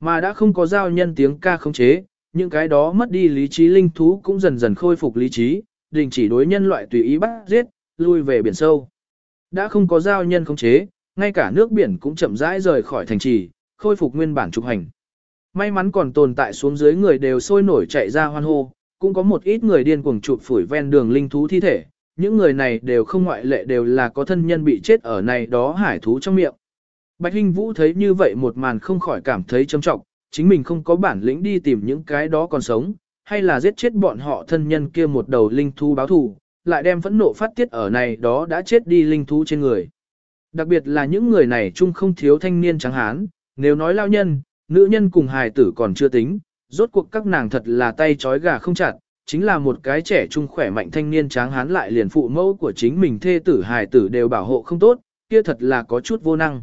Mà đã không có giao nhân tiếng ca khống chế, những cái đó mất đi lý trí linh thú cũng dần dần khôi phục lý trí, đình chỉ đối nhân loại tùy ý bắt giết, lui về biển sâu. Đã không có giao nhân khống chế, ngay cả nước biển cũng chậm rãi rời khỏi thành trì, khôi phục nguyên bản trục hành. May mắn còn tồn tại xuống dưới người đều sôi nổi chạy ra hoan hô, cũng có một ít người điên cuồng chụp phủi ven đường linh thú thi thể, những người này đều không ngoại lệ đều là có thân nhân bị chết ở này đó hải thú trong miệng. Bạch Hinh Vũ thấy như vậy một màn không khỏi cảm thấy châm trọng, chính mình không có bản lĩnh đi tìm những cái đó còn sống, hay là giết chết bọn họ thân nhân kia một đầu linh thú báo thù, lại đem phẫn nộ phát tiết ở này đó đã chết đi linh thú trên người. Đặc biệt là những người này chung không thiếu thanh niên trắng hán, nếu nói lao nhân, nữ nhân cùng hài tử còn chưa tính, rốt cuộc các nàng thật là tay trói gà không chặt, chính là một cái trẻ trung khỏe mạnh thanh niên tráng hán lại liền phụ mẫu của chính mình thê tử hài tử đều bảo hộ không tốt, kia thật là có chút vô năng.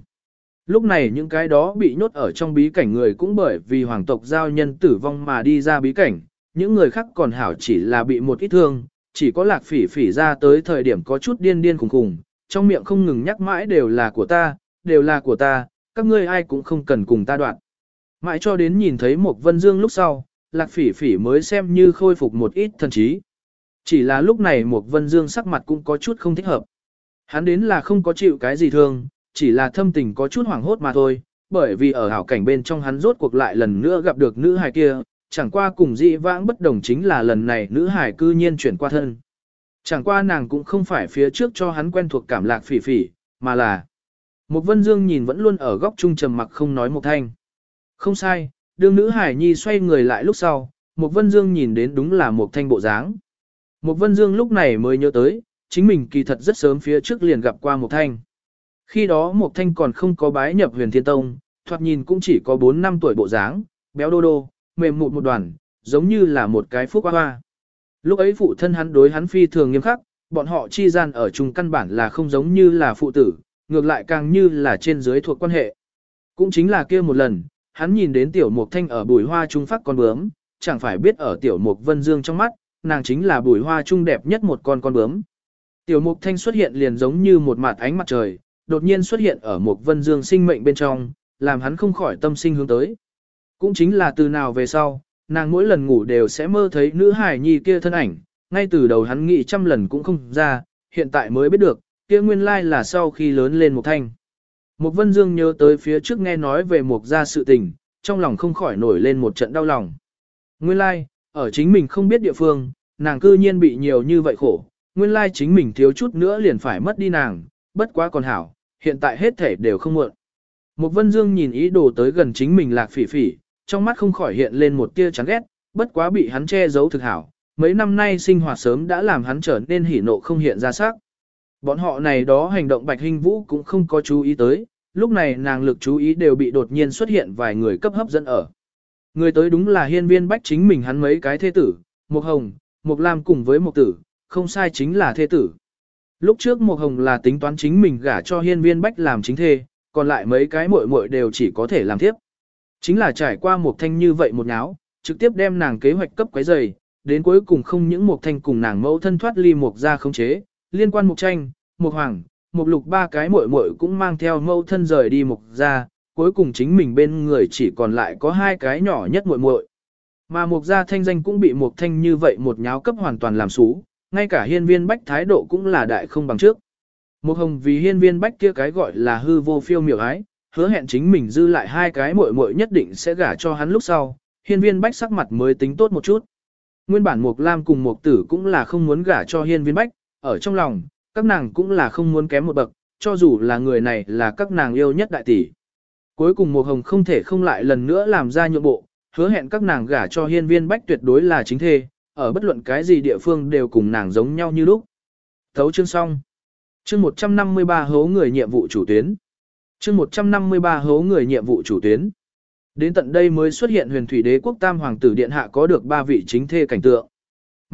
Lúc này những cái đó bị nhốt ở trong bí cảnh người cũng bởi vì hoàng tộc giao nhân tử vong mà đi ra bí cảnh, những người khác còn hảo chỉ là bị một ít thương, chỉ có lạc phỉ phỉ ra tới thời điểm có chút điên điên khùng khùng, trong miệng không ngừng nhắc mãi đều là của ta, đều là của ta, các ngươi ai cũng không cần cùng ta đoạn. Mãi cho đến nhìn thấy một vân dương lúc sau, lạc phỉ phỉ mới xem như khôi phục một ít thần trí. Chỉ là lúc này một vân dương sắc mặt cũng có chút không thích hợp. Hắn đến là không có chịu cái gì thương, chỉ là thâm tình có chút hoảng hốt mà thôi, bởi vì ở hảo cảnh bên trong hắn rốt cuộc lại lần nữa gặp được nữ hài kia, chẳng qua cùng dị vãng bất đồng chính là lần này nữ hài cư nhiên chuyển qua thân. Chẳng qua nàng cũng không phải phía trước cho hắn quen thuộc cảm lạc phỉ phỉ, mà là một vân dương nhìn vẫn luôn ở góc trung trầm mặc không nói một thanh. Không sai, đương nữ hải nhi xoay người lại lúc sau, một vân dương nhìn đến đúng là một thanh bộ dáng. Một vân dương lúc này mới nhớ tới, chính mình kỳ thật rất sớm phía trước liền gặp qua một thanh. Khi đó một thanh còn không có bái nhập huyền thiên tông, thoạt nhìn cũng chỉ có 4 năm tuổi bộ dáng, béo đô đô, mềm mụt một đoàn, giống như là một cái phúc hoa hoa. Lúc ấy phụ thân hắn đối hắn phi thường nghiêm khắc, bọn họ chi gian ở chung căn bản là không giống như là phụ tử, ngược lại càng như là trên dưới thuộc quan hệ. Cũng chính là kia một lần, hắn nhìn đến tiểu mục thanh ở bùi hoa trung phát con bướm, chẳng phải biết ở tiểu mục vân dương trong mắt, nàng chính là bùi hoa trung đẹp nhất một con con bướm. Tiểu mục thanh xuất hiện liền giống như một mặt ánh mặt trời, đột nhiên xuất hiện ở mục vân dương sinh mệnh bên trong, làm hắn không khỏi tâm sinh hướng tới. Cũng chính là từ nào về sau, nàng mỗi lần ngủ đều sẽ mơ thấy nữ hải nhi kia thân ảnh, ngay từ đầu hắn nghĩ trăm lần cũng không ra, hiện tại mới biết được, kia nguyên lai là sau khi lớn lên một thanh. Mục Vân Dương nhớ tới phía trước nghe nói về mục gia sự tình, trong lòng không khỏi nổi lên một trận đau lòng. Nguyên lai, ở chính mình không biết địa phương, nàng cư nhiên bị nhiều như vậy khổ, nguyên lai chính mình thiếu chút nữa liền phải mất đi nàng, bất quá còn hảo, hiện tại hết thể đều không muộn. Mục Vân Dương nhìn ý đồ tới gần chính mình lạc phỉ phỉ, trong mắt không khỏi hiện lên một tia chán ghét, bất quá bị hắn che giấu thực hảo, mấy năm nay sinh hoạt sớm đã làm hắn trở nên hỉ nộ không hiện ra sắc. Bọn họ này đó hành động Bạch Hình Vũ cũng không có chú ý tới, lúc này nàng lực chú ý đều bị đột nhiên xuất hiện vài người cấp hấp dẫn ở. Người tới đúng là hiên viên bách chính mình hắn mấy cái thế tử, một hồng, một lam cùng với một tử, không sai chính là thế tử. Lúc trước một hồng là tính toán chính mình gả cho hiên viên bách làm chính thê, còn lại mấy cái muội muội đều chỉ có thể làm tiếp. Chính là trải qua một thanh như vậy một nháo, trực tiếp đem nàng kế hoạch cấp quấy dày, đến cuối cùng không những một thanh cùng nàng mẫu thân thoát ly một ra không chế, liên quan mục tranh, mục hoàng, mục lục ba cái muội muội cũng mang theo mâu thân rời đi mục ra, cuối cùng chính mình bên người chỉ còn lại có hai cái nhỏ nhất muội muội. Mà mục gia thanh danh cũng bị mục thanh như vậy một nháo cấp hoàn toàn làm xú, ngay cả hiên viên bách thái độ cũng là đại không bằng trước. mục hồng vì hiên viên bách kia cái gọi là hư vô phiêu miểu ái, hứa hẹn chính mình dư lại hai cái muội muội nhất định sẽ gả cho hắn lúc sau, hiên viên bách sắc mặt mới tính tốt một chút. Nguyên bản Mục Lam cùng Mục Tử cũng là không muốn gả cho hiên viên bách, ở trong lòng, các nàng cũng là không muốn kém một bậc, cho dù là người này là các nàng yêu nhất đại tỷ. Cuối cùng Mục Hồng không thể không lại lần nữa làm ra nhượng bộ, hứa hẹn các nàng gả cho hiên viên bách tuyệt đối là chính thê, ở bất luận cái gì địa phương đều cùng nàng giống nhau như lúc. Thấu chương xong. Chương 153 hố người nhiệm vụ chủ tuyến. Chương 153 hố người nhiệm vụ chủ tuyến. Đến tận đây mới xuất hiện huyền thủy đế quốc tam hoàng tử điện hạ có được ba vị chính thê cảnh tượng.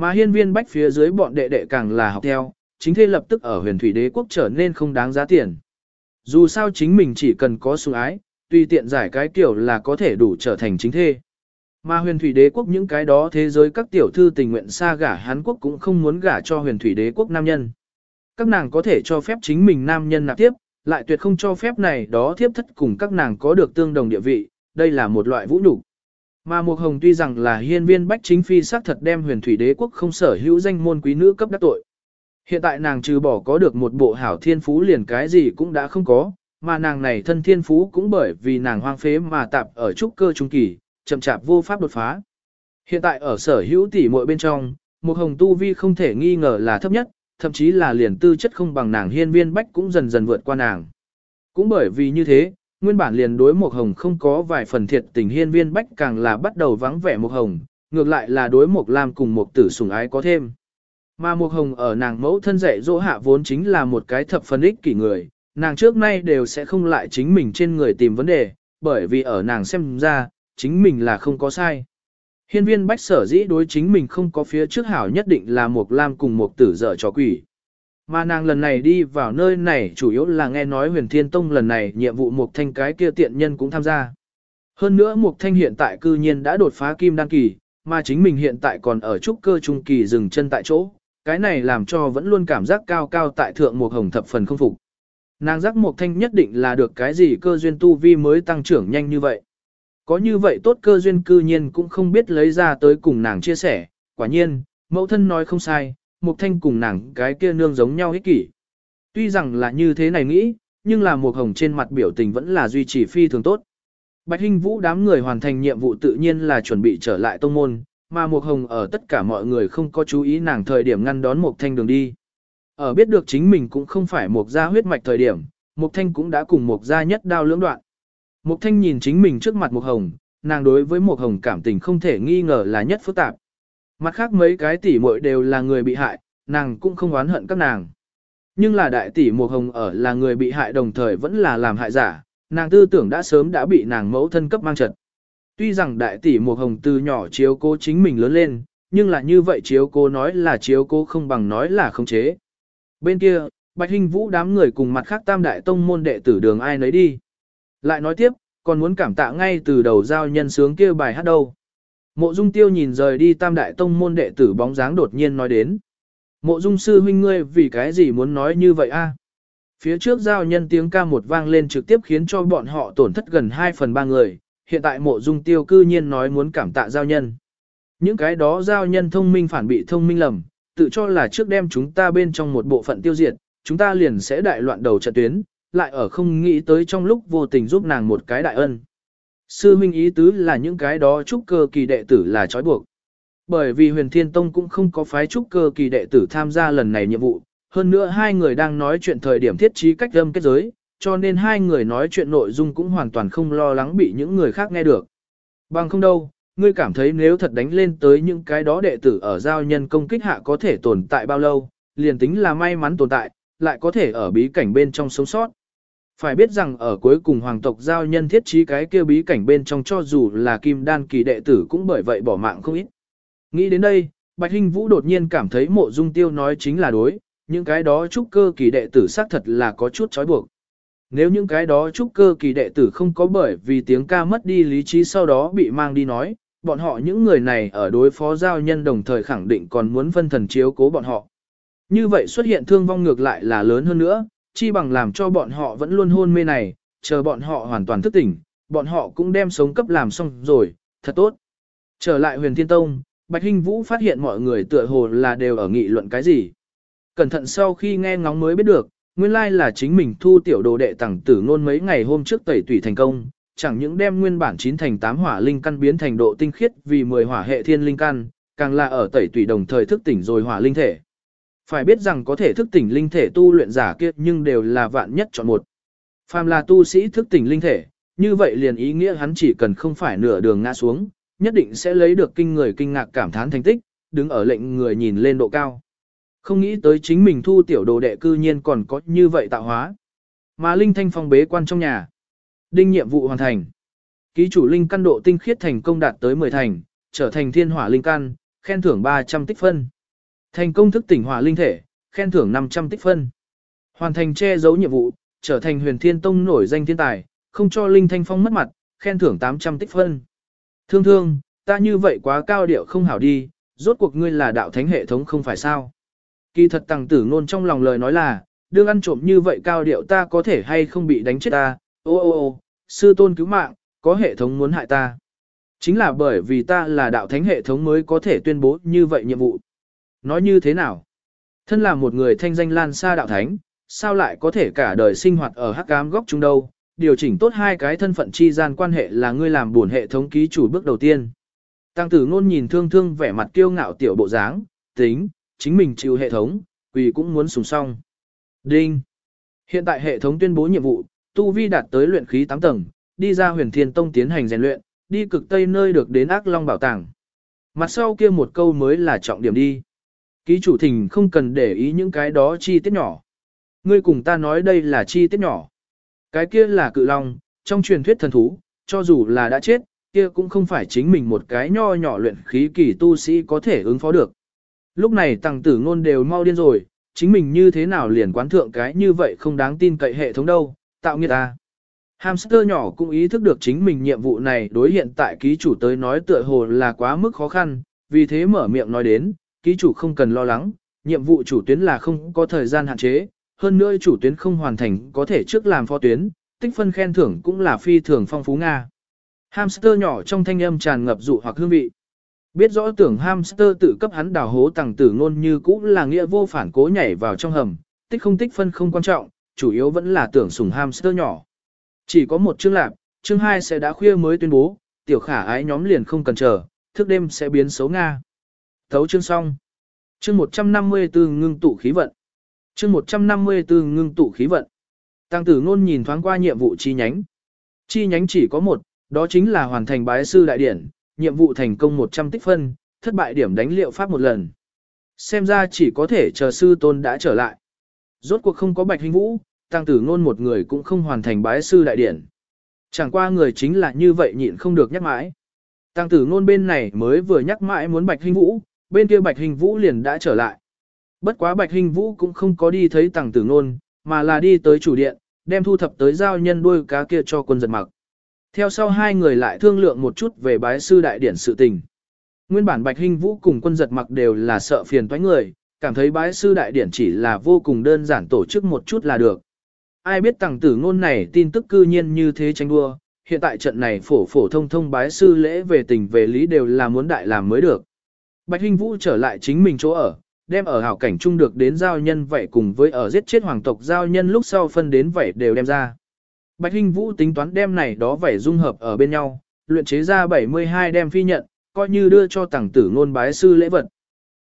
Mà hiên viên bách phía dưới bọn đệ đệ càng là học theo, chính thê lập tức ở huyền thủy đế quốc trở nên không đáng giá tiền. Dù sao chính mình chỉ cần có sủng ái, tùy tiện giải cái kiểu là có thể đủ trở thành chính thê. Mà huyền thủy đế quốc những cái đó thế giới các tiểu thư tình nguyện xa gả Hán quốc cũng không muốn gả cho huyền thủy đế quốc nam nhân. Các nàng có thể cho phép chính mình nam nhân nạp tiếp, lại tuyệt không cho phép này đó thiếp thất cùng các nàng có được tương đồng địa vị, đây là một loại vũ nhục. Mà Mục Hồng tuy rằng là hiên viên bách chính phi xác thật đem huyền thủy đế quốc không sở hữu danh môn quý nữ cấp đắc tội. Hiện tại nàng trừ bỏ có được một bộ hảo thiên phú liền cái gì cũng đã không có, mà nàng này thân thiên phú cũng bởi vì nàng hoang phế mà tạp ở trúc cơ trung kỳ, chậm chạp vô pháp đột phá. Hiện tại ở sở hữu tỷ muội bên trong, Mục Hồng tu vi không thể nghi ngờ là thấp nhất, thậm chí là liền tư chất không bằng nàng hiên viên bách cũng dần dần vượt qua nàng. Cũng bởi vì như thế, nguyên bản liền đối Mộc Hồng không có vài phần thiệt tình hiên viên bách càng là bắt đầu vắng vẻ Mộc Hồng, ngược lại là đối Mộc Lam cùng Mộc Tử sủng ái có thêm. Mà Mộc Hồng ở nàng mẫu thân dạy dỗ hạ vốn chính là một cái thập phần ích kỷ người, nàng trước nay đều sẽ không lại chính mình trên người tìm vấn đề, bởi vì ở nàng xem ra, chính mình là không có sai. Hiên viên bách sở dĩ đối chính mình không có phía trước hảo nhất định là Mộc Lam cùng Mộc Tử dở trò quỷ. Mà nàng lần này đi vào nơi này chủ yếu là nghe nói huyền thiên tông lần này nhiệm vụ Mục Thanh cái kia tiện nhân cũng tham gia. Hơn nữa Mục Thanh hiện tại cư nhiên đã đột phá kim đăng kỳ, mà chính mình hiện tại còn ở trúc cơ trung kỳ dừng chân tại chỗ. Cái này làm cho vẫn luôn cảm giác cao cao tại thượng Mục Hồng thập phần không phục. Nàng giác Mục Thanh nhất định là được cái gì cơ duyên tu vi mới tăng trưởng nhanh như vậy. Có như vậy tốt cơ duyên cư nhiên cũng không biết lấy ra tới cùng nàng chia sẻ, quả nhiên, mẫu thân nói không sai, Mục Thanh cùng nàng cái kia nương giống nhau ích kỷ. Tuy rằng là như thế này nghĩ, nhưng là Mục Hồng trên mặt biểu tình vẫn là duy trì phi thường tốt. Bạch Hinh Vũ đám người hoàn thành nhiệm vụ tự nhiên là chuẩn bị trở lại tông môn, mà Mục Hồng ở tất cả mọi người không có chú ý nàng thời điểm ngăn đón Mục Thanh đường đi. Ở biết được chính mình cũng không phải Mục gia huyết mạch thời điểm, Mục Thanh cũng đã cùng Mục gia nhất đao lưỡng đoạn. Mục Thanh nhìn chính mình trước mặt Mục Hồng, nàng đối với Mục Hồng cảm tình không thể nghi ngờ là nhất phức tạp. Mặt khác mấy cái tỷ muội đều là người bị hại, nàng cũng không oán hận các nàng. Nhưng là đại tỷ Mộc Hồng ở là người bị hại đồng thời vẫn là làm hại giả, nàng tư tưởng đã sớm đã bị nàng mẫu thân cấp mang trật. Tuy rằng đại tỷ Mộc Hồng từ nhỏ chiếu cố chính mình lớn lên, nhưng là như vậy chiếu cố nói là chiếu cố không bằng nói là không chế. Bên kia, Bạch Hinh Vũ đám người cùng mặt khác tam đại tông môn đệ tử đường ai nấy đi. Lại nói tiếp, còn muốn cảm tạ ngay từ đầu giao nhân sướng kia bài hát đâu. Mộ Dung Tiêu nhìn rời đi tam đại tông môn đệ tử bóng dáng đột nhiên nói đến. Mộ Dung sư huynh ngươi vì cái gì muốn nói như vậy a? À? Phía trước giao nhân tiếng ca một vang lên trực tiếp khiến cho bọn họ tổn thất gần 2 phần 3 người, hiện tại mộ dung tiêu cư nhiên nói muốn cảm tạ giao nhân. Những cái đó giao nhân thông minh phản bị thông minh lầm, tự cho là trước đem chúng ta bên trong một bộ phận tiêu diệt, chúng ta liền sẽ đại loạn đầu trận tuyến, lại ở không nghĩ tới trong lúc vô tình giúp nàng một cái đại ân. Sư minh ý tứ là những cái đó trúc cơ kỳ đệ tử là trói buộc. Bởi vì huyền thiên tông cũng không có phái trúc cơ kỳ đệ tử tham gia lần này nhiệm vụ, hơn nữa hai người đang nói chuyện thời điểm thiết trí cách âm kết giới, cho nên hai người nói chuyện nội dung cũng hoàn toàn không lo lắng bị những người khác nghe được. Bằng không đâu, ngươi cảm thấy nếu thật đánh lên tới những cái đó đệ tử ở giao nhân công kích hạ có thể tồn tại bao lâu, liền tính là may mắn tồn tại, lại có thể ở bí cảnh bên trong sống sót. Phải biết rằng ở cuối cùng hoàng tộc giao nhân thiết trí cái kia bí cảnh bên trong cho dù là kim đan kỳ đệ tử cũng bởi vậy bỏ mạng không ít. Nghĩ đến đây, Bạch Hinh Vũ đột nhiên cảm thấy mộ dung tiêu nói chính là đối, những cái đó trúc cơ kỳ đệ tử xác thật là có chút trói buộc. Nếu những cái đó trúc cơ kỳ đệ tử không có bởi vì tiếng ca mất đi lý trí sau đó bị mang đi nói, bọn họ những người này ở đối phó giao nhân đồng thời khẳng định còn muốn phân thần chiếu cố bọn họ. Như vậy xuất hiện thương vong ngược lại là lớn hơn nữa, chi bằng làm cho bọn họ vẫn luôn hôn mê này, chờ bọn họ hoàn toàn thức tỉnh, bọn họ cũng đem sống cấp làm xong rồi, thật tốt. Trở lại huyền thiên tông, Bạch Hinh Vũ phát hiện mọi người tựa hồ là đều ở nghị luận cái gì. Cẩn thận sau khi nghe ngóng mới biết được, nguyên lai là chính mình thu tiểu đồ đệ tặng tử ngôn mấy ngày hôm trước tẩy tủy thành công, chẳng những đem nguyên bản chín thành 8 hỏa linh căn biến thành độ tinh khiết vì 10 hỏa hệ thiên linh căn, càng là ở tẩy tủy đồng thời thức tỉnh rồi hỏa linh thể. Phải biết rằng có thể thức tỉnh linh thể tu luyện giả kia nhưng đều là vạn nhất chọn một. Phàm là tu sĩ thức tỉnh linh thể, như vậy liền ý nghĩa hắn chỉ cần không phải nửa đường ngã xuống, nhất định sẽ lấy được kinh người kinh ngạc cảm thán thành tích, đứng ở lệnh người nhìn lên độ cao. Không nghĩ tới chính mình thu tiểu đồ đệ cư nhiên còn có như vậy tạo hóa. Mà Linh Thanh Phong bế quan trong nhà. Đinh nhiệm vụ hoàn thành. Ký chủ Linh căn độ tinh khiết thành công đạt tới 10 thành, trở thành thiên hỏa linh căn, khen thưởng 300 tích phân. Thành công thức tỉnh hỏa linh thể, khen thưởng 500 tích phân. Hoàn thành che giấu nhiệm vụ, trở thành huyền thiên tông nổi danh thiên tài, không cho Linh Thanh Phong mất mặt, khen thưởng 800 tích phân. Thương thương, ta như vậy quá cao điệu không hảo đi, rốt cuộc ngươi là đạo thánh hệ thống không phải sao. Kỳ thật tàng tử ngôn trong lòng lời nói là, đương ăn trộm như vậy cao điệu ta có thể hay không bị đánh chết ta, ô ô ô, sư tôn cứu mạng, có hệ thống muốn hại ta. Chính là bởi vì ta là đạo thánh hệ thống mới có thể tuyên bố như vậy nhiệm vụ. Nói như thế nào? Thân là một người thanh danh lan xa đạo thánh, sao lại có thể cả đời sinh hoạt ở hắc ám góc chung đâu? Điều chỉnh tốt hai cái thân phận chi gian quan hệ là ngươi làm buồn hệ thống ký chủ bước đầu tiên. Tăng tử ngôn nhìn thương thương vẻ mặt kiêu ngạo tiểu bộ dáng, tính, chính mình chịu hệ thống, quỳ cũng muốn sùng song. Đinh. Hiện tại hệ thống tuyên bố nhiệm vụ, tu vi đạt tới luyện khí 8 tầng, đi ra huyền thiên tông tiến hành rèn luyện, đi cực tây nơi được đến ác long bảo tàng. Mặt sau kia một câu mới là trọng điểm đi. Ký chủ thỉnh không cần để ý những cái đó chi tiết nhỏ. Ngươi cùng ta nói đây là chi tiết nhỏ. Cái kia là cự long, trong truyền thuyết thần thú, cho dù là đã chết, kia cũng không phải chính mình một cái nho nhỏ luyện khí kỳ tu sĩ có thể ứng phó được. Lúc này tăng tử ngôn đều mau điên rồi, chính mình như thế nào liền quán thượng cái như vậy không đáng tin cậy hệ thống đâu, tạo nghiệt ta. Hamster nhỏ cũng ý thức được chính mình nhiệm vụ này đối hiện tại ký chủ tới nói tựa hồ là quá mức khó khăn, vì thế mở miệng nói đến, ký chủ không cần lo lắng, nhiệm vụ chủ tuyến là không có thời gian hạn chế, hơn nữa chủ tuyến không hoàn thành có thể trước làm phó tuyến, tích phân khen thưởng cũng là phi thường phong phú Nga. Hamster nhỏ trong thanh âm tràn ngập dụ hoặc hương vị. Biết rõ tưởng hamster tự cấp hắn đào hố tàng tử ngôn như cũ là nghĩa vô phản cố nhảy vào trong hầm, tích không tích phân không quan trọng, chủ yếu vẫn là tưởng sùng hamster nhỏ. Chỉ có một chương lạc, chương 2 sẽ đã khuya mới tuyên bố, tiểu khả ái nhóm liền không cần chờ, thức đêm sẽ biến xấu Nga. Thấu chương xong. Chương 154 ngưng tụ khí vận. Chương 154 ngưng tụ khí vận. Tăng tử ngôn nhìn thoáng qua nhiệm vụ chi nhánh. Chi nhánh chỉ có một, đó chính là hoàn thành bái sư đại điển, nhiệm vụ thành công 100 tích phân, thất bại điểm đánh liệu pháp một lần. Xem ra chỉ có thể chờ sư tôn đã trở lại. Rốt cuộc không có bạch hình vũ, tăng tử ngôn một người cũng không hoàn thành bái sư đại điển. Chẳng qua người chính là như vậy nhịn không được nhắc mãi. Tăng tử ngôn bên này mới vừa nhắc mãi muốn bạch hình vũ, bên kia bạch hình vũ liền đã trở lại. Bất quá bạch hình vũ cũng không có đi thấy tăng tử ngôn, mà là đi tới chủ điện, đem thu thập tới giao nhân đuôi cá kia cho quân giật mặc. Theo sau hai người lại thương lượng một chút về bái sư đại điển sự tình. Nguyên bản Bạch hình Vũ cùng quân giật mặc đều là sợ phiền toái người, cảm thấy bái sư đại điển chỉ là vô cùng đơn giản tổ chức một chút là được. Ai biết tàng tử ngôn này tin tức cư nhiên như thế tranh đua, hiện tại trận này phổ phổ thông thông bái sư lễ về tình về lý đều là muốn đại làm mới được. Bạch Hinh Vũ trở lại chính mình chỗ ở, đem ở hảo cảnh chung được đến giao nhân vậy cùng với ở giết chết hoàng tộc giao nhân lúc sau phân đến vậy đều đem ra. Bạch Hinh Vũ tính toán đem này đó vậy dung hợp ở bên nhau, luyện chế ra 72 đem phi nhận, coi như đưa cho tàng tử ngôn bái sư lễ vật.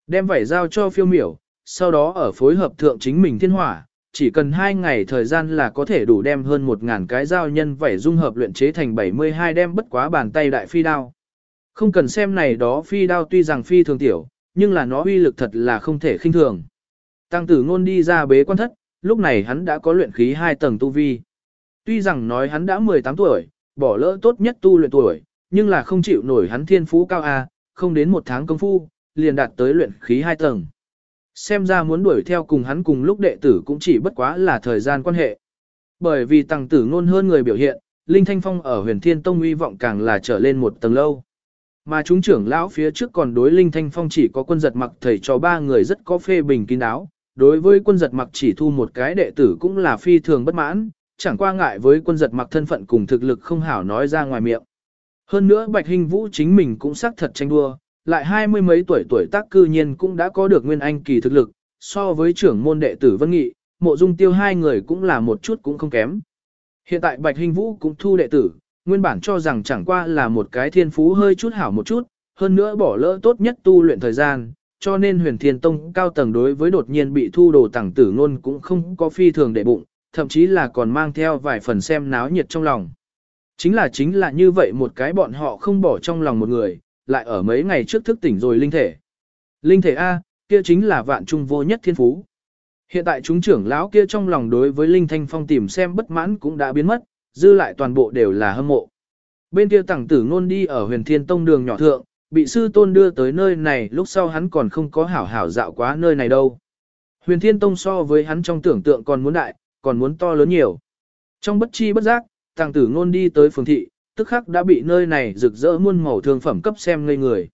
Đem vảy giao cho phiêu miểu, sau đó ở phối hợp thượng chính mình thiên hỏa, chỉ cần 2 ngày thời gian là có thể đủ đem hơn 1.000 cái giao nhân vảy dung hợp luyện chế thành 72 đem bất quá bàn tay đại phi đao. Không cần xem này đó phi đao tuy rằng phi thường tiểu, nhưng là nó uy lực thật là không thể khinh thường. Tăng tử ngôn đi ra bế quan thất, lúc này hắn đã có luyện khí 2 tầng tu vi. Tuy rằng nói hắn đã 18 tuổi, bỏ lỡ tốt nhất tu luyện tuổi, nhưng là không chịu nổi hắn thiên phú cao A, không đến một tháng công phu, liền đạt tới luyện khí 2 tầng. Xem ra muốn đuổi theo cùng hắn cùng lúc đệ tử cũng chỉ bất quá là thời gian quan hệ. Bởi vì tăng tử ngôn hơn người biểu hiện, Linh Thanh Phong ở huyền thiên tông uy vọng càng là trở lên một tầng lâu. Mà chúng trưởng lão phía trước còn đối Linh Thanh Phong chỉ có quân giật mặc thầy cho ba người rất có phê bình kín đáo. Đối với quân giật mặc chỉ thu một cái đệ tử cũng là phi thường bất mãn, chẳng qua ngại với quân giật mặc thân phận cùng thực lực không hảo nói ra ngoài miệng. Hơn nữa Bạch Hình Vũ chính mình cũng xác thật tranh đua, lại hai mươi mấy tuổi tuổi tác cư nhiên cũng đã có được nguyên anh kỳ thực lực, so với trưởng môn đệ tử Vân Nghị, mộ dung tiêu hai người cũng là một chút cũng không kém. Hiện tại Bạch Hình Vũ cũng thu đệ tử, nguyên bản cho rằng chẳng qua là một cái thiên phú hơi chút hảo một chút, hơn nữa bỏ lỡ tốt nhất tu luyện thời gian, cho nên huyền thiên tông cao tầng đối với đột nhiên bị thu đồ tẳng tử ngôn cũng không có phi thường để bụng, thậm chí là còn mang theo vài phần xem náo nhiệt trong lòng. Chính là chính là như vậy một cái bọn họ không bỏ trong lòng một người, lại ở mấy ngày trước thức tỉnh rồi linh thể. Linh thể A, kia chính là vạn trung vô nhất thiên phú. Hiện tại chúng trưởng lão kia trong lòng đối với Linh Thanh Phong tìm xem bất mãn cũng đã biến mất, dư lại toàn bộ đều là hâm mộ. Bên kia tẳng tử ngôn đi ở huyền thiên tông đường nhỏ thượng, bị sư tôn đưa tới nơi này lúc sau hắn còn không có hảo hảo dạo quá nơi này đâu. Huyền thiên tông so với hắn trong tưởng tượng còn muốn đại, còn muốn to lớn nhiều. Trong bất chi bất giác, tàng tử ngôn đi tới phường thị, tức khắc đã bị nơi này rực rỡ muôn màu thương phẩm cấp xem ngây người.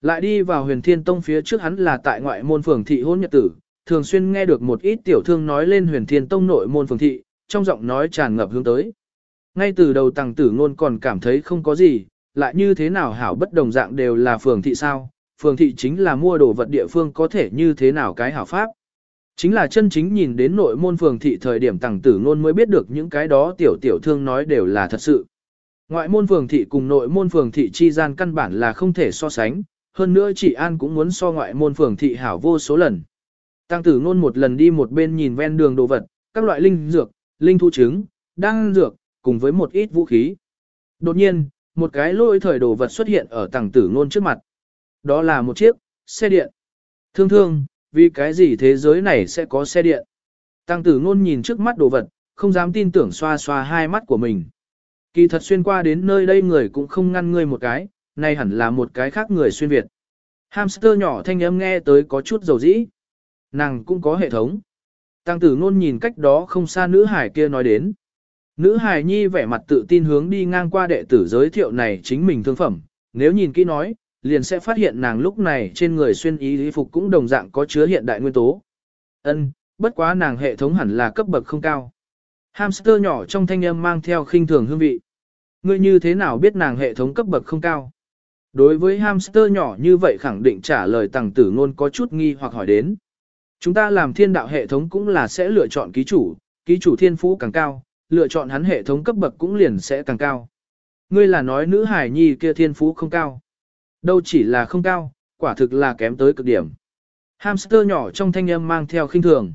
Lại đi vào huyền thiên tông phía trước hắn là tại ngoại môn phường thị hôn nhật tử, thường xuyên nghe được một ít tiểu thương nói lên huyền thiên tông nội môn phường thị, trong giọng nói tràn ngập hướng tới. Ngay từ đầu tàng tử ngôn còn cảm thấy không có gì, lại như thế nào hảo bất đồng dạng đều là phường thị sao, phường thị chính là mua đồ vật địa phương có thể như thế nào cái hảo pháp. Chính là chân chính nhìn đến nội môn phường thị thời điểm tàng tử ngôn mới biết được những cái đó tiểu tiểu thương nói đều là thật sự. Ngoại môn phường thị cùng nội môn phường thị chi gian căn bản là không thể so sánh, hơn nữa chị An cũng muốn so ngoại môn phường thị hảo vô số lần. Tăng tử ngôn một lần đi một bên nhìn ven đường đồ vật, các loại linh dược, linh thu trứng, đăng dược, cùng với một ít vũ khí. Đột nhiên, một cái lôi thời đồ vật xuất hiện ở tăng tử ngôn trước mặt. Đó là một chiếc xe điện. Thương thương, vì cái gì thế giới này sẽ có xe điện? Tăng tử ngôn nhìn trước mắt đồ vật, không dám tin tưởng xoa xoa hai mắt của mình. Kỳ thật xuyên qua đến nơi đây người cũng không ngăn ngươi một cái, nay hẳn là một cái khác người xuyên Việt. Hamster nhỏ thanh âm nghe tới có chút dầu dĩ. Nàng cũng có hệ thống. Tăng tử ngôn nhìn cách đó không xa nữ hải kia nói đến. Nữ hài nhi vẻ mặt tự tin hướng đi ngang qua đệ tử giới thiệu này chính mình thương phẩm. Nếu nhìn kỹ nói, liền sẽ phát hiện nàng lúc này trên người xuyên ý lý phục cũng đồng dạng có chứa hiện đại nguyên tố. Ân, bất quá nàng hệ thống hẳn là cấp bậc không cao. Hamster nhỏ trong thanh âm mang theo khinh thường hương vị. Ngươi như thế nào biết nàng hệ thống cấp bậc không cao? Đối với hamster nhỏ như vậy khẳng định trả lời tàng tử ngôn có chút nghi hoặc hỏi đến. Chúng ta làm thiên đạo hệ thống cũng là sẽ lựa chọn ký chủ, ký chủ thiên phú càng cao, lựa chọn hắn hệ thống cấp bậc cũng liền sẽ càng cao. Ngươi là nói nữ hải nhi kia thiên phú không cao. Đâu chỉ là không cao, quả thực là kém tới cực điểm. Hamster nhỏ trong thanh âm mang theo khinh thường.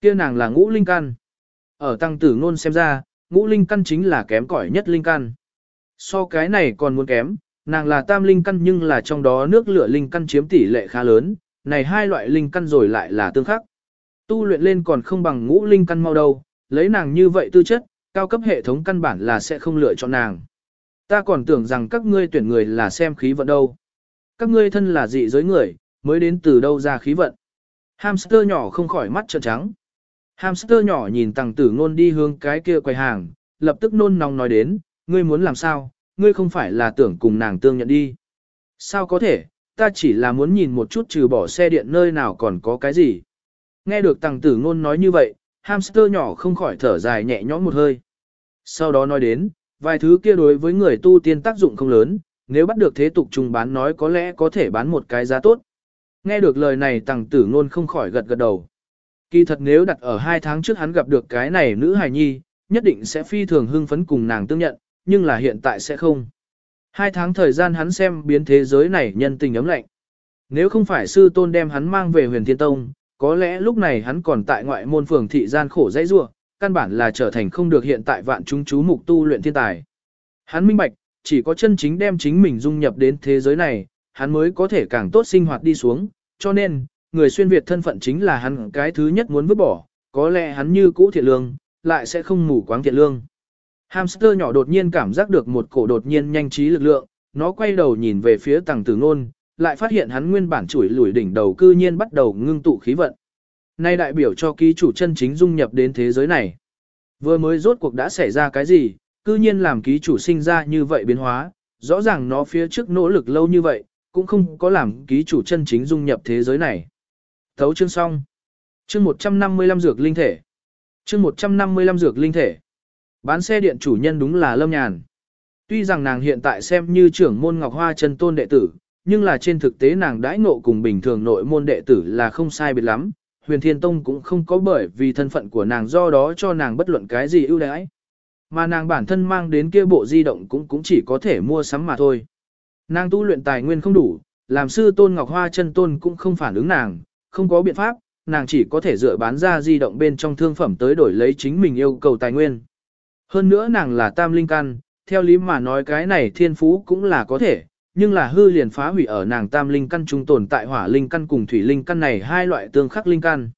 Kia nàng là ngũ linh căn. Ở tăng tử ngôn xem ra, ngũ linh căn chính là kém cỏi nhất linh căn. So cái này còn muốn kém, nàng là tam linh căn nhưng là trong đó nước lửa linh căn chiếm tỷ lệ khá lớn, này hai loại linh căn rồi lại là tương khắc. Tu luyện lên còn không bằng ngũ linh căn mau đâu, lấy nàng như vậy tư chất, cao cấp hệ thống căn bản là sẽ không lựa chọn nàng. Ta còn tưởng rằng các ngươi tuyển người là xem khí vận đâu. Các ngươi thân là dị giới người, mới đến từ đâu ra khí vận. Hamster nhỏ không khỏi mắt trợn trắng. Hamster nhỏ nhìn tàng tử ngôn đi hướng cái kia quầy hàng, lập tức nôn nóng nói đến, ngươi muốn làm sao, ngươi không phải là tưởng cùng nàng tương nhận đi. Sao có thể, ta chỉ là muốn nhìn một chút trừ bỏ xe điện nơi nào còn có cái gì. Nghe được tàng tử ngôn nói như vậy, hamster nhỏ không khỏi thở dài nhẹ nhõm một hơi. Sau đó nói đến, vài thứ kia đối với người tu tiên tác dụng không lớn, nếu bắt được thế tục trùng bán nói có lẽ có thể bán một cái giá tốt. Nghe được lời này tàng tử ngôn không khỏi gật gật đầu. Kỳ thật nếu đặt ở hai tháng trước hắn gặp được cái này nữ hài nhi, nhất định sẽ phi thường hưng phấn cùng nàng tương nhận, nhưng là hiện tại sẽ không. Hai tháng thời gian hắn xem biến thế giới này nhân tình ấm lạnh. Nếu không phải sư tôn đem hắn mang về huyền thiên tông, có lẽ lúc này hắn còn tại ngoại môn phường thị gian khổ dãy rua, căn bản là trở thành không được hiện tại vạn chúng chú mục tu luyện thiên tài. Hắn minh bạch, chỉ có chân chính đem chính mình dung nhập đến thế giới này, hắn mới có thể càng tốt sinh hoạt đi xuống, cho nên, người xuyên Việt thân phận chính là hắn cái thứ nhất muốn vứt bỏ, có lẽ hắn như cũ thiện lương, lại sẽ không mù quáng thiện lương. Hamster nhỏ đột nhiên cảm giác được một cổ đột nhiên nhanh trí lực lượng, nó quay đầu nhìn về phía tàng tử ngôn, lại phát hiện hắn nguyên bản chuỗi lùi đỉnh đầu cư nhiên bắt đầu ngưng tụ khí vận. Nay đại biểu cho ký chủ chân chính dung nhập đến thế giới này. Vừa mới rốt cuộc đã xảy ra cái gì, cư nhiên làm ký chủ sinh ra như vậy biến hóa, rõ ràng nó phía trước nỗ lực lâu như vậy, cũng không có làm ký chủ chân chính dung nhập thế giới này. Thấu chương xong. Chương 155 dược linh thể. Chương 155 dược linh thể. Bán xe điện chủ nhân đúng là Lâm Nhàn. Tuy rằng nàng hiện tại xem như trưởng môn Ngọc Hoa chân tôn đệ tử, nhưng là trên thực tế nàng đãi ngộ cùng bình thường nội môn đệ tử là không sai biệt lắm. Huyền Thiên Tông cũng không có bởi vì thân phận của nàng do đó cho nàng bất luận cái gì ưu đãi. Mà nàng bản thân mang đến kia bộ di động cũng cũng chỉ có thể mua sắm mà thôi. Nàng tu luyện tài nguyên không đủ, làm sư tôn Ngọc Hoa chân tôn cũng không phản ứng nàng, không có biện pháp, nàng chỉ có thể dựa bán ra di động bên trong thương phẩm tới đổi lấy chính mình yêu cầu tài nguyên. Hơn nữa nàng là tam linh căn, theo lý mà nói cái này thiên phú cũng là có thể, nhưng là hư liền phá hủy ở nàng tam linh căn trung tồn tại hỏa linh căn cùng thủy linh căn này hai loại tương khắc linh căn.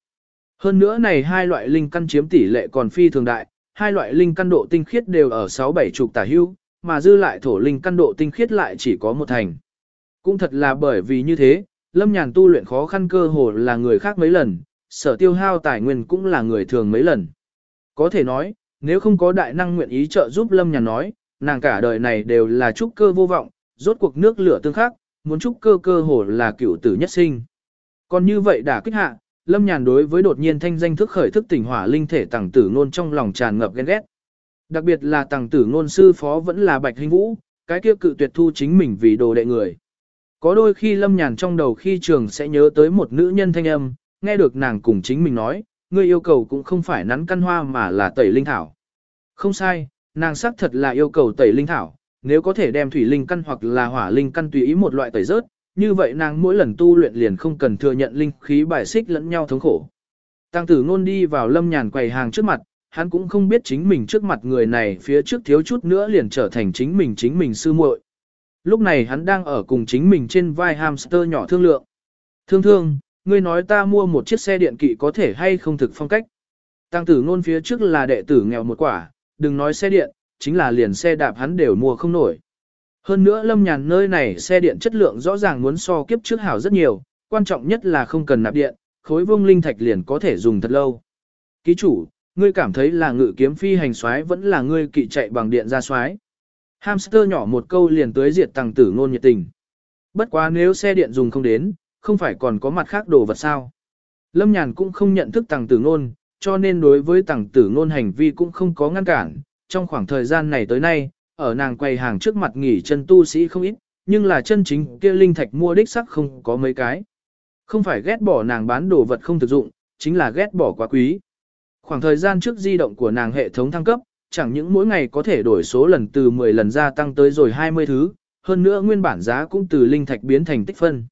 Hơn nữa này hai loại linh căn chiếm tỷ lệ còn phi thường đại, hai loại linh căn độ tinh khiết đều ở 6-7 chục tả hưu, mà dư lại thổ linh căn độ tinh khiết lại chỉ có một thành. Cũng thật là bởi vì như thế, lâm nhàn tu luyện khó khăn cơ hồ là người khác mấy lần, sở tiêu hao tài nguyên cũng là người thường mấy lần. Có thể nói, nếu không có đại năng nguyện ý trợ giúp lâm nhàn nói, nàng cả đời này đều là trúc cơ vô vọng, rốt cuộc nước lửa tương khắc, muốn chúc cơ cơ hồ là cựu tử nhất sinh. Còn như vậy đã kích hạ, lâm nhàn đối với đột nhiên thanh danh thức khởi thức tỉnh hỏa linh thể tàng tử ngôn trong lòng tràn ngập ghen ghét. Đặc biệt là tàng tử ngôn sư phó vẫn là bạch hinh vũ, cái kia cự tuyệt thu chính mình vì đồ đệ người. Có đôi khi lâm nhàn trong đầu khi trường sẽ nhớ tới một nữ nhân thanh âm, nghe được nàng cùng chính mình nói, người yêu cầu cũng không phải nắn căn hoa mà là tẩy linh thảo. Không sai, nàng xác thật là yêu cầu tẩy linh thảo, nếu có thể đem thủy linh căn hoặc là hỏa linh căn tùy ý một loại tẩy rớt, như vậy nàng mỗi lần tu luyện liền không cần thừa nhận linh khí bài xích lẫn nhau thống khổ. Tăng tử ngôn đi vào lâm nhàn quầy hàng trước mặt, hắn cũng không biết chính mình trước mặt người này phía trước thiếu chút nữa liền trở thành chính mình chính mình sư muội. Lúc này hắn đang ở cùng chính mình trên vai hamster nhỏ thương lượng. Thương thương, ngươi nói ta mua một chiếc xe điện kỵ có thể hay không thực phong cách. Tăng tử ngôn phía trước là đệ tử nghèo một quả, đừng nói xe điện, chính là liền xe đạp hắn đều mua không nổi. Hơn nữa lâm nhàn nơi này xe điện chất lượng rõ ràng muốn so kiếp trước hảo rất nhiều, quan trọng nhất là không cần nạp điện, khối vương linh thạch liền có thể dùng thật lâu. Ký chủ, ngươi cảm thấy là ngự kiếm phi hành xoái vẫn là ngươi kỵ chạy bằng điện ra xoái. Hamster nhỏ một câu liền tới diệt tàng tử ngôn nhiệt tình. Bất quá nếu xe điện dùng không đến, không phải còn có mặt khác đồ vật sao. Lâm Nhàn cũng không nhận thức tàng tử ngôn, cho nên đối với tàng tử ngôn hành vi cũng không có ngăn cản. Trong khoảng thời gian này tới nay, ở nàng quầy hàng trước mặt nghỉ chân tu sĩ không ít, nhưng là chân chính kia linh thạch mua đích sắc không có mấy cái. Không phải ghét bỏ nàng bán đồ vật không thực dụng, chính là ghét bỏ quá quý. Khoảng thời gian trước di động của nàng hệ thống thăng cấp, chẳng những mỗi ngày có thể đổi số lần từ 10 lần gia tăng tới rồi 20 thứ, hơn nữa nguyên bản giá cũng từ linh thạch biến thành tích phân.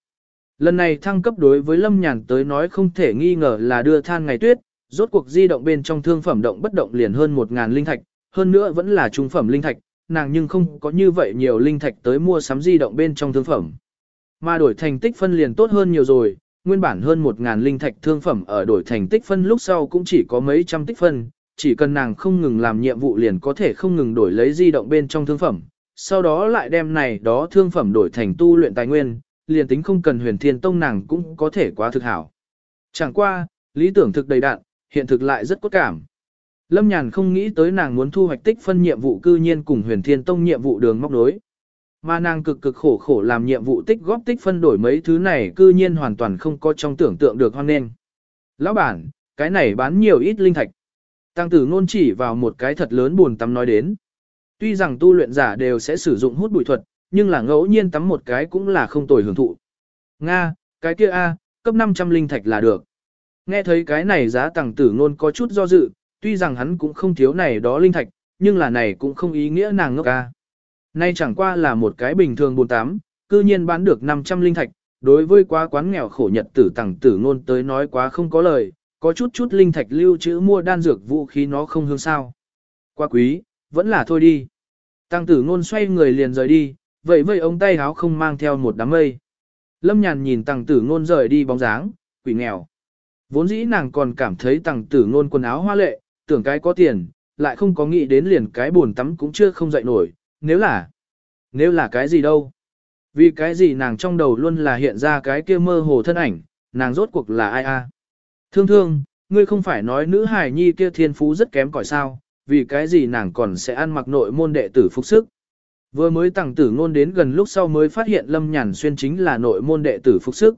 Lần này thăng cấp đối với Lâm Nhàn tới nói không thể nghi ngờ là đưa than ngày tuyết, rốt cuộc di động bên trong thương phẩm động bất động liền hơn 1.000 linh thạch, hơn nữa vẫn là trung phẩm linh thạch, nàng nhưng không có như vậy nhiều linh thạch tới mua sắm di động bên trong thương phẩm. Mà đổi thành tích phân liền tốt hơn nhiều rồi, nguyên bản hơn 1.000 linh thạch thương phẩm ở đổi thành tích phân lúc sau cũng chỉ có mấy trăm tích phân, chỉ cần nàng không ngừng làm nhiệm vụ liền có thể không ngừng đổi lấy di động bên trong thương phẩm, sau đó lại đem này đó thương phẩm đổi thành tu luyện tài nguyên, liền tính không cần huyền thiên tông nàng cũng có thể quá thực hảo. Chẳng qua, lý tưởng thực đầy đạn, hiện thực lại rất cốt cảm. Lâm Nhàn không nghĩ tới nàng muốn thu hoạch tích phân nhiệm vụ cư nhiên cùng huyền thiên tông nhiệm vụ đường móc đối. Mà nàng cực cực khổ khổ làm nhiệm vụ tích góp tích phân đổi mấy thứ này cư nhiên hoàn toàn không có trong tưởng tượng được hoang nên. Lão bản, cái này bán nhiều ít linh thạch. Tăng tử ngôn chỉ vào một cái thật lớn buồn tắm nói đến. Tuy rằng tu luyện giả đều sẽ sử dụng hút bụi thuật, nhưng là ngẫu nhiên tắm một cái cũng là không tồi hưởng thụ. Nga, cái kia A, cấp 500 linh thạch là được. Nghe thấy cái này giá tăng tử ngôn có chút do dự, tuy rằng hắn cũng không thiếu này đó linh thạch, nhưng là này cũng không ý nghĩa nàng ngốc ca. Nay chẳng qua là một cái bình thường bồn tám, cư nhiên bán được 500 linh thạch, đối với quá quán nghèo khổ nhật tử tẳng tử ngôn tới nói quá không có lời, có chút chút linh thạch lưu trữ mua đan dược vũ khí nó không hương sao. Quá quý, vẫn là thôi đi. Tăng tử ngôn xoay người liền rời đi, vậy vậy ông tay háo không mang theo một đám mây. Lâm nhàn nhìn tăng tử ngôn rời đi bóng dáng, quỷ nghèo. Vốn dĩ nàng còn cảm thấy tăng tử ngôn quần áo hoa lệ, tưởng cái có tiền, lại không có nghĩ đến liền cái buồn tắm cũng chưa không dậy nổi, nếu là, nếu là cái gì đâu. Vì cái gì nàng trong đầu luôn là hiện ra cái kia mơ hồ thân ảnh, nàng rốt cuộc là ai a? Thương thương, ngươi không phải nói nữ hài nhi kia thiên phú rất kém cỏi sao, vì cái gì nàng còn sẽ ăn mặc nội môn đệ tử phục sức. Vừa mới tặng tử ngôn đến gần lúc sau mới phát hiện Lâm Nhàn Xuyên chính là nội môn đệ tử phục sức.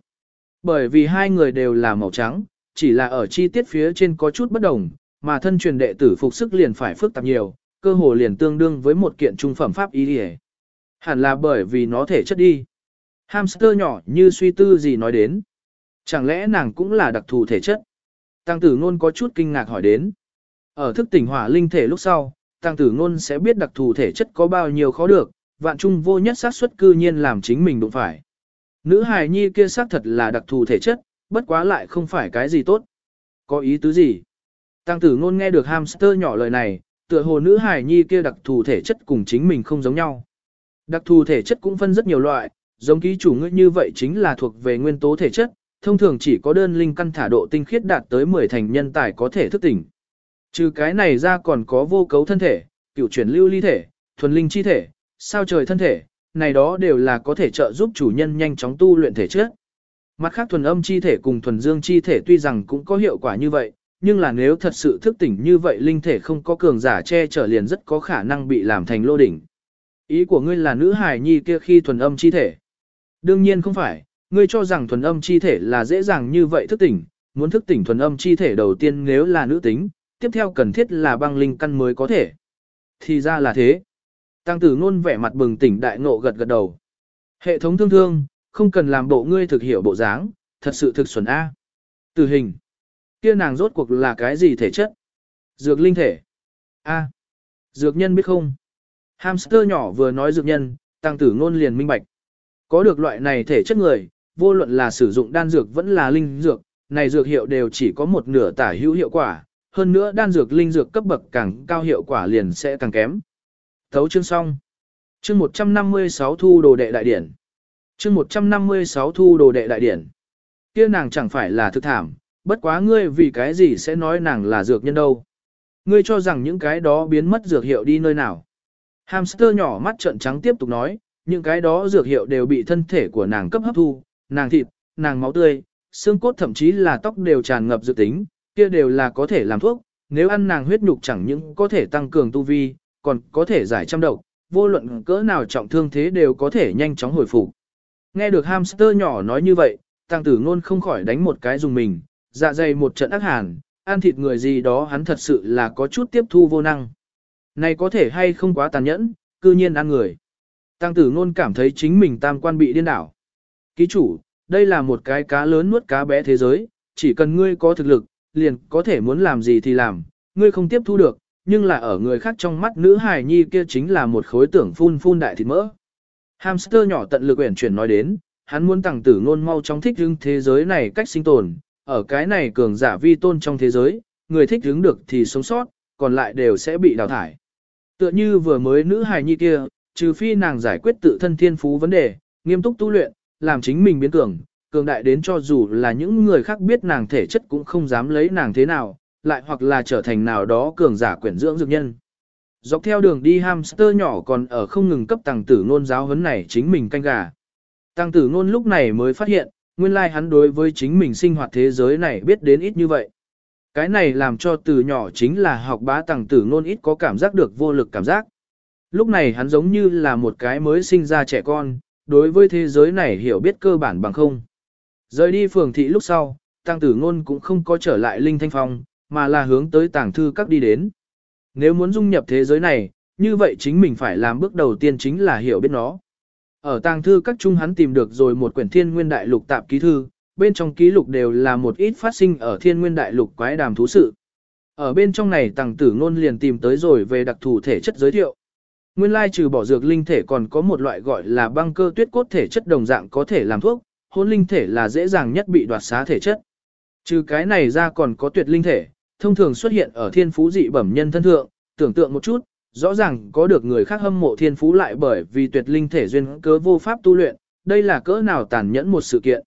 Bởi vì hai người đều là màu trắng, chỉ là ở chi tiết phía trên có chút bất đồng, mà thân truyền đệ tử phục sức liền phải phức tạp nhiều, cơ hồ liền tương đương với một kiện trung phẩm pháp y hề. Hẳn là bởi vì nó thể chất đi. Hamster nhỏ như suy tư gì nói đến. Chẳng lẽ nàng cũng là đặc thù thể chất? Tăng tử ngôn có chút kinh ngạc hỏi đến. Ở thức tỉnh hỏa linh thể lúc sau, tăng tử ngôn sẽ biết đặc thù thể chất có bao nhiêu khó được, vạn trung vô nhất xác suất cư nhiên làm chính mình đụng phải. Nữ hài nhi kia xác thật là đặc thù thể chất, bất quá lại không phải cái gì tốt. Có ý tứ gì? Tăng tử ngôn nghe được hamster nhỏ lời này, tựa hồ nữ hài nhi kia đặc thù thể chất cùng chính mình không giống nhau. Đặc thù thể chất cũng phân rất nhiều loại, giống ký chủ ngươi như vậy chính là thuộc về nguyên tố thể chất, thông thường chỉ có đơn linh căn thả độ tinh khiết đạt tới 10 thành nhân tài có thể thức tỉnh. Trừ cái này ra còn có vô cấu thân thể, cựu chuyển lưu ly thể, thuần linh chi thể, sao trời thân thể, này đó đều là có thể trợ giúp chủ nhân nhanh chóng tu luyện thể chất. Mặt khác thuần âm chi thể cùng thuần dương chi thể tuy rằng cũng có hiệu quả như vậy, nhưng là nếu thật sự thức tỉnh như vậy linh thể không có cường giả che chở liền rất có khả năng bị làm thành lô đỉnh. Ý của ngươi là nữ hài nhi kia khi thuần âm chi thể. Đương nhiên không phải, ngươi cho rằng thuần âm chi thể là dễ dàng như vậy thức tỉnh, muốn thức tỉnh thuần âm chi thể đầu tiên nếu là nữ tính, tiếp theo cần thiết là băng linh căn mới có thể. Thì ra là thế. Tăng tử ngôn vẻ mặt bừng tỉnh đại ngộ gật gật đầu. Hệ thống thương thương, không cần làm bộ ngươi thực hiểu bộ dáng, thật sự thực xuẩn A. Tử hình. Kia nàng rốt cuộc là cái gì thể chất? Dược linh thể. A. Dược nhân biết không? Hamster nhỏ vừa nói dược nhân, tăng tử ngôn liền minh bạch. Có được loại này thể chất người, vô luận là sử dụng đan dược vẫn là linh dược, này dược hiệu đều chỉ có một nửa tả hữu hiệu quả, hơn nữa đan dược linh dược cấp bậc càng cao hiệu quả liền sẽ càng kém. Thấu chương xong. Chương 156 thu đồ đệ đại điển. Chương 156 thu đồ đệ đại điển. Kia nàng chẳng phải là thực thảm, bất quá ngươi vì cái gì sẽ nói nàng là dược nhân đâu. Ngươi cho rằng những cái đó biến mất dược hiệu đi nơi nào. Hamster nhỏ mắt trợn trắng tiếp tục nói, những cái đó dược hiệu đều bị thân thể của nàng cấp hấp thu, nàng thịt, nàng máu tươi, xương cốt thậm chí là tóc đều tràn ngập dược tính, kia đều là có thể làm thuốc, nếu ăn nàng huyết nhục chẳng những có thể tăng cường tu vi, còn có thể giải trăm độc, vô luận cỡ nào trọng thương thế đều có thể nhanh chóng hồi phục. Nghe được hamster nhỏ nói như vậy, tăng tử ngôn không khỏi đánh một cái dùng mình, dạ dày một trận ác hàn, ăn thịt người gì đó hắn thật sự là có chút tiếp thu vô năng. Này có thể hay không quá tàn nhẫn, cư nhiên ăn người. Tăng tử ngôn cảm thấy chính mình tam quan bị điên đảo. Ký chủ, đây là một cái cá lớn nuốt cá bé thế giới, chỉ cần ngươi có thực lực, liền có thể muốn làm gì thì làm, ngươi không tiếp thu được, nhưng là ở người khác trong mắt nữ hài nhi kia chính là một khối tưởng phun phun đại thịt mỡ. Hamster nhỏ tận lực uyển chuyển nói đến, hắn muốn tăng tử ngôn mau chóng thích hứng thế giới này cách sinh tồn, ở cái này cường giả vi tôn trong thế giới, người thích hướng được thì sống sót, còn lại đều sẽ bị đào thải. Tựa như vừa mới nữ hài nhi kia, trừ phi nàng giải quyết tự thân thiên phú vấn đề, nghiêm túc tu luyện, làm chính mình biến cường, cường đại đến cho dù là những người khác biết nàng thể chất cũng không dám lấy nàng thế nào, lại hoặc là trở thành nào đó cường giả quyển dưỡng dược nhân. Dọc theo đường đi hamster nhỏ còn ở không ngừng cấp tăng tử ngôn giáo huấn này chính mình canh gà. Tăng tử ngôn lúc này mới phát hiện, nguyên lai like hắn đối với chính mình sinh hoạt thế giới này biết đến ít như vậy. Cái này làm cho từ nhỏ chính là học bá tàng tử ngôn ít có cảm giác được vô lực cảm giác. Lúc này hắn giống như là một cái mới sinh ra trẻ con, đối với thế giới này hiểu biết cơ bản bằng không. Rời đi phường thị lúc sau, tàng tử ngôn cũng không có trở lại linh thanh phong, mà là hướng tới tàng thư các đi đến. Nếu muốn dung nhập thế giới này, như vậy chính mình phải làm bước đầu tiên chính là hiểu biết nó. Ở tàng thư các trung hắn tìm được rồi một quyển thiên nguyên đại lục tạp ký thư, bên trong ký lục đều là một ít phát sinh ở thiên nguyên đại lục quái đàm thú sự. Ở bên trong này tàng tử ngôn liền tìm tới rồi về đặc thù thể chất giới thiệu. Nguyên lai trừ bỏ dược linh thể còn có một loại gọi là băng cơ tuyết cốt thể chất đồng dạng có thể làm thuốc, hôn linh thể là dễ dàng nhất bị đoạt xá thể chất. Trừ cái này ra còn có tuyệt linh thể, thông thường xuất hiện ở thiên phú dị bẩm nhân thân thượng, tưởng tượng một chút, rõ ràng có được người khác hâm mộ thiên phú lại bởi vì tuyệt linh thể duyên cớ vô pháp tu luyện, đây là cỡ nào tàn nhẫn một sự kiện.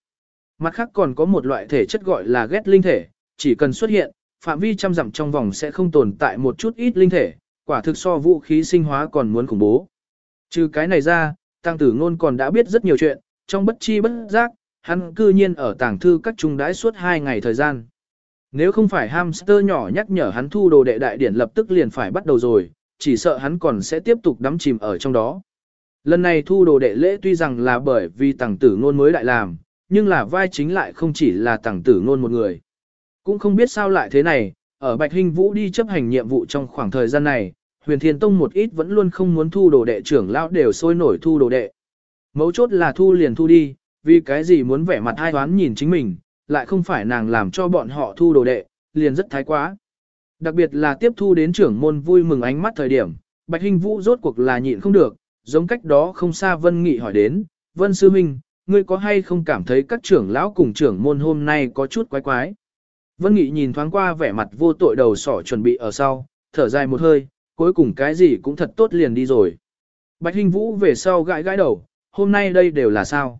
Mặt khác còn có một loại thể chất gọi là ghét linh thể, chỉ cần xuất hiện, phạm vi trăm dặm trong vòng sẽ không tồn tại một chút ít linh thể, quả thực so vũ khí sinh hóa còn muốn khủng bố. Trừ cái này ra, tăng tử ngôn còn đã biết rất nhiều chuyện, trong bất chi bất giác, hắn cư nhiên ở tàng thư các trung đãi suốt hai ngày thời gian. Nếu không phải hamster nhỏ nhắc nhở hắn thu đồ đệ đại điển lập tức liền phải bắt đầu rồi, chỉ sợ hắn còn sẽ tiếp tục đắm chìm ở trong đó. Lần này thu đồ đệ lễ tuy rằng là bởi vì tàng tử ngôn mới đại làm, nhưng là vai chính lại không chỉ là tàng tử ngôn một người. Cũng không biết sao lại thế này, ở Bạch Hinh Vũ đi chấp hành nhiệm vụ trong khoảng thời gian này, huyền thiên tông một ít vẫn luôn không muốn thu đồ đệ trưởng lão đều sôi nổi thu đồ đệ. Mấu chốt là thu liền thu đi, vì cái gì muốn vẻ mặt hai toán nhìn chính mình, lại không phải nàng làm cho bọn họ thu đồ đệ, liền rất thái quá. Đặc biệt là tiếp thu đến trưởng môn vui mừng ánh mắt thời điểm, Bạch hình Vũ rốt cuộc là nhịn không được, giống cách đó không xa Vân Nghị hỏi đến, Vân Sư Minh, ngươi có hay không cảm thấy các trưởng lão cùng trưởng môn hôm nay có chút quái quái? Vân Nghị nhìn thoáng qua vẻ mặt vô tội đầu sỏ chuẩn bị ở sau, thở dài một hơi, cuối cùng cái gì cũng thật tốt liền đi rồi. Bạch hình Vũ về sau gãi gãi đầu, hôm nay đây đều là sao?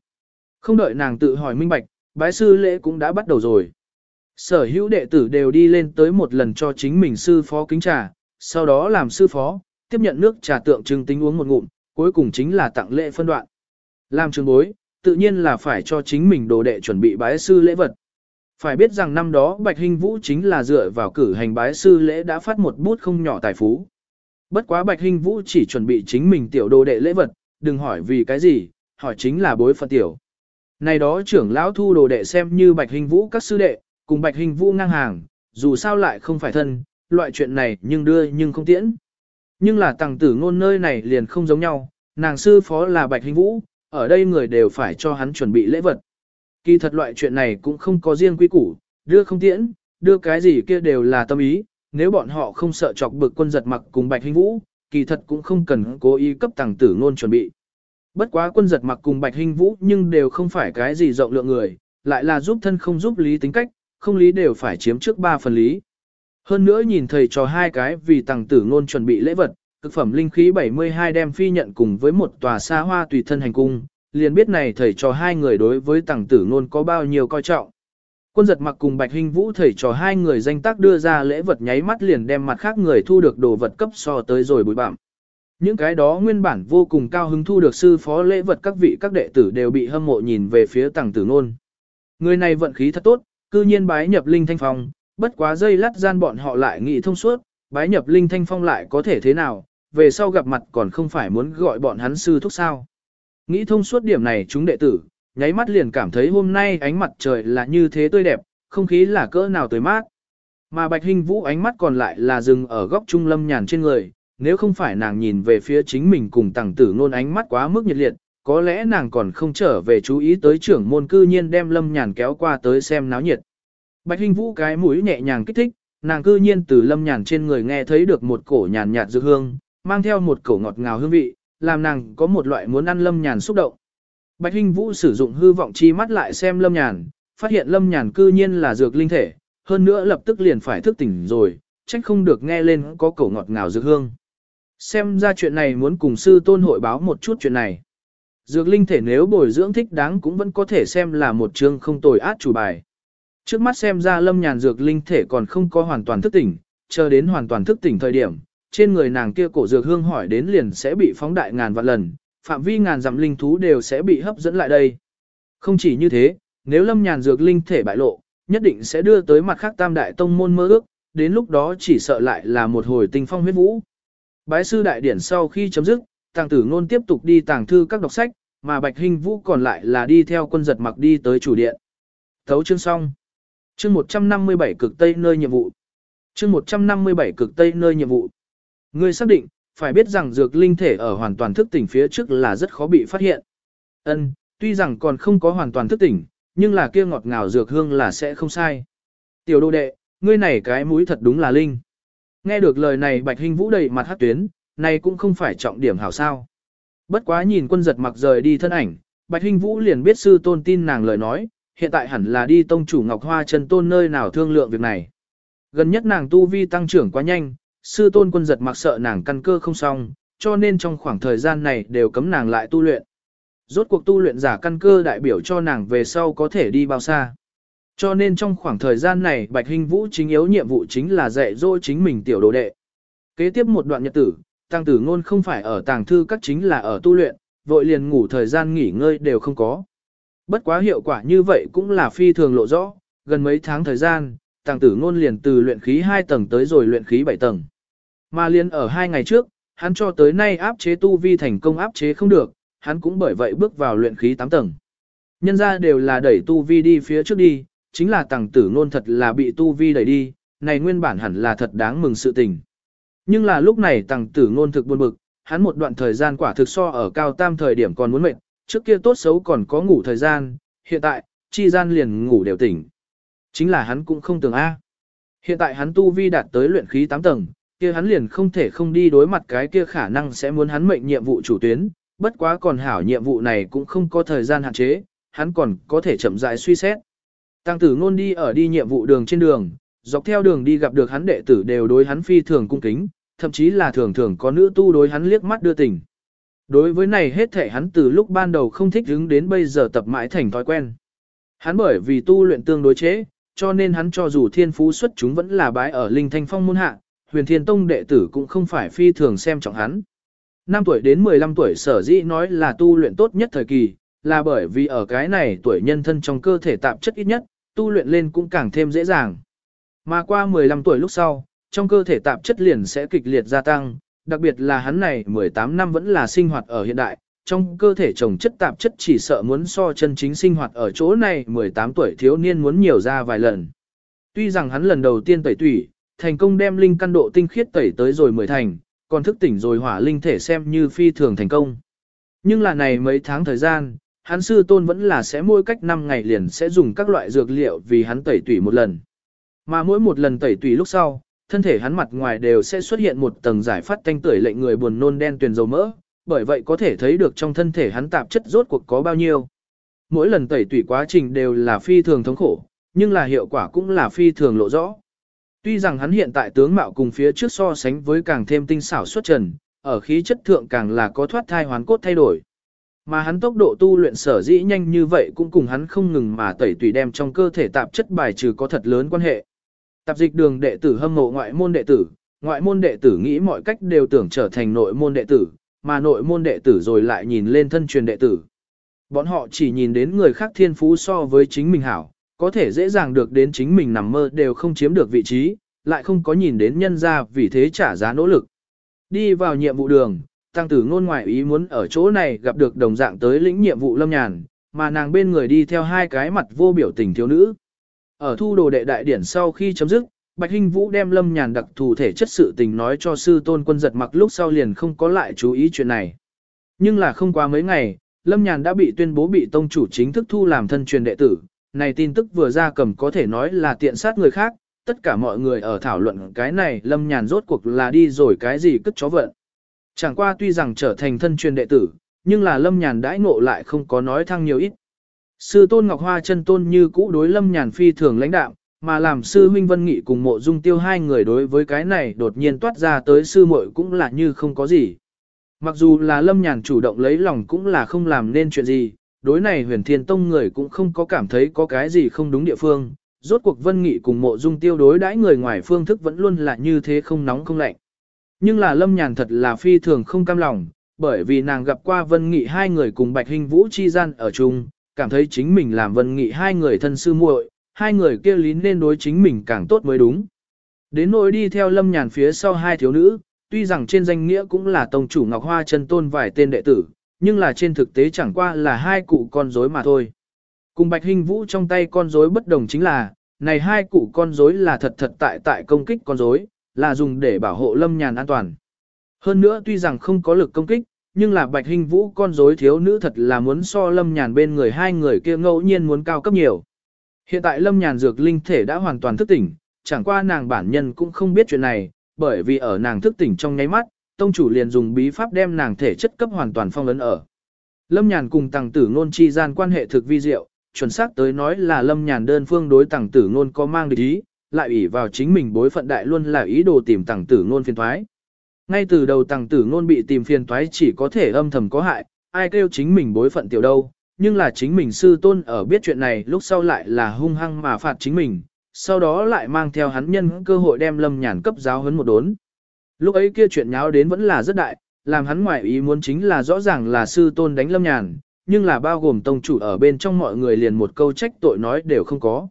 Không đợi nàng tự hỏi minh bạch, bái sư lễ cũng đã bắt đầu rồi. Sở hữu đệ tử đều đi lên tới một lần cho chính mình sư phó kính trà, sau đó làm sư phó, tiếp nhận nước trà tượng trưng tính uống một ngụm, cuối cùng chính là tặng lễ phân đoạn. Làm trường bối, tự nhiên là phải cho chính mình đồ đệ chuẩn bị bái sư lễ vật. Phải biết rằng năm đó Bạch Hinh Vũ chính là dựa vào cử hành bái sư lễ đã phát một bút không nhỏ tài phú. Bất quá Bạch Hinh Vũ chỉ chuẩn bị chính mình tiểu đồ đệ lễ vật, đừng hỏi vì cái gì, hỏi chính là bối phận tiểu. Này đó trưởng lão thu đồ đệ xem như Bạch Hình Vũ các sư đệ, cùng Bạch Hình Vũ ngang hàng, dù sao lại không phải thân, loại chuyện này nhưng đưa nhưng không tiễn. Nhưng là tàng tử ngôn nơi này liền không giống nhau, nàng sư phó là Bạch Hình Vũ, ở đây người đều phải cho hắn chuẩn bị lễ vật. Kỳ thật loại chuyện này cũng không có riêng quy củ, đưa không tiễn, đưa cái gì kia đều là tâm ý, nếu bọn họ không sợ chọc bực quân giật mặc cùng Bạch Hình Vũ, kỳ thật cũng không cần cố ý cấp tàng tử ngôn chuẩn bị. Bất quá quân giật mặc cùng Bạch hình Vũ nhưng đều không phải cái gì rộng lượng người, lại là giúp thân không giúp lý tính cách, không lý đều phải chiếm trước ba phần lý. Hơn nữa nhìn thầy cho hai cái vì tàng tử ngôn chuẩn bị lễ vật, cực phẩm linh khí 72 đem phi nhận cùng với một tòa xa hoa tùy thân hành cung, liền biết này thầy cho hai người đối với tàng tử ngôn có bao nhiêu coi trọng. Quân giật mặc cùng Bạch Hinh Vũ thầy cho hai người danh tác đưa ra lễ vật nháy mắt liền đem mặt khác người thu được đồ vật cấp so tới rồi bụi bặm. Những cái đó nguyên bản vô cùng cao hứng thu được sư phó lễ vật các vị các đệ tử đều bị hâm mộ nhìn về phía tàng tử ngôn. Người này vận khí thật tốt, cư nhiên bái nhập linh thanh phong, bất quá dây lát gian bọn họ lại nghĩ thông suốt, bái nhập linh thanh phong lại có thể thế nào, về sau gặp mặt còn không phải muốn gọi bọn hắn sư thúc sao. Nghĩ thông suốt điểm này chúng đệ tử, nháy mắt liền cảm thấy hôm nay ánh mặt trời là như thế tươi đẹp, không khí là cỡ nào tươi mát. Mà bạch hình vũ ánh mắt còn lại là dừng ở góc trung lâm nhàn trên người, nếu không phải nàng nhìn về phía chính mình cùng tàng tử ngôn ánh mắt quá mức nhiệt liệt, có lẽ nàng còn không trở về chú ý tới trưởng môn cư nhiên đem lâm nhàn kéo qua tới xem náo nhiệt. Bạch Hinh Vũ cái mũi nhẹ nhàng kích thích, nàng cư nhiên từ lâm nhàn trên người nghe thấy được một cổ nhàn nhạt dược hương, mang theo một cổ ngọt ngào hương vị, làm nàng có một loại muốn ăn lâm nhàn xúc động. Bạch Hinh Vũ sử dụng hư vọng chi mắt lại xem lâm nhàn, phát hiện lâm nhàn cư nhiên là dược linh thể, hơn nữa lập tức liền phải thức tỉnh rồi, trách không được nghe lên có cổ ngọt ngào dược hương. Xem ra chuyện này muốn cùng sư tôn hội báo một chút chuyện này. Dược linh thể nếu bồi dưỡng thích đáng cũng vẫn có thể xem là một chương không tồi át chủ bài. Trước mắt xem ra lâm nhàn dược linh thể còn không có hoàn toàn thức tỉnh, chờ đến hoàn toàn thức tỉnh thời điểm, trên người nàng kia cổ dược hương hỏi đến liền sẽ bị phóng đại ngàn vạn lần, phạm vi ngàn dặm linh thú đều sẽ bị hấp dẫn lại đây. Không chỉ như thế, nếu lâm nhàn dược linh thể bại lộ, nhất định sẽ đưa tới mặt khác tam đại tông môn mơ ước, đến lúc đó chỉ sợ lại là một hồi tinh phong huyết vũ. Bái sư đại điển sau khi chấm dứt, tàng tử ngôn tiếp tục đi tàng thư các đọc sách, mà bạch hình vũ còn lại là đi theo quân giật mặc đi tới chủ điện. Thấu chương xong. Chương 157 cực Tây nơi nhiệm vụ. Chương 157 cực Tây nơi nhiệm vụ. Ngươi xác định, phải biết rằng dược linh thể ở hoàn toàn thức tỉnh phía trước là rất khó bị phát hiện. Ân, tuy rằng còn không có hoàn toàn thức tỉnh, nhưng là kia ngọt ngào dược hương là sẽ không sai. Tiểu đô đệ, ngươi này cái mũi thật đúng là linh. Nghe được lời này Bạch Hình Vũ đầy mặt hát tuyến, này cũng không phải trọng điểm hảo sao. Bất quá nhìn quân giật mặc rời đi thân ảnh, Bạch Hinh Vũ liền biết sư tôn tin nàng lời nói, hiện tại hẳn là đi tông chủ Ngọc Hoa trần tôn nơi nào thương lượng việc này. Gần nhất nàng tu vi tăng trưởng quá nhanh, sư tôn quân giật mặc sợ nàng căn cơ không xong, cho nên trong khoảng thời gian này đều cấm nàng lại tu luyện. Rốt cuộc tu luyện giả căn cơ đại biểu cho nàng về sau có thể đi bao xa. Cho nên trong khoảng thời gian này Bạch Hinh Vũ chính yếu nhiệm vụ chính là dạy dỗ chính mình tiểu đồ đệ. Kế tiếp một đoạn nhật tử, Tàng tử ngôn không phải ở tàng thư các chính là ở tu luyện, vội liền ngủ thời gian nghỉ ngơi đều không có. Bất quá hiệu quả như vậy cũng là phi thường lộ rõ, gần mấy tháng thời gian, tàng tử ngôn liền từ luyện khí 2 tầng tới rồi luyện khí 7 tầng. Mà liền ở hai ngày trước, hắn cho tới nay áp chế tu vi thành công áp chế không được, hắn cũng bởi vậy bước vào luyện khí 8 tầng. Nhân ra đều là đẩy tu vi đi phía trước đi, chính là tàng tử ngôn thật là bị tu vi đẩy đi, này nguyên bản hẳn là thật đáng mừng sự tình. Nhưng là lúc này tàng tử ngôn thực buồn bực, hắn một đoạn thời gian quả thực so ở cao tam thời điểm còn muốn mệt, trước kia tốt xấu còn có ngủ thời gian, hiện tại, chi gian liền ngủ đều tỉnh. Chính là hắn cũng không tưởng A. Hiện tại hắn tu vi đạt tới luyện khí 8 tầng, kia hắn liền không thể không đi đối mặt cái kia khả năng sẽ muốn hắn mệnh nhiệm vụ chủ tuyến, bất quá còn hảo nhiệm vụ này cũng không có thời gian hạn chế, hắn còn có thể chậm rãi suy xét. Tăng tử ngôn đi ở đi nhiệm vụ đường trên đường, dọc theo đường đi gặp được hắn đệ tử đều đối hắn phi thường cung kính, thậm chí là thường thường có nữ tu đối hắn liếc mắt đưa tình. Đối với này hết thể hắn từ lúc ban đầu không thích hứng đến bây giờ tập mãi thành thói quen. Hắn bởi vì tu luyện tương đối chế, cho nên hắn cho dù thiên phú xuất chúng vẫn là bái ở linh thanh phong môn hạ, huyền thiên tông đệ tử cũng không phải phi thường xem trọng hắn. năm tuổi đến 15 tuổi sở dĩ nói là tu luyện tốt nhất thời kỳ, là bởi vì ở cái này tuổi nhân thân trong cơ thể tạp chất ít nhất, tu luyện lên cũng càng thêm dễ dàng. Mà qua 15 tuổi lúc sau, trong cơ thể tạp chất liền sẽ kịch liệt gia tăng, đặc biệt là hắn này 18 năm vẫn là sinh hoạt ở hiện đại, trong cơ thể trồng chất tạp chất chỉ sợ muốn so chân chính sinh hoạt ở chỗ này 18 tuổi thiếu niên muốn nhiều ra vài lần. Tuy rằng hắn lần đầu tiên tẩy tủy, thành công đem linh căn độ tinh khiết tẩy tới rồi mười thành, còn thức tỉnh rồi hỏa linh thể xem như phi thường thành công. Nhưng là này mấy tháng thời gian, hắn sư tôn vẫn là sẽ mỗi cách 5 ngày liền sẽ dùng các loại dược liệu vì hắn tẩy tủy một lần. Mà mỗi một lần tẩy tủy lúc sau, thân thể hắn mặt ngoài đều sẽ xuất hiện một tầng giải phát thanh tưởi lệnh người buồn nôn đen tuyền dầu mỡ, bởi vậy có thể thấy được trong thân thể hắn tạp chất rốt cuộc có bao nhiêu. Mỗi lần tẩy tủy quá trình đều là phi thường thống khổ, nhưng là hiệu quả cũng là phi thường lộ rõ. Tuy rằng hắn hiện tại tướng mạo cùng phía trước so sánh với càng thêm tinh xảo xuất trần, ở khí chất thượng càng là có thoát thai hoàn cốt thay đổi. Mà hắn tốc độ tu luyện sở dĩ nhanh như vậy cũng cùng hắn không ngừng mà tẩy tùy đem trong cơ thể tạp chất bài trừ có thật lớn quan hệ. Tạp dịch đường đệ tử hâm mộ ngoại môn đệ tử, ngoại môn đệ tử nghĩ mọi cách đều tưởng trở thành nội môn đệ tử, mà nội môn đệ tử rồi lại nhìn lên thân truyền đệ tử. Bọn họ chỉ nhìn đến người khác thiên phú so với chính mình hảo, có thể dễ dàng được đến chính mình nằm mơ đều không chiếm được vị trí, lại không có nhìn đến nhân ra vì thế trả giá nỗ lực. Đi vào nhiệm vụ đường, tăng tử ngôn ngoại ý muốn ở chỗ này gặp được đồng dạng tới lĩnh nhiệm vụ lâm nhàn, mà nàng bên người đi theo hai cái mặt vô biểu tình thiếu nữ. Ở thu đồ đệ đại điển sau khi chấm dứt, Bạch Hinh Vũ đem Lâm Nhàn đặc thù thể chất sự tình nói cho sư tôn quân giật mặc lúc sau liền không có lại chú ý chuyện này. Nhưng là không qua mấy ngày, Lâm Nhàn đã bị tuyên bố bị tông chủ chính thức thu làm thân truyền đệ tử. Này tin tức vừa ra cầm có thể nói là tiện sát người khác, tất cả mọi người ở thảo luận cái này Lâm Nhàn rốt cuộc là đi rồi cái gì cất chó vận. Chẳng qua tuy rằng trở thành thân truyền đệ tử, nhưng là Lâm Nhàn đãi ngộ lại không có nói thăng nhiều ít. Sư tôn Ngọc Hoa chân tôn như cũ đối Lâm Nhàn phi thường lãnh đạo, mà làm sư huynh Vân Nghị cùng mộ dung tiêu hai người đối với cái này đột nhiên toát ra tới sư muội cũng là như không có gì. Mặc dù là Lâm Nhàn chủ động lấy lòng cũng là không làm nên chuyện gì, đối này huyền thiên tông người cũng không có cảm thấy có cái gì không đúng địa phương. Rốt cuộc Vân Nghị cùng mộ dung tiêu đối đãi người ngoài phương thức vẫn luôn là như thế không nóng không lạnh. Nhưng là Lâm Nhàn thật là phi thường không cam lòng, bởi vì nàng gặp qua Vân Nghị hai người cùng Bạch Hình Vũ chi gian ở chung, cảm thấy chính mình làm Vân Nghị hai người thân sư muội, hai người kia lý nên đối chính mình càng tốt mới đúng. Đến nỗi đi theo Lâm Nhàn phía sau hai thiếu nữ, tuy rằng trên danh nghĩa cũng là tông chủ Ngọc Hoa chân tôn vài tên đệ tử, nhưng là trên thực tế chẳng qua là hai cụ con rối mà thôi. Cùng Bạch Hình Vũ trong tay con rối bất đồng chính là, này hai cụ con rối là thật thật tại tại công kích con rối, là dùng để bảo hộ Lâm Nhàn an toàn. Hơn nữa tuy rằng không có lực công kích, nhưng là Bạch Hình Vũ con rối thiếu nữ thật là muốn so Lâm Nhàn bên người hai người kia ngẫu nhiên muốn cao cấp nhiều. Hiện tại Lâm Nhàn dược linh thể đã hoàn toàn thức tỉnh, chẳng qua nàng bản nhân cũng không biết chuyện này, bởi vì ở nàng thức tỉnh trong nháy mắt, tông chủ liền dùng bí pháp đem nàng thể chất cấp hoàn toàn phong ấn ở. Lâm Nhàn cùng tàng tử ngôn chi gian quan hệ thực vi diệu, chuẩn xác tới nói là Lâm Nhàn đơn phương đối tàng tử ngôn có mang địch ý, lại ủy vào chính mình bối phận đại luôn là ý đồ tìm tàng tử ngôn phiền thoái. Ngay từ đầu tàng tử ngôn bị tìm phiền toái chỉ có thể âm thầm có hại, ai kêu chính mình bối phận tiểu đâu, nhưng là chính mình sư tôn ở biết chuyện này lúc sau lại là hung hăng mà phạt chính mình, sau đó lại mang theo hắn nhân cơ hội đem lâm nhàn cấp giáo huấn một đốn. Lúc ấy kia chuyện nháo đến vẫn là rất đại, làm hắn ngoại ý muốn chính là rõ ràng là sư tôn đánh lâm nhàn, nhưng là bao gồm tông chủ ở bên trong mọi người liền một câu trách tội nói đều không có.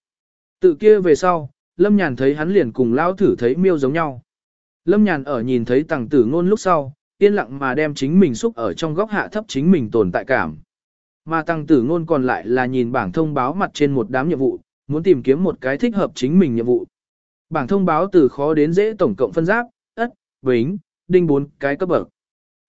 Tự kia về sau, lâm nhàn thấy hắn liền cùng lao thử thấy miêu giống nhau. Lâm nhàn ở nhìn thấy tàng tử ngôn lúc sau, yên lặng mà đem chính mình xúc ở trong góc hạ thấp chính mình tồn tại cảm. Mà tăng tử ngôn còn lại là nhìn bảng thông báo mặt trên một đám nhiệm vụ, muốn tìm kiếm một cái thích hợp chính mình nhiệm vụ. Bảng thông báo từ khó đến dễ tổng cộng phân giáp, ất, bính, đinh bốn cái cấp bậc.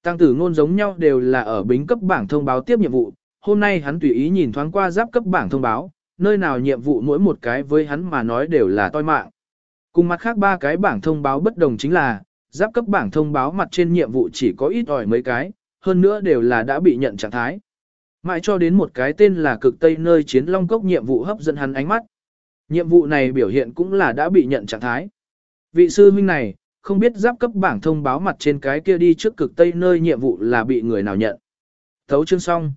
Tăng tử ngôn giống nhau đều là ở bính cấp bảng thông báo tiếp nhiệm vụ, hôm nay hắn tùy ý nhìn thoáng qua giáp cấp bảng thông báo, nơi nào nhiệm vụ mỗi một cái với hắn mà nói đều là toi mạng. Cùng mặt khác ba cái bảng thông báo bất đồng chính là, giáp cấp bảng thông báo mặt trên nhiệm vụ chỉ có ít ỏi mấy cái, hơn nữa đều là đã bị nhận trạng thái. Mãi cho đến một cái tên là cực tây nơi chiến long cốc nhiệm vụ hấp dẫn hắn ánh mắt. Nhiệm vụ này biểu hiện cũng là đã bị nhận trạng thái. Vị sư huynh này, không biết giáp cấp bảng thông báo mặt trên cái kia đi trước cực tây nơi nhiệm vụ là bị người nào nhận. Thấu chương xong.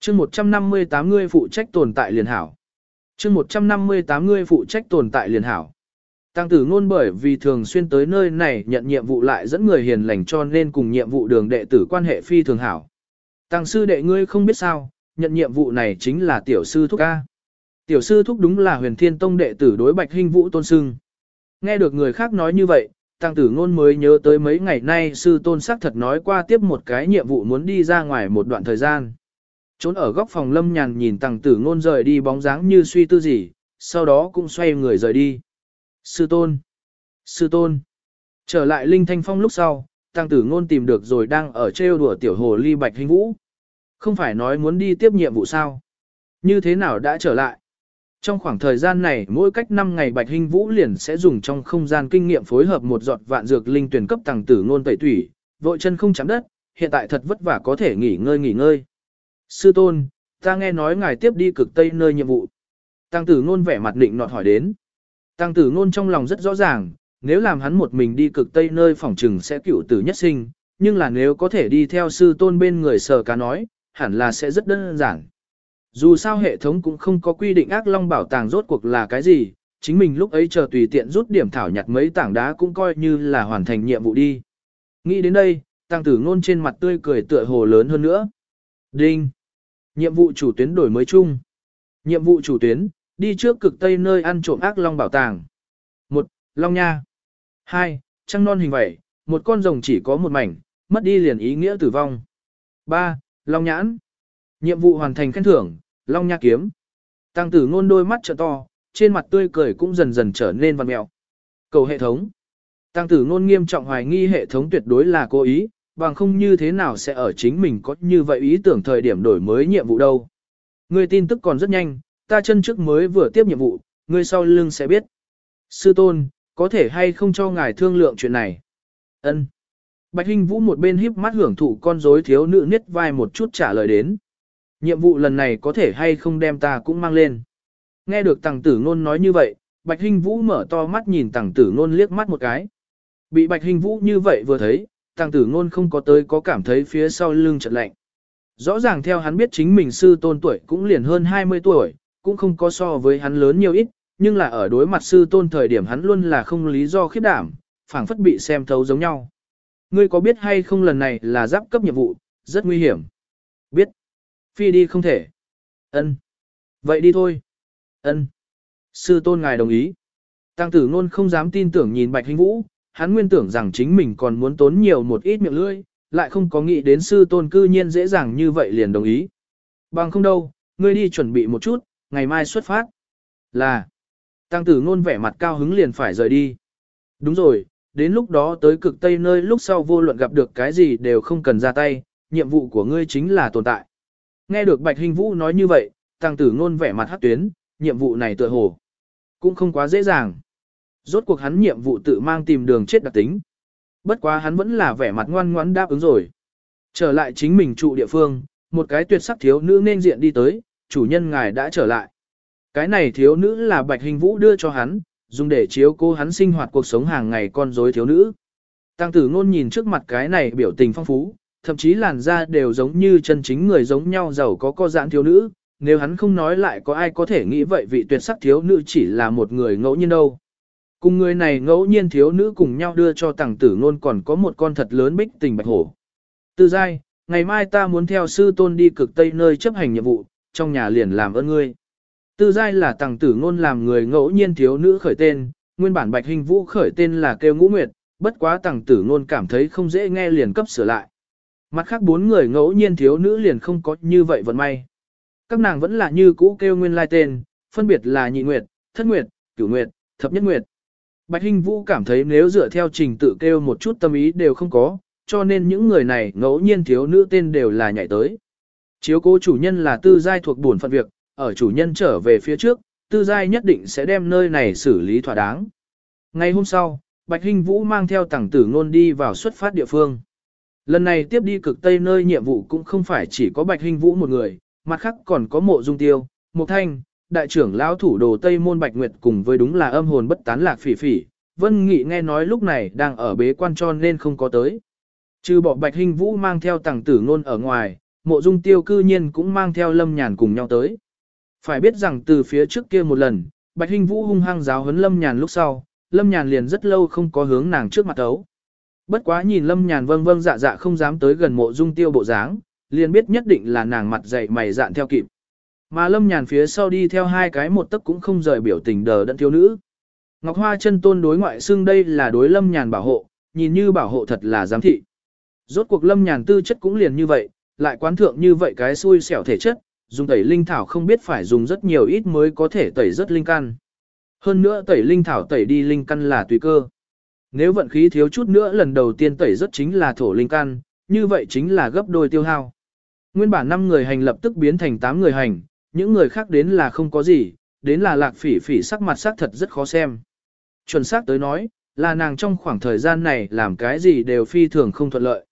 Chương 158 ngươi phụ trách tồn tại liền hảo. Chương 158 ngươi phụ trách tồn tại liền hảo. Tăng tử ngôn bởi vì thường xuyên tới nơi này nhận nhiệm vụ lại dẫn người hiền lành cho nên cùng nhiệm vụ đường đệ tử quan hệ phi thường hảo. Tăng sư đệ ngươi không biết sao, nhận nhiệm vụ này chính là tiểu sư thúc A. Tiểu sư thúc đúng là huyền thiên tông đệ tử đối bạch hình vũ tôn sưng. Nghe được người khác nói như vậy, tăng tử ngôn mới nhớ tới mấy ngày nay sư tôn sắc thật nói qua tiếp một cái nhiệm vụ muốn đi ra ngoài một đoạn thời gian. Trốn ở góc phòng lâm nhàn nhìn tăng tử ngôn rời đi bóng dáng như suy tư gì, sau đó cũng xoay người rời đi. Sư tôn! Sư tôn! Trở lại Linh Thanh Phong lúc sau, tăng tử ngôn tìm được rồi đang ở trêu đùa tiểu hồ ly bạch hình vũ. Không phải nói muốn đi tiếp nhiệm vụ sao? Như thế nào đã trở lại? Trong khoảng thời gian này mỗi cách 5 ngày Bạch Hinh Vũ liền sẽ dùng trong không gian kinh nghiệm phối hợp một giọt vạn dược linh tuyển cấp tăng tử ngôn tẩy thủy, vội chân không chạm đất, hiện tại thật vất vả có thể nghỉ ngơi nghỉ ngơi. Sư tôn, ta nghe nói ngài tiếp đi cực tây nơi nhiệm vụ. Tăng tử ngôn vẻ mặt định nọt hỏi đến. Tăng tử ngôn trong lòng rất rõ ràng, nếu làm hắn một mình đi cực tây nơi phòng trừng sẽ cựu tử nhất sinh, nhưng là nếu có thể đi theo sư tôn bên người sở cá nói, hẳn là sẽ rất đơn giản. Dù sao hệ thống cũng không có quy định ác long bảo tàng rốt cuộc là cái gì, chính mình lúc ấy chờ tùy tiện rút điểm thảo nhặt mấy tảng đá cũng coi như là hoàn thành nhiệm vụ đi. Nghĩ đến đây, tăng tử ngôn trên mặt tươi cười tựa hồ lớn hơn nữa. Đinh! Nhiệm vụ chủ tuyến đổi mới chung. Nhiệm vụ chủ tuyến, đi trước cực tây nơi ăn trộm ác long bảo tàng. 1. Long Nha 2. Trăng non hình vậy, một con rồng chỉ có một mảnh, mất đi liền ý nghĩa tử vong. 3. Long Nhãn Nhiệm vụ hoàn thành khen thưởng, Long Nha Kiếm. Tăng tử ngôn đôi mắt trợ to, trên mặt tươi cười cũng dần dần trở nên văn mẹo. Cầu hệ thống. Tăng tử ngôn nghiêm trọng hoài nghi hệ thống tuyệt đối là cố ý, bằng không như thế nào sẽ ở chính mình có như vậy ý tưởng thời điểm đổi mới nhiệm vụ đâu. Người tin tức còn rất nhanh, ta chân trước mới vừa tiếp nhiệm vụ, ngươi sau lưng sẽ biết. Sư tôn, có thể hay không cho ngài thương lượng chuyện này? Ân. Bạch Hinh Vũ một bên híp mắt hưởng thụ con rối thiếu nữ niết vai một chút trả lời đến. Nhiệm vụ lần này có thể hay không đem ta cũng mang lên. Nghe được tàng tử ngôn nói như vậy, Bạch Hinh Vũ mở to mắt nhìn tàng tử ngôn liếc mắt một cái. Bị Bạch Hinh Vũ như vậy vừa thấy, tàng tử ngôn không có tới có cảm thấy phía sau lưng chợt lạnh. Rõ ràng theo hắn biết chính mình sư tôn tuổi cũng liền hơn 20 tuổi, cũng không có so với hắn lớn nhiều ít, nhưng là ở đối mặt sư tôn thời điểm hắn luôn là không lý do khiếp đảm, phảng phất bị xem thấu giống nhau. Ngươi có biết hay không lần này là giáp cấp nhiệm vụ, rất nguy hiểm. Biết. Phi đi không thể. Ân. Vậy đi thôi. Ân. Sư tôn ngài đồng ý. Tăng tử ngôn không dám tin tưởng nhìn bạch hình vũ, hắn nguyên tưởng rằng chính mình còn muốn tốn nhiều một ít miệng lưỡi, lại không có nghĩ đến sư tôn cư nhiên dễ dàng như vậy liền đồng ý. Bằng không đâu, ngươi đi chuẩn bị một chút, ngày mai xuất phát. Là. Tăng tử ngôn vẻ mặt cao hứng liền phải rời đi. Đúng rồi, đến lúc đó tới cực tây nơi lúc sau vô luận gặp được cái gì đều không cần ra tay, nhiệm vụ của ngươi chính là tồn tại. Nghe được Bạch Hình Vũ nói như vậy, tăng tử ngôn vẻ mặt hát tuyến, nhiệm vụ này tựa hồ. Cũng không quá dễ dàng. Rốt cuộc hắn nhiệm vụ tự mang tìm đường chết đặc tính. Bất quá hắn vẫn là vẻ mặt ngoan ngoãn đáp ứng rồi. Trở lại chính mình trụ địa phương, một cái tuyệt sắc thiếu nữ nên diện đi tới, chủ nhân ngài đã trở lại. Cái này thiếu nữ là Bạch Hình Vũ đưa cho hắn, dùng để chiếu cố hắn sinh hoạt cuộc sống hàng ngày con rối thiếu nữ. Tăng tử ngôn nhìn trước mặt cái này biểu tình phong phú, thậm chí làn da đều giống như chân chính người giống nhau giàu có co giãn thiếu nữ, nếu hắn không nói lại có ai có thể nghĩ vậy vị tuyệt sắc thiếu nữ chỉ là một người ngẫu nhiên đâu. Cùng người này ngẫu nhiên thiếu nữ cùng nhau đưa cho tàng tử ngôn còn có một con thật lớn bích tình bạch hổ. Từ dai, ngày mai ta muốn theo sư tôn đi cực tây nơi chấp hành nhiệm vụ, trong nhà liền làm ơn ngươi. Tư giai là tàng tử ngôn làm người ngẫu nhiên thiếu nữ khởi tên, nguyên bản bạch hình vũ khởi tên là kêu ngũ nguyệt, bất quá tàng tử ngôn cảm thấy không dễ nghe liền cấp sửa lại. Mặt khác bốn người ngẫu nhiên thiếu nữ liền không có như vậy vận may. Các nàng vẫn là như cũ kêu nguyên lai tên, phân biệt là nhị nguyệt, thất nguyệt, cửu nguyệt, thập nhất nguyệt. Bạch Hinh Vũ cảm thấy nếu dựa theo trình tự kêu một chút tâm ý đều không có, cho nên những người này ngẫu nhiên thiếu nữ tên đều là nhảy tới. Chiếu cố chủ nhân là tư giai thuộc bổn phận việc, ở chủ nhân trở về phía trước, tư giai nhất định sẽ đem nơi này xử lý thỏa đáng. Ngày hôm sau, Bạch Hinh Vũ mang theo tàng tử ngôn đi vào xuất phát địa phương. Lần này tiếp đi cực tây nơi nhiệm vụ cũng không phải chỉ có Bạch Hinh Vũ một người, mặt khác còn có mộ dung tiêu, mục thanh, đại trưởng lão thủ đồ Tây Môn Bạch Nguyệt cùng với đúng là âm hồn bất tán lạc phỉ phỉ. Vân Nghị nghe nói lúc này đang ở bế quan cho nên không có tới. Trừ bỏ Bạch Hinh Vũ mang theo tàng tử ngôn ở ngoài, mộ dung tiêu cư nhiên cũng mang theo lâm nhàn cùng nhau tới. Phải biết rằng từ phía trước kia một lần, Bạch Hinh Vũ hung hăng giáo huấn lâm nhàn lúc sau, lâm nhàn liền rất lâu không có hướng nàng trước mặt ấu. Bất quá nhìn lâm nhàn vâng vâng dạ dạ không dám tới gần mộ dung tiêu bộ dáng, liền biết nhất định là nàng mặt dậy mày dạn theo kịp. Mà lâm nhàn phía sau đi theo hai cái một tấc cũng không rời biểu tình đờ đẫn thiếu nữ. Ngọc Hoa chân tôn đối ngoại xưng đây là đối lâm nhàn bảo hộ, nhìn như bảo hộ thật là giám thị. Rốt cuộc lâm nhàn tư chất cũng liền như vậy, lại quán thượng như vậy cái xui xẻo thể chất, dùng tẩy linh thảo không biết phải dùng rất nhiều ít mới có thể tẩy rất linh căn. Hơn nữa tẩy linh thảo tẩy đi linh căn là tùy cơ. Nếu vận khí thiếu chút nữa lần đầu tiên tẩy rất chính là thổ linh căn, như vậy chính là gấp đôi tiêu hao. Nguyên bản 5 người hành lập tức biến thành 8 người hành, những người khác đến là không có gì, đến là lạc phỉ phỉ sắc mặt sắc thật rất khó xem. Chuẩn xác tới nói, là nàng trong khoảng thời gian này làm cái gì đều phi thường không thuận lợi.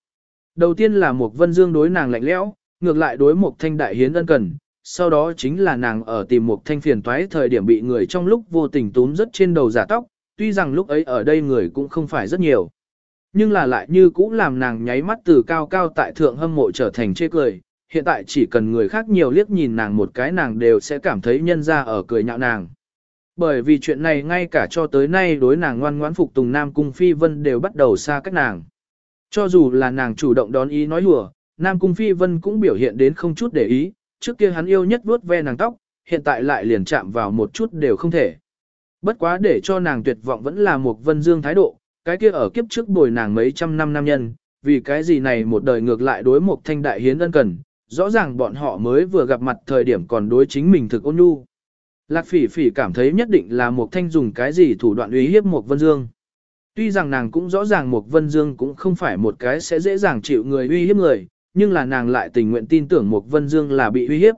Đầu tiên là một vân dương đối nàng lạnh lẽo, ngược lại đối một thanh đại hiến ân cần, sau đó chính là nàng ở tìm một thanh phiền toái thời điểm bị người trong lúc vô tình túm rất trên đầu giả tóc, tuy rằng lúc ấy ở đây người cũng không phải rất nhiều. Nhưng là lại như cũ làm nàng nháy mắt từ cao cao tại thượng hâm mộ trở thành chê cười, hiện tại chỉ cần người khác nhiều liếc nhìn nàng một cái nàng đều sẽ cảm thấy nhân ra ở cười nhạo nàng. Bởi vì chuyện này ngay cả cho tới nay đối nàng ngoan ngoãn phục tùng Nam Cung Phi Vân đều bắt đầu xa cách nàng. Cho dù là nàng chủ động đón ý nói hùa, Nam Cung Phi Vân cũng biểu hiện đến không chút để ý, trước kia hắn yêu nhất vuốt ve nàng tóc, hiện tại lại liền chạm vào một chút đều không thể. Bất quá để cho nàng tuyệt vọng vẫn là một vân dương thái độ, cái kia ở kiếp trước bồi nàng mấy trăm năm nam nhân, vì cái gì này một đời ngược lại đối một thanh đại hiến ân cần, rõ ràng bọn họ mới vừa gặp mặt thời điểm còn đối chính mình thực ôn nhu. Lạc phỉ phỉ cảm thấy nhất định là một thanh dùng cái gì thủ đoạn uy hiếp một vân dương. Tuy rằng nàng cũng rõ ràng một vân dương cũng không phải một cái sẽ dễ dàng chịu người uy hiếp người, nhưng là nàng lại tình nguyện tin tưởng một vân dương là bị uy hiếp.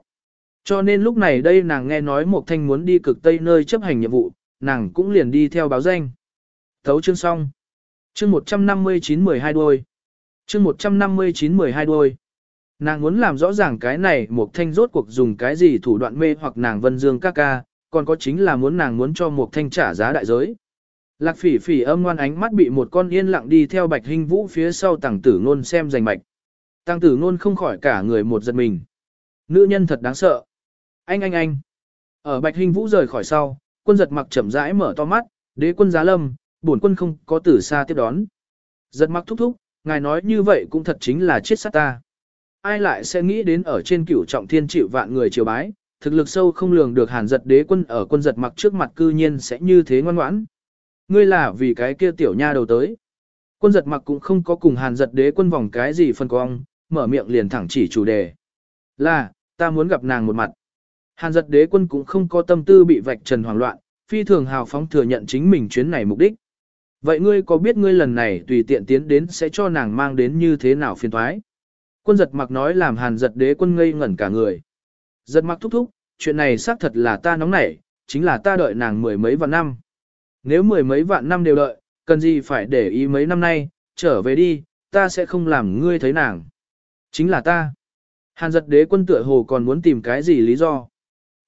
Cho nên lúc này đây nàng nghe nói một thanh muốn đi cực tây nơi chấp hành nhiệm vụ, nàng cũng liền đi theo báo danh. Thấu chương xong. Chương 159-12 đôi. Chương 159-12 đôi. Nàng muốn làm rõ ràng cái này một thanh rốt cuộc dùng cái gì thủ đoạn mê hoặc nàng vân dương ca ca, còn có chính là muốn nàng muốn cho một thanh trả giá đại giới. Lạc phỉ phỉ âm ngoan ánh mắt bị một con yên lặng đi theo bạch hình vũ phía sau tàng tử ngôn xem giành mạch. Tàng tử ngôn không khỏi cả người một giật mình. Nữ nhân thật đáng sợ. Anh anh anh. Ở bạch hình vũ rời khỏi sau, quân giật mặc chậm rãi mở to mắt, đế quân giá lâm, bổn quân không có tử xa tiếp đón. Giật mặc thúc thúc, ngài nói như vậy cũng thật chính là chết sát ta. Ai lại sẽ nghĩ đến ở trên cửu trọng thiên chịu vạn người triều bái, thực lực sâu không lường được hàn giật đế quân ở quân giật mặc trước mặt cư nhiên sẽ như thế ngoan ngoãn. Ngươi là vì cái kia tiểu nha đầu tới. Quân giật mặc cũng không có cùng hàn giật đế quân vòng cái gì phân cong, mở miệng liền thẳng chỉ chủ đề. Là, ta muốn gặp nàng một mặt. Hàn giật đế quân cũng không có tâm tư bị vạch trần hoảng loạn, phi thường hào phóng thừa nhận chính mình chuyến này mục đích. Vậy ngươi có biết ngươi lần này tùy tiện tiến đến sẽ cho nàng mang đến như thế nào phiền thoái? Quân giật mặc nói làm hàn giật đế quân ngây ngẩn cả người. Giật mặc thúc thúc, chuyện này xác thật là ta nóng nảy, chính là ta đợi nàng mười mấy vạn năm. Nếu mười mấy vạn năm đều đợi, cần gì phải để ý mấy năm nay, trở về đi, ta sẽ không làm ngươi thấy nàng. Chính là ta. Hàn giật đế quân tựa hồ còn muốn tìm cái gì lý do.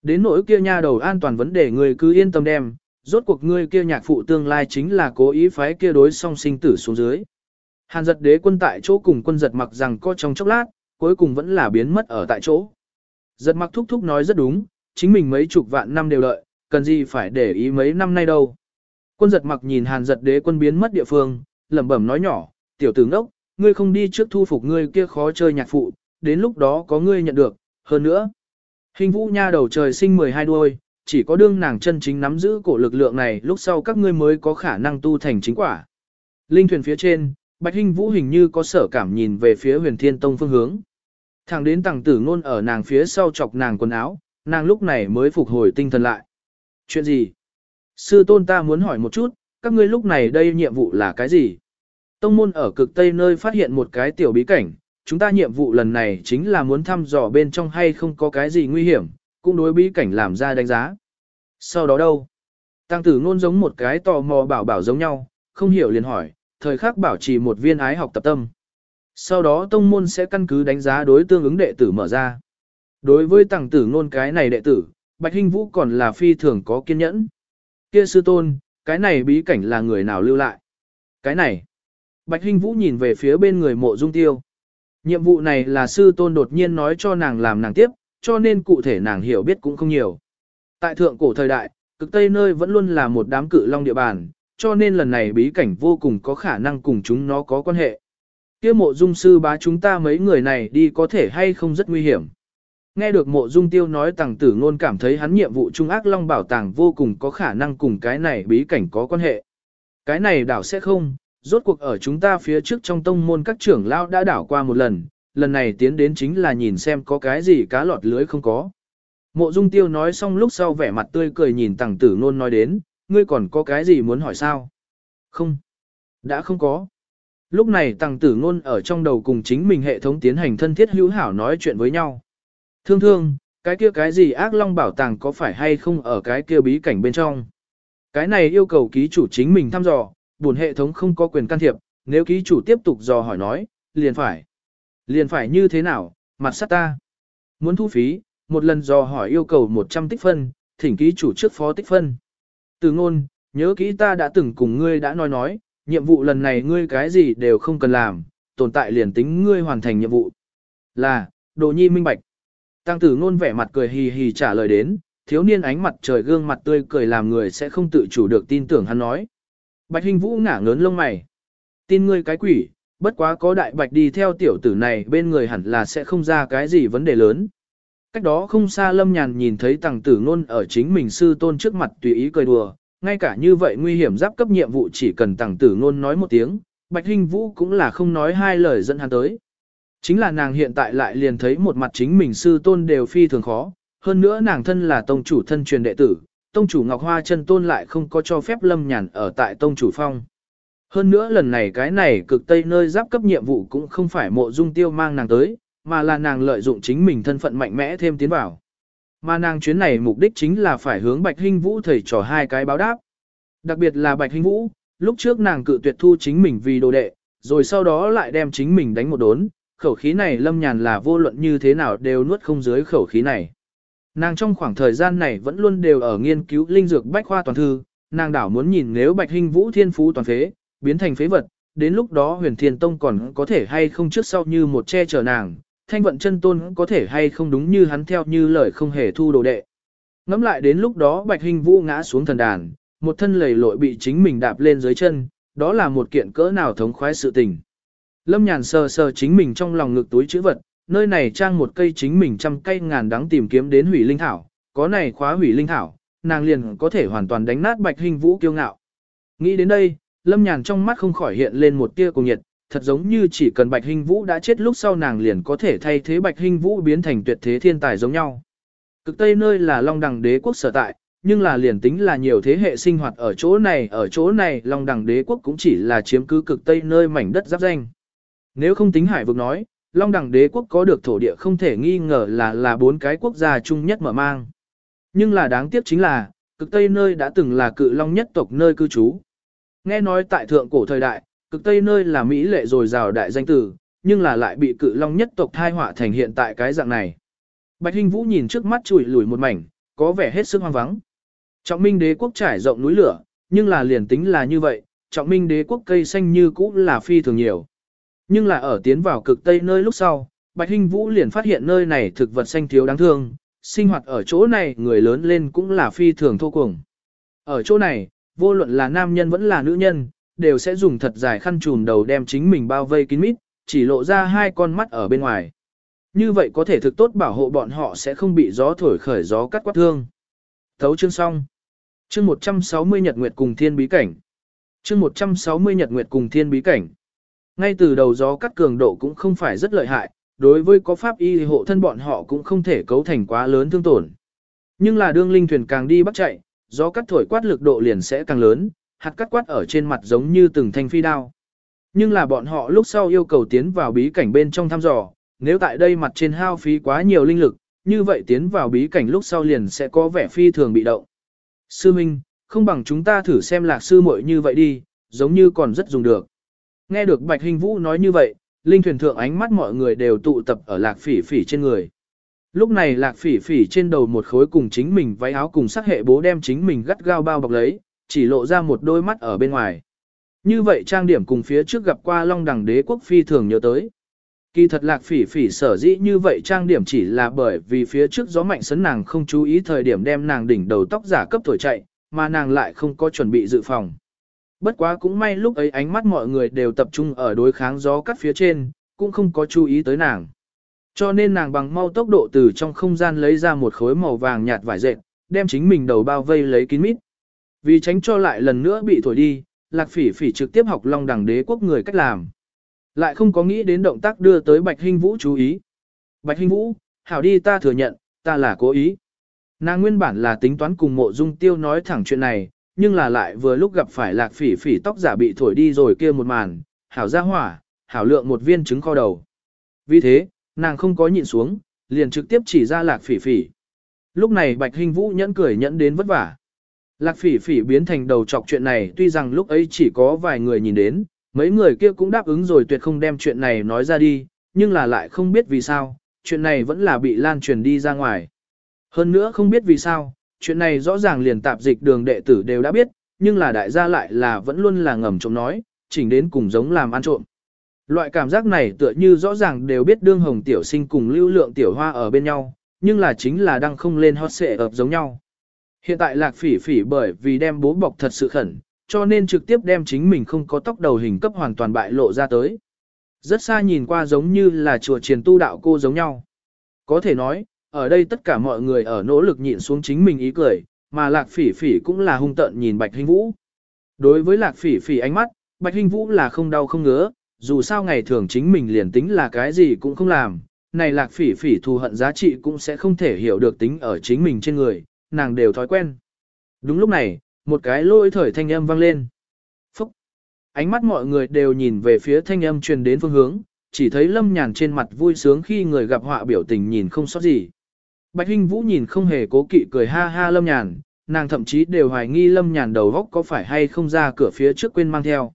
Đến nỗi kia nha đầu an toàn vấn đề người cứ yên tâm đem, rốt cuộc ngươi kia nhạc phụ tương lai chính là cố ý phái kia đối song sinh tử xuống dưới. Hàn giật đế quân tại chỗ cùng quân giật mặc rằng có trong chốc lát, cuối cùng vẫn là biến mất ở tại chỗ. Giật mặc thúc thúc nói rất đúng, chính mình mấy chục vạn năm đều lợi cần gì phải để ý mấy năm nay đâu. Quân giật mặc nhìn hàn giật đế quân biến mất địa phương, lẩm bẩm nói nhỏ, tiểu tử ngốc, ngươi không đi trước thu phục ngươi kia khó chơi nhạc phụ, đến lúc đó có ngươi nhận được, hơn nữa. Hình vũ nha đầu trời sinh 12 đuôi, chỉ có đương nàng chân chính nắm giữ cổ lực lượng này lúc sau các ngươi mới có khả năng tu thành chính quả. Linh thuyền phía trên, Bạch Hình Vũ hình như có sở cảm nhìn về phía huyền thiên tông phương hướng. Thẳng đến tàng tử ngôn ở nàng phía sau chọc nàng quần áo, nàng lúc này mới phục hồi tinh thần lại. Chuyện gì? Sư tôn ta muốn hỏi một chút, các ngươi lúc này đây nhiệm vụ là cái gì? Tông môn ở cực tây nơi phát hiện một cái tiểu bí cảnh, chúng ta nhiệm vụ lần này chính là muốn thăm dò bên trong hay không có cái gì nguy hiểm, cũng đối bí cảnh làm ra đánh giá. Sau đó đâu? Tăng tử ngôn giống một cái tò mò bảo bảo giống nhau, không hiểu liền hỏi, thời khắc bảo trì một viên ái học tập tâm. Sau đó tông môn sẽ căn cứ đánh giá đối tương ứng đệ tử mở ra. Đối với tăng tử ngôn cái này đệ tử, Bạch Hinh Vũ còn là phi thường có kiên nhẫn. Kia sư tôn, cái này bí cảnh là người nào lưu lại? Cái này. Bạch Hinh Vũ nhìn về phía bên người mộ dung tiêu. Nhiệm vụ này là sư tôn đột nhiên nói cho nàng làm nàng tiếp, cho nên cụ thể nàng hiểu biết cũng không nhiều. Tại thượng cổ thời đại, cực tây nơi vẫn luôn là một đám cự long địa bàn, cho nên lần này bí cảnh vô cùng có khả năng cùng chúng nó có quan hệ. Kia mộ dung sư bá chúng ta mấy người này đi có thể hay không rất nguy hiểm. Nghe được mộ dung tiêu nói tàng tử ngôn cảm thấy hắn nhiệm vụ trung ác long bảo tàng vô cùng có khả năng cùng cái này bí cảnh có quan hệ. Cái này đảo sẽ không, rốt cuộc ở chúng ta phía trước trong tông môn các trưởng lao đã đảo qua một lần, lần này tiến đến chính là nhìn xem có cái gì cá lọt lưới không có. Mộ dung tiêu nói xong lúc sau vẻ mặt tươi cười nhìn tàng tử ngôn nói đến, ngươi còn có cái gì muốn hỏi sao? Không. Đã không có. Lúc này tàng tử ngôn ở trong đầu cùng chính mình hệ thống tiến hành thân thiết hữu hảo nói chuyện với nhau. Thương thương, cái kia cái gì ác long bảo tàng có phải hay không ở cái kia bí cảnh bên trong? Cái này yêu cầu ký chủ chính mình thăm dò, buồn hệ thống không có quyền can thiệp, nếu ký chủ tiếp tục dò hỏi nói, liền phải. Liền phải như thế nào, mặt sát ta. Muốn thu phí, một lần dò hỏi yêu cầu 100 tích phân, thỉnh ký chủ trước phó tích phân. Từ ngôn, nhớ kỹ ta đã từng cùng ngươi đã nói nói, nhiệm vụ lần này ngươi cái gì đều không cần làm, tồn tại liền tính ngươi hoàn thành nhiệm vụ. Là, đồ nhi minh bạch. Tăng tử ngôn vẻ mặt cười hì hì trả lời đến, thiếu niên ánh mặt trời gương mặt tươi cười làm người sẽ không tự chủ được tin tưởng hắn nói. Bạch Hình Vũ ngả ngớn lông mày. Tin ngươi cái quỷ, bất quá có đại bạch đi theo tiểu tử này bên người hẳn là sẽ không ra cái gì vấn đề lớn. Cách đó không xa Lâm Nhàn nhìn thấy tàng tử ngôn ở chính mình sư tôn trước mặt tùy ý cười đùa, ngay cả như vậy nguy hiểm giáp cấp nhiệm vụ chỉ cần tàng tử ngôn nói một tiếng, Bạch Hinh Vũ cũng là không nói hai lời dẫn hắn tới. Chính là nàng hiện tại lại liền thấy một mặt chính mình sư tôn đều phi thường khó, hơn nữa nàng thân là tông chủ thân truyền đệ tử, tông chủ Ngọc Hoa chân tôn lại không có cho phép Lâm Nhàn ở tại tông chủ phong. Hơn nữa lần này cái này cực tây nơi giáp cấp nhiệm vụ cũng không phải mộ dung tiêu mang nàng tới, mà là nàng lợi dụng chính mình thân phận mạnh mẽ thêm tiến vào. Mà nàng chuyến này mục đích chính là phải hướng Bạch Hinh Vũ thầy trò hai cái báo đáp. Đặc biệt là Bạch Hinh Vũ, lúc trước nàng cự tuyệt thu chính mình vì đồ đệ, rồi sau đó lại đem chính mình đánh một đốn, khẩu khí này lâm nhàn là vô luận như thế nào đều nuốt không dưới khẩu khí này. Nàng trong khoảng thời gian này vẫn luôn đều ở nghiên cứu linh dược bách khoa toàn thư, nàng đảo muốn nhìn nếu Bạch hình Vũ thiên phú toàn phế, biến thành phế vật, đến lúc đó huyền thiên tông còn có thể hay không trước sau như một che chở nàng, thanh vận chân tôn có thể hay không đúng như hắn theo như lời không hề thu đồ đệ. Ngắm lại đến lúc đó Bạch hình Vũ ngã xuống thần đàn, một thân lầy lội bị chính mình đạp lên dưới chân, đó là một kiện cỡ nào thống khoái sự tình. Lâm nhàn sờ sờ chính mình trong lòng ngực túi chữ vật, nơi này trang một cây chính mình trăm cây ngàn đắng tìm kiếm đến hủy linh thảo, có này khóa hủy linh thảo, nàng liền có thể hoàn toàn đánh nát bạch hình vũ kiêu ngạo. Nghĩ đến đây, lâm nhàn trong mắt không khỏi hiện lên một tia cùng nhiệt, thật giống như chỉ cần bạch hình vũ đã chết lúc sau nàng liền có thể thay thế bạch hình vũ biến thành tuyệt thế thiên tài giống nhau. Cực Tây nơi là Long Đằng đế quốc sở tại, nhưng là liền tính là nhiều thế hệ sinh hoạt ở chỗ này, ở chỗ này Long Đằng đế quốc cũng chỉ là chiếm cứ cực Tây nơi mảnh đất giáp danh. Nếu không tính hải vực nói, Long đẳng đế quốc có được thổ địa không thể nghi ngờ là là bốn cái quốc gia chung nhất mở mang. Nhưng là đáng tiếc chính là, cực Tây nơi đã từng là cự long nhất tộc nơi cư trú. Nghe nói tại thượng cổ thời đại, cực Tây nơi là Mỹ lệ rồi rào đại danh tử, nhưng là lại bị cự long nhất tộc thai họa thành hiện tại cái dạng này. Bạch Hinh Vũ nhìn trước mắt chùi lùi một mảnh, có vẻ hết sức hoang vắng. Trọng Minh đế quốc trải rộng núi lửa, nhưng là liền tính là như vậy, Trọng Minh đế quốc cây xanh như cũ là phi thường nhiều. Nhưng là ở tiến vào cực tây nơi lúc sau, Bạch Hinh Vũ liền phát hiện nơi này thực vật xanh thiếu đáng thương, sinh hoạt ở chỗ này người lớn lên cũng là phi thường thô cuồng. Ở chỗ này, vô luận là nam nhân vẫn là nữ nhân, đều sẽ dùng thật dài khăn trùm đầu đem chính mình bao vây kín mít, chỉ lộ ra hai con mắt ở bên ngoài. Như vậy có thể thực tốt bảo hộ bọn họ sẽ không bị gió thổi khởi gió cắt quát thương. Thấu chương xong. Chương 160 Nhật Nguyệt cùng Thiên Bí Cảnh. Chương 160 Nhật Nguyệt cùng Thiên Bí Cảnh. Ngay từ đầu gió cắt cường độ cũng không phải rất lợi hại, đối với có pháp y hộ thân bọn họ cũng không thể cấu thành quá lớn thương tổn. Nhưng là đương linh thuyền càng đi bắt chạy, gió cắt thổi quát lực độ liền sẽ càng lớn, hạt cắt quát ở trên mặt giống như từng thanh phi đao. Nhưng là bọn họ lúc sau yêu cầu tiến vào bí cảnh bên trong thăm dò, nếu tại đây mặt trên hao phí quá nhiều linh lực, như vậy tiến vào bí cảnh lúc sau liền sẽ có vẻ phi thường bị động. Sư Minh, không bằng chúng ta thử xem lạc sư muội như vậy đi, giống như còn rất dùng được. Nghe được Bạch Hình Vũ nói như vậy, linh thuyền thượng ánh mắt mọi người đều tụ tập ở lạc phỉ phỉ trên người. Lúc này lạc phỉ phỉ trên đầu một khối cùng chính mình váy áo cùng sắc hệ bố đem chính mình gắt gao bao bọc lấy, chỉ lộ ra một đôi mắt ở bên ngoài. Như vậy trang điểm cùng phía trước gặp qua long đẳng đế quốc phi thường nhớ tới. Kỳ thật lạc phỉ phỉ sở dĩ như vậy trang điểm chỉ là bởi vì phía trước gió mạnh sấn nàng không chú ý thời điểm đem nàng đỉnh đầu tóc giả cấp thổi chạy, mà nàng lại không có chuẩn bị dự phòng. Bất quá cũng may lúc ấy ánh mắt mọi người đều tập trung ở đối kháng gió cắt phía trên, cũng không có chú ý tới nàng. Cho nên nàng bằng mau tốc độ từ trong không gian lấy ra một khối màu vàng nhạt vải dệt, đem chính mình đầu bao vây lấy kín mít. Vì tránh cho lại lần nữa bị thổi đi, lạc phỉ phỉ trực tiếp học long đẳng đế quốc người cách làm. Lại không có nghĩ đến động tác đưa tới Bạch Hinh Vũ chú ý. Bạch Hinh Vũ, hảo đi ta thừa nhận, ta là cố ý. Nàng nguyên bản là tính toán cùng mộ dung tiêu nói thẳng chuyện này, nhưng là lại vừa lúc gặp phải lạc phỉ phỉ tóc giả bị thổi đi rồi kia một màn, hảo ra hỏa, hảo lượng một viên trứng kho đầu. Vì thế, nàng không có nhịn xuống, liền trực tiếp chỉ ra lạc phỉ phỉ. Lúc này Bạch Hinh Vũ nhẫn cười nhẫn đến vất vả. Lạc phỉ phỉ biến thành đầu chọc chuyện này tuy rằng lúc ấy chỉ có vài người nhìn đến, mấy người kia cũng đáp ứng rồi tuyệt không đem chuyện này nói ra đi, nhưng là lại không biết vì sao, chuyện này vẫn là bị lan truyền đi ra ngoài. Hơn nữa không biết vì sao, chuyện này rõ ràng liền tạp dịch đường đệ tử đều đã biết, nhưng là đại gia lại là vẫn luôn là ngầm trộm nói, chỉnh đến cùng giống làm ăn trộm. Loại cảm giác này tựa như rõ ràng đều biết đương hồng tiểu sinh cùng lưu lượng tiểu hoa ở bên nhau, nhưng là chính là đang không lên hot xệ ập giống nhau. Hiện tại lạc phỉ phỉ bởi vì đem bố bọc thật sự khẩn, cho nên trực tiếp đem chính mình không có tóc đầu hình cấp hoàn toàn bại lộ ra tới. Rất xa nhìn qua giống như là chùa triền tu đạo cô giống nhau. Có thể nói, ở đây tất cả mọi người ở nỗ lực nhịn xuống chính mình ý cười, mà lạc phỉ phỉ cũng là hung tợn nhìn Bạch Hinh Vũ. Đối với lạc phỉ phỉ ánh mắt, Bạch Hinh Vũ là không đau không ngứa, dù sao ngày thường chính mình liền tính là cái gì cũng không làm, này lạc phỉ phỉ thù hận giá trị cũng sẽ không thể hiểu được tính ở chính mình trên người, nàng đều thói quen. Đúng lúc này, một cái lôi thời thanh âm vang lên. Phúc! Ánh mắt mọi người đều nhìn về phía thanh âm truyền đến phương hướng, chỉ thấy lâm nhàn trên mặt vui sướng khi người gặp họa biểu tình nhìn không sót gì. Bạch Hinh Vũ nhìn không hề cố kỵ cười ha ha lâm nhàn, nàng thậm chí đều hoài nghi lâm nhàn đầu góc có phải hay không ra cửa phía trước quên mang theo.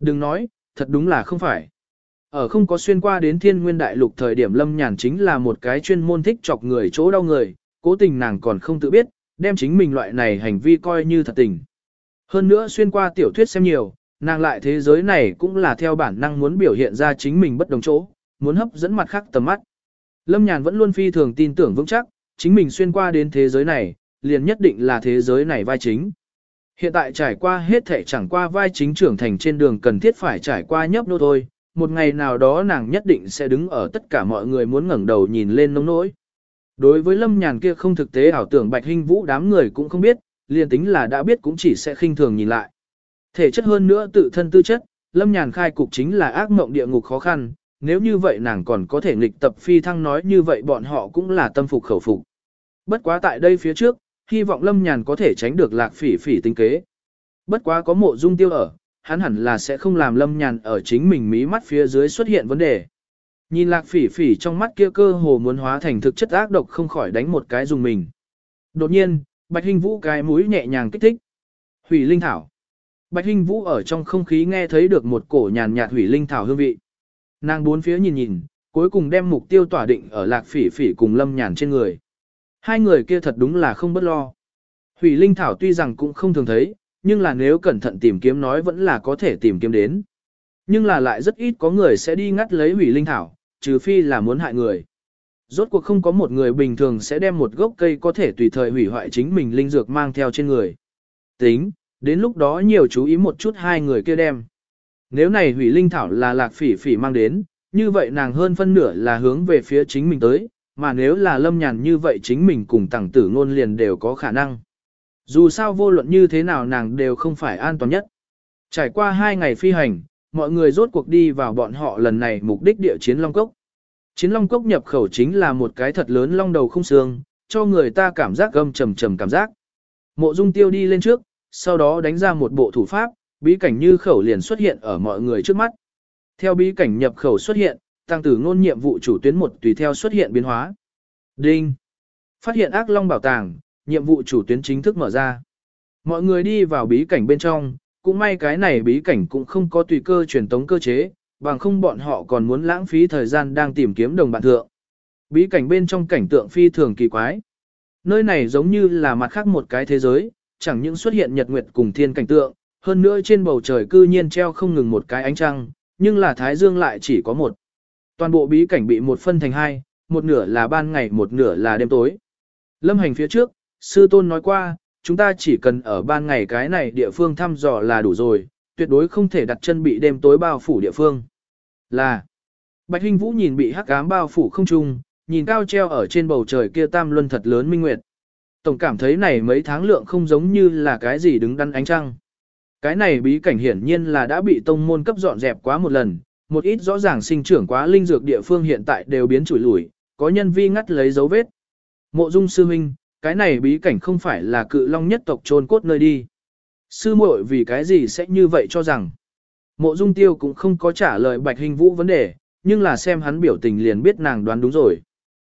Đừng nói, thật đúng là không phải. Ở không có xuyên qua đến thiên nguyên đại lục thời điểm lâm nhàn chính là một cái chuyên môn thích chọc người chỗ đau người, cố tình nàng còn không tự biết, đem chính mình loại này hành vi coi như thật tình. Hơn nữa xuyên qua tiểu thuyết xem nhiều, nàng lại thế giới này cũng là theo bản năng muốn biểu hiện ra chính mình bất đồng chỗ, muốn hấp dẫn mặt khác tầm mắt. Lâm Nhàn vẫn luôn phi thường tin tưởng vững chắc, chính mình xuyên qua đến thế giới này, liền nhất định là thế giới này vai chính. Hiện tại trải qua hết thể chẳng qua vai chính trưởng thành trên đường cần thiết phải trải qua nhấp nô thôi, một ngày nào đó nàng nhất định sẽ đứng ở tất cả mọi người muốn ngẩng đầu nhìn lên nông nỗi. Đối với lâm nhàn kia không thực tế ảo tưởng bạch hình vũ đám người cũng không biết, liền tính là đã biết cũng chỉ sẽ khinh thường nhìn lại. Thể chất hơn nữa tự thân tư chất, lâm nhàn khai cục chính là ác mộng địa ngục khó khăn, nếu như vậy nàng còn có thể nghịch tập phi thăng nói như vậy bọn họ cũng là tâm phục khẩu phục. Bất quá tại đây phía trước, hy vọng lâm nhàn có thể tránh được lạc phỉ phỉ tinh kế. Bất quá có mộ dung tiêu ở, hắn hẳn là sẽ không làm lâm nhàn ở chính mình mí mắt phía dưới xuất hiện vấn đề. Nhìn lạc phỉ phỉ trong mắt kia cơ hồ muốn hóa thành thực chất ác độc không khỏi đánh một cái dùng mình. Đột nhiên, Bạch Hinh Vũ cái mũi nhẹ nhàng kích thích. Hủy linh thảo. Bạch Hinh Vũ ở trong không khí nghe thấy được một cổ nhàn nhạt hủy linh thảo hương vị. Nàng bốn phía nhìn nhìn, cuối cùng đem mục tiêu tỏa định ở lạc phỉ phỉ cùng lâm nhàn trên người. Hai người kia thật đúng là không bất lo. Hủy linh thảo tuy rằng cũng không thường thấy, nhưng là nếu cẩn thận tìm kiếm nói vẫn là có thể tìm kiếm đến. Nhưng là lại rất ít có người sẽ đi ngắt lấy hủy linh thảo, trừ phi là muốn hại người. Rốt cuộc không có một người bình thường sẽ đem một gốc cây có thể tùy thời hủy hoại chính mình linh dược mang theo trên người. Tính, đến lúc đó nhiều chú ý một chút hai người kia đem. Nếu này hủy linh thảo là lạc phỉ phỉ mang đến, như vậy nàng hơn phân nửa là hướng về phía chính mình tới, mà nếu là lâm nhàn như vậy chính mình cùng tẳng tử ngôn liền đều có khả năng. Dù sao vô luận như thế nào nàng đều không phải an toàn nhất. Trải qua hai ngày phi hành, mọi người rốt cuộc đi vào bọn họ lần này mục đích địa chiến Long Cốc. Chiến Long Cốc nhập khẩu chính là một cái thật lớn long đầu không xương, cho người ta cảm giác gâm trầm trầm cảm giác. Mộ Dung Tiêu đi lên trước, sau đó đánh ra một bộ thủ pháp, bí cảnh như khẩu liền xuất hiện ở mọi người trước mắt. Theo bí cảnh nhập khẩu xuất hiện, tăng tử ngôn nhiệm vụ chủ tuyến một tùy theo xuất hiện biến hóa. Đinh! Phát hiện ác long bảo tàng, nhiệm vụ chủ tuyến chính thức mở ra. Mọi người đi vào bí cảnh bên trong, cũng may cái này bí cảnh cũng không có tùy cơ truyền tống cơ chế, bằng không bọn họ còn muốn lãng phí thời gian đang tìm kiếm đồng bạn thượng. Bí cảnh bên trong cảnh tượng phi thường kỳ quái. Nơi này giống như là mặt khác một cái thế giới, chẳng những xuất hiện nhật nguyệt cùng thiên cảnh tượng, hơn nữa trên bầu trời cư nhiên treo không ngừng một cái ánh trăng, nhưng là thái dương lại chỉ có một. Toàn bộ bí cảnh bị một phân thành hai, một nửa là ban ngày một nửa là đêm tối. Lâm hành phía trước, sư tôn nói qua, chúng ta chỉ cần ở ban ngày cái này địa phương thăm dò là đủ rồi, tuyệt đối không thể đặt chân bị đêm tối bao phủ địa phương. Là, Bạch Hinh Vũ nhìn bị hắc ám bao phủ không trung, nhìn cao treo ở trên bầu trời kia tam luân thật lớn minh nguyệt. Tổng cảm thấy này mấy tháng lượng không giống như là cái gì đứng đắn ánh trăng. Cái này bí cảnh hiển nhiên là đã bị tông môn cấp dọn dẹp quá một lần, một ít rõ ràng sinh trưởng quá linh dược địa phương hiện tại đều biến chủi lủi, có nhân vi ngắt lấy dấu vết. Mộ Dung sư huynh, cái này bí cảnh không phải là cự long nhất tộc trôn cốt nơi đi. Sư muội vì cái gì sẽ như vậy cho rằng. Mộ Dung Tiêu cũng không có trả lời Bạch Hình Vũ vấn đề, nhưng là xem hắn biểu tình liền biết nàng đoán đúng rồi.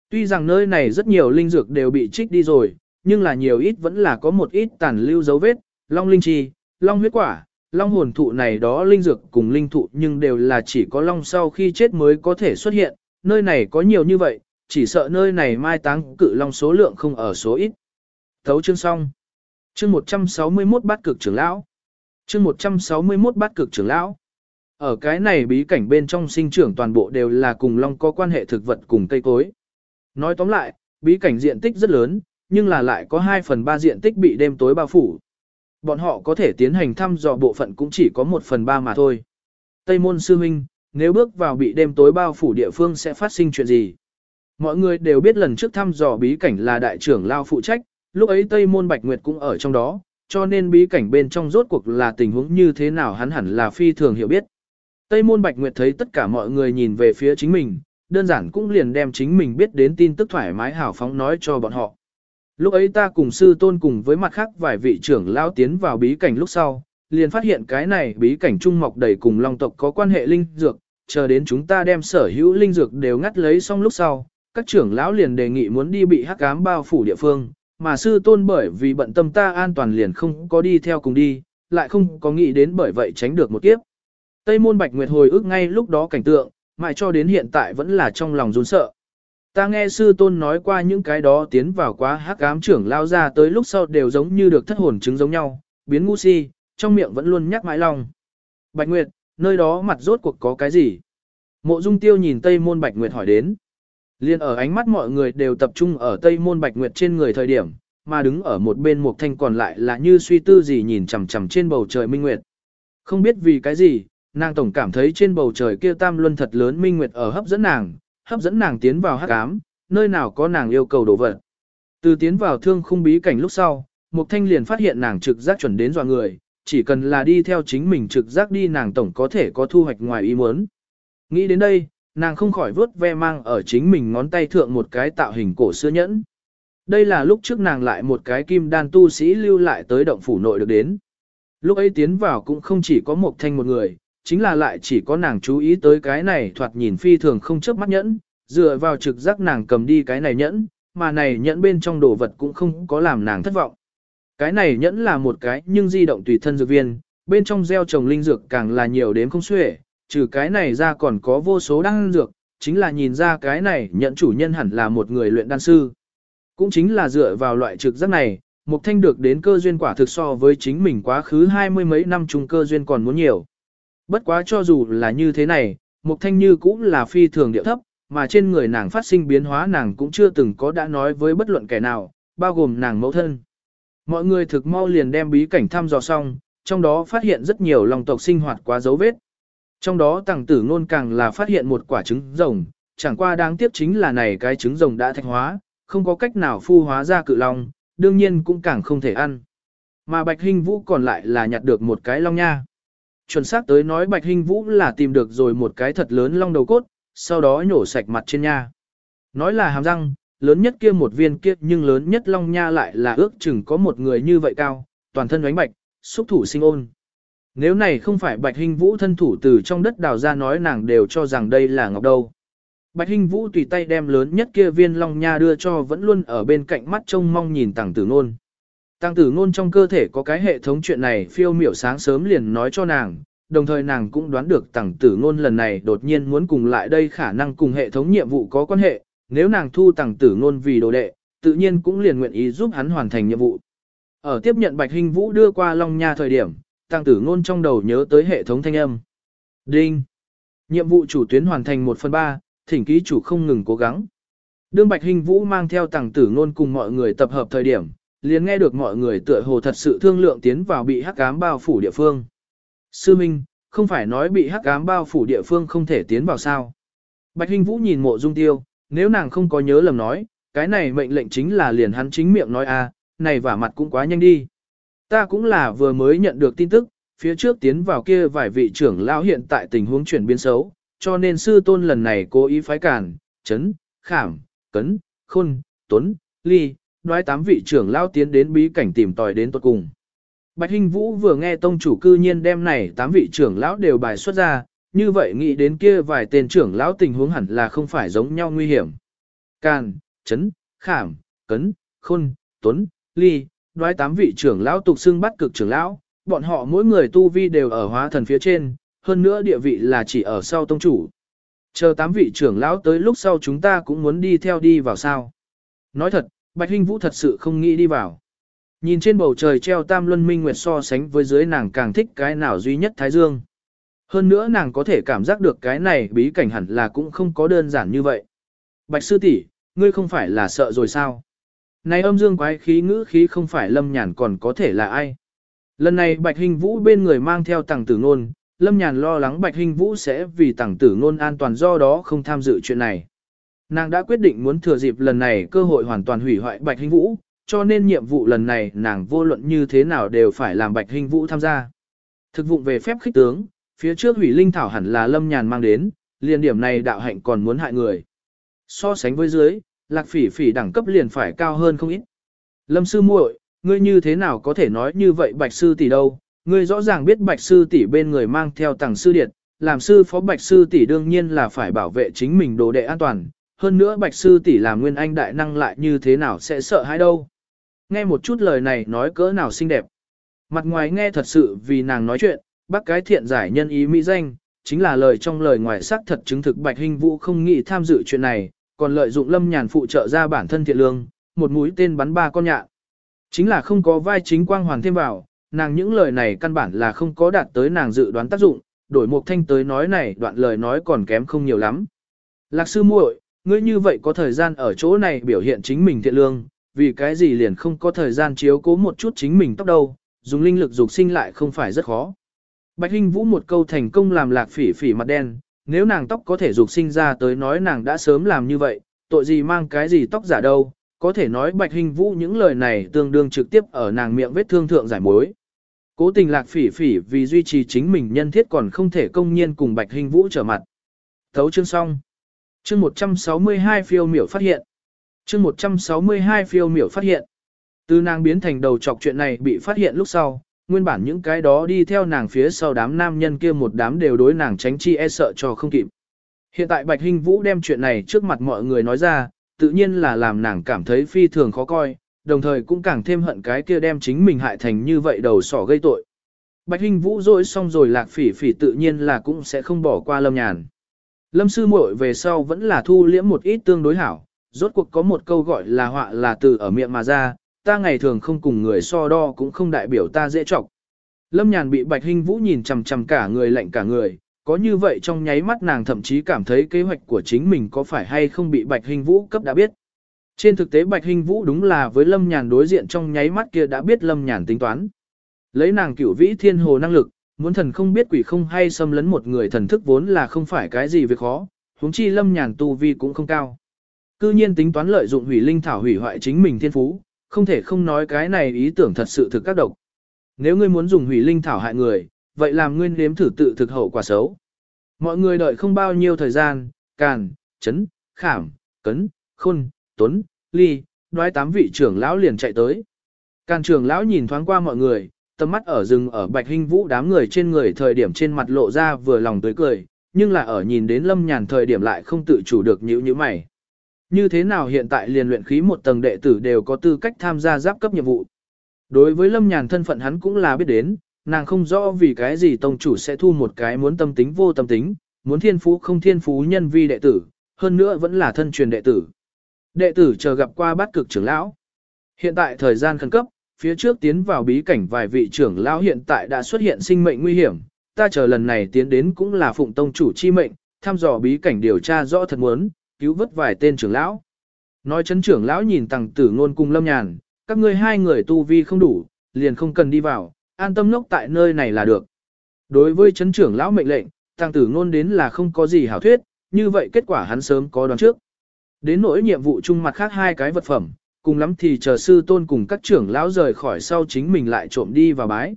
Tuy rằng nơi này rất nhiều linh dược đều bị trích đi rồi, nhưng là nhiều ít vẫn là có một ít tàn lưu dấu vết, long linh chi, long huyết quả, long hồn thụ này đó linh dược cùng linh thụ nhưng đều là chỉ có long sau khi chết mới có thể xuất hiện, nơi này có nhiều như vậy, chỉ sợ nơi này mai táng cự long số lượng không ở số ít. Thấu chương xong. Chương 161 bát cực trưởng lão. Chương 161 bát cực trưởng lão. Ở cái này bí cảnh bên trong sinh trưởng toàn bộ đều là cùng long có quan hệ thực vật cùng cây cối. Nói tóm lại, bí cảnh diện tích rất lớn, nhưng là lại có 2 phần 3 diện tích bị đêm tối bao phủ. Bọn họ có thể tiến hành thăm dò bộ phận cũng chỉ có một phần ba mà thôi. Tây môn sư minh, nếu bước vào bị đêm tối bao phủ địa phương sẽ phát sinh chuyện gì? Mọi người đều biết lần trước thăm dò bí cảnh là đại trưởng lao phụ trách, lúc ấy Tây Môn Bạch Nguyệt cũng ở trong đó, cho nên bí cảnh bên trong rốt cuộc là tình huống như thế nào hắn hẳn là phi thường hiểu biết. Tây Môn Bạch Nguyệt thấy tất cả mọi người nhìn về phía chính mình, đơn giản cũng liền đem chính mình biết đến tin tức thoải mái hào phóng nói cho bọn họ. Lúc ấy ta cùng sư tôn cùng với mặt khác vài vị trưởng lao tiến vào bí cảnh lúc sau, liền phát hiện cái này bí cảnh trung mọc đầy cùng long tộc có quan hệ linh dược, chờ đến chúng ta đem sở hữu linh dược đều ngắt lấy xong lúc sau, các trưởng lão liền đề nghị muốn đi bị hắc ám bao phủ địa phương, mà sư tôn bởi vì bận tâm ta an toàn liền không có đi theo cùng đi, lại không có nghĩ đến bởi vậy tránh được một kiếp. Tây môn Bạch Nguyệt hồi ức ngay lúc đó cảnh tượng, mãi cho đến hiện tại vẫn là trong lòng run sợ. Ta nghe sư tôn nói qua những cái đó tiến vào quá hắc ám trưởng lao ra tới lúc sau đều giống như được thất hồn chứng giống nhau, biến ngu si, trong miệng vẫn luôn nhắc mãi lòng. Bạch Nguyệt, nơi đó mặt rốt cuộc có cái gì? Mộ Dung Tiêu nhìn Tây Môn Bạch Nguyệt hỏi đến. Liên ở ánh mắt mọi người đều tập trung ở Tây Môn Bạch Nguyệt trên người thời điểm, mà đứng ở một bên Mục Thanh còn lại là như suy tư gì nhìn chằm chằm trên bầu trời minh nguyệt. Không biết vì cái gì, nàng tổng cảm thấy trên bầu trời kia tam luân thật lớn minh nguyệt ở hấp dẫn nàng, hấp dẫn nàng tiến vào hắc ám, nơi nào có nàng yêu cầu đổ vật. Từ tiến vào thương khung bí cảnh lúc sau, Mục Thanh liền phát hiện nàng trực giác chuẩn đến dọa người, chỉ cần là đi theo chính mình trực giác đi nàng tổng có thể có thu hoạch ngoài ý muốn. Nghĩ đến đây, nàng không khỏi vớt ve mang ở chính mình ngón tay thượng một cái tạo hình cổ xưa nhẫn. Đây là lúc trước nàng lại một cái kim đan tu sĩ lưu lại tới động phủ nội được đến. Lúc ấy tiến vào cũng không chỉ có một thanh một người, chính là lại chỉ có nàng chú ý tới cái này thoạt nhìn phi thường không chớp mắt nhẫn, dựa vào trực giác nàng cầm đi cái này nhẫn, mà này nhẫn bên trong đồ vật cũng không có làm nàng thất vọng. Cái này nhẫn là một cái nhưng di động tùy thân dược viên, bên trong gieo trồng linh dược càng là nhiều đến không xuể, trừ cái này ra còn có vô số đan dược, chính là nhìn ra cái này nhẫn chủ nhân hẳn là một người luyện đan sư. Cũng chính là dựa vào loại trực giác này, Mục Thanh được đến cơ duyên quả thực so với chính mình quá khứ hai mươi mấy năm chung cơ duyên còn muốn nhiều. Bất quá cho dù là như thế này, Mục Thanh như cũng là phi thường điệu thấp, mà trên người nàng phát sinh biến hóa nàng cũng chưa từng có đã nói với bất luận kẻ nào, bao gồm nàng mẫu thân. Mọi người thực mau liền đem bí cảnh thăm dò xong, trong đó phát hiện rất nhiều lòng tộc sinh hoạt quá dấu vết. Trong đó tàng tử ngôn càng là phát hiện một quả trứng rồng, chẳng qua đáng tiếc chính là này cái trứng rồng đã thạch hóa, không có cách nào phu hóa ra cự long, đương nhiên cũng càng không thể ăn. Mà Bạch Hinh Vũ còn lại là nhặt được một cái long nha. Chuẩn xác tới nói Bạch Hinh Vũ là tìm được rồi một cái thật lớn long đầu cốt, sau đó nhổ sạch mặt trên nha. Nói là hàm răng, lớn nhất kia một viên kia nhưng lớn nhất long nha lại là ước chừng có một người như vậy cao, toàn thân ánh bạch, xúc thủ sinh ôn. Nếu này không phải Bạch Hinh Vũ thân thủ từ trong đất đào ra nói nàng đều cho rằng đây là ngọc đâu. Bạch Hinh Vũ tùy tay đem lớn nhất kia viên long nha đưa cho vẫn luôn ở bên cạnh mắt trông mong nhìn tàng tử ngôn. Tăng tử ngôn trong cơ thể có cái hệ thống chuyện này phiêu miểu sáng sớm liền nói cho nàng, đồng thời nàng cũng đoán được Tăng tử ngôn lần này đột nhiên muốn cùng lại đây khả năng cùng hệ thống nhiệm vụ có quan hệ, nếu nàng thu Tăng tử ngôn vì đồ đệ, tự nhiên cũng liền nguyện ý giúp hắn hoàn thành nhiệm vụ. Ở tiếp nhận Bạch Hinh Vũ đưa qua Long Nha thời điểm, Tăng tử ngôn trong đầu nhớ tới hệ thống thanh âm. Đinh! Nhiệm vụ chủ tuyến hoàn thành 1 phần 3, thỉnh ký chủ không ngừng cố gắng. Đương Bạch Hinh Vũ mang theo Tăng tử ngôn cùng mọi người tập hợp thời điểm, liền nghe được mọi người tựa hồ thật sự thương lượng tiến vào bị hắc ám bao phủ địa phương. Sư Minh, không phải nói bị hắc ám bao phủ địa phương không thể tiến vào sao. Bạch Hinh Vũ nhìn mộ dung tiêu, nếu nàng không có nhớ lầm nói, cái này mệnh lệnh chính là liền hắn chính miệng nói a, này vả mặt cũng quá nhanh đi. Ta cũng là vừa mới nhận được tin tức, phía trước tiến vào kia vài vị trưởng lão hiện tại tình huống chuyển biến xấu, cho nên sư tôn lần này cố ý phái cản, chấn, khảm, cấn, khôn, tuấn, ly, nói tám vị trưởng lão tiến đến bí cảnh tìm tòi đến tuật cùng. Bạch Hinh Vũ vừa nghe tông chủ cư nhiên đem này tám vị trưởng lão đều bài xuất ra, như vậy nghĩ đến kia vài tên trưởng lão tình huống hẳn là không phải giống nhau nguy hiểm. Càn, Trấn, khảm, cấn, khôn, tuấn, ly, đoái tám vị trưởng lão tục xưng bắt cực trưởng lão, bọn họ mỗi người tu vi đều ở hóa thần phía trên, hơn nữa địa vị là chỉ ở sau tông chủ. Chờ tám vị trưởng lão tới lúc sau chúng ta cũng muốn đi theo đi vào sao. Nói thật, Bạch Hinh Vũ thật sự không nghĩ đi vào. Nhìn trên bầu trời treo tam luân minh nguyệt so sánh với dưới nàng càng thích cái nào duy nhất Thái Dương. Hơn nữa nàng có thể cảm giác được cái này bí cảnh hẳn là cũng không có đơn giản như vậy. Bạch sư tỷ, ngươi không phải là sợ rồi sao? Này âm dương quái khí ngữ khí không phải lâm nhàn còn có thể là ai? Lần này Bạch Hình Vũ bên người mang theo tàng tử ngôn, lâm nhàn lo lắng Bạch Hình Vũ sẽ vì tàng tử ngôn an toàn do đó không tham dự chuyện này. Nàng đã quyết định muốn thừa dịp lần này cơ hội hoàn toàn hủy hoại Bạch Hinh Vũ, cho nên nhiệm vụ lần này nàng vô luận như thế nào đều phải làm Bạch Hinh Vũ tham gia. Thực vụ về phép khích tướng, phía trước hủy linh thảo hẳn là lâm nhàn mang đến, liền điểm này đạo hạnh còn muốn hại người. So sánh với dưới, lạc phỉ phỉ đẳng cấp liền phải cao hơn không ít. Lâm sư muội, ngươi như thế nào có thể nói như vậy bạch sư tỷ đâu, ngươi rõ ràng biết bạch sư tỷ bên người mang theo tàng sư điệt, làm sư phó bạch sư tỷ đương nhiên là phải bảo vệ chính mình đồ đệ an toàn, hơn nữa bạch sư tỷ làm nguyên anh đại năng lại như thế nào sẽ sợ hãi đâu. Nghe một chút lời này nói cỡ nào xinh đẹp. Mặt ngoài nghe thật sự vì nàng nói chuyện, bác cái thiện giải nhân ý mỹ danh, chính là lời trong lời ngoài xác thật chứng thực bạch hình vũ không nghĩ tham dự chuyện này, còn lợi dụng lâm nhàn phụ trợ ra bản thân thiện lương, một mũi tên bắn ba con nhạn. Chính là không có vai chính quang hoàn thêm vào, nàng những lời này căn bản là không có đạt tới nàng dự đoán tác dụng, đổi một thanh tới nói này đoạn lời nói còn kém không nhiều lắm. Lạc sư muội, ngươi như vậy có thời gian ở chỗ này biểu hiện chính mình thiện lương, vì cái gì liền không có thời gian chiếu cố một chút chính mình tóc đâu, dùng linh lực dục sinh lại không phải rất khó. Bạch Hinh Vũ một câu thành công làm lạc phỉ phỉ mặt đen, nếu nàng tóc có thể dục sinh ra tới nói nàng đã sớm làm như vậy, tội gì mang cái gì tóc giả đâu, có thể nói Bạch Hinh Vũ những lời này tương đương trực tiếp ở nàng miệng vết thương thượng giải mối. Cố tình lạc phỉ phỉ vì duy trì chính mình nhân thiết còn không thể công nhiên cùng Bạch Hinh Vũ trở mặt. Thấu chương xong. Chương 162 phiêu miểu phát hiện. Chương 162 phiêu miểu phát hiện. Từ nàng biến thành đầu chọc chuyện này bị phát hiện lúc sau, nguyên bản những cái đó đi theo nàng phía sau đám nam nhân kia một đám đều đối nàng tránh chi e sợ cho không kịp. Hiện tại Bạch Hinh Vũ đem chuyện này trước mặt mọi người nói ra, tự nhiên là làm nàng cảm thấy phi thường khó coi, đồng thời cũng càng thêm hận cái kia đem chính mình hại thành như vậy đầu sỏ gây tội. Bạch Hinh Vũ rồi xong rồi lạc phỉ phỉ tự nhiên là cũng sẽ không bỏ qua lâm nhàn. Lâm sư muội về sau vẫn là thu liễm một ít tương đối hảo, rốt cuộc có một câu gọi là họa là từ ở miệng mà ra, ta ngày thường không cùng người so đo cũng không đại biểu ta dễ chọc. Lâm nhàn bị Bạch hình Vũ nhìn chằm chằm cả người lạnh cả người, có như vậy trong nháy mắt nàng thậm chí cảm thấy kế hoạch của chính mình có phải hay không bị Bạch hình Vũ cấp đã biết. Trên thực tế Bạch hình Vũ đúng là với Lâm Nhàn đối diện trong nháy mắt kia đã biết Lâm Nhàn tính toán. Lấy nàng cửu vĩ thiên hồ năng lực, muốn thần không biết quỷ không hay xâm lấn một người thần thức vốn là không phải cái gì việc khó, huống chi Lâm Nhàn tu vi cũng không cao. Cư nhiên tính toán lợi dụng hủy linh thảo hủy hoại chính mình thiên phú, không thể không nói cái này ý tưởng thật sự thực các độc. Nếu ngươi muốn dùng hủy linh thảo hại người, vậy làm ngươi nếm thử tự thực hậu quả xấu. Mọi người đợi không bao nhiêu thời gian, càn, chấn, khảm, cấn, khôn, tuấn, ly, đoái tám vị trưởng lão liền chạy tới. Càn trưởng lão nhìn thoáng qua mọi người, tầm mắt ở rừng ở bạch hình vũ đám người trên người thời điểm trên mặt lộ ra vừa lòng tới cười, nhưng là ở nhìn đến lâm nhàn thời điểm lại không tự chủ được nhữ nhíu mày. Như thế nào hiện tại liền luyện khí một tầng đệ tử đều có tư cách tham gia giáp cấp nhiệm vụ. Đối với lâm nhàn thân phận hắn cũng là biết đến, nàng không rõ vì cái gì tông chủ sẽ thu một cái muốn tâm tính vô tâm tính, muốn thiên phú không thiên phú nhân vi đệ tử, hơn nữa vẫn là thân truyền đệ tử. Đệ tử chờ gặp qua bát cực trưởng lão. Hiện tại thời gian khẩn cấp, phía trước tiến vào bí cảnh vài vị trưởng lão hiện tại đã xuất hiện sinh mệnh nguy hiểm, ta chờ lần này tiến đến cũng là phụng tông chủ chi mệnh, thăm dò bí cảnh điều tra rõ thật muốn, cứu vớt vài tên trưởng lão. Nói chấn trưởng lão nhìn tàng tử ngôn cùng lâm nhàn, các ngươi hai người tu vi không đủ, liền không cần đi vào, an tâm nốc tại nơi này là được. Đối với chấn trưởng lão mệnh lệnh, tàng tử ngôn đến là không có gì hảo thuyết, như vậy kết quả hắn sớm có đoán trước. Đến nỗi nhiệm vụ chung mặt khác hai cái vật phẩm, cùng lắm thì chờ sư tôn cùng các trưởng lão rời khỏi sau chính mình lại trộm đi vào bái.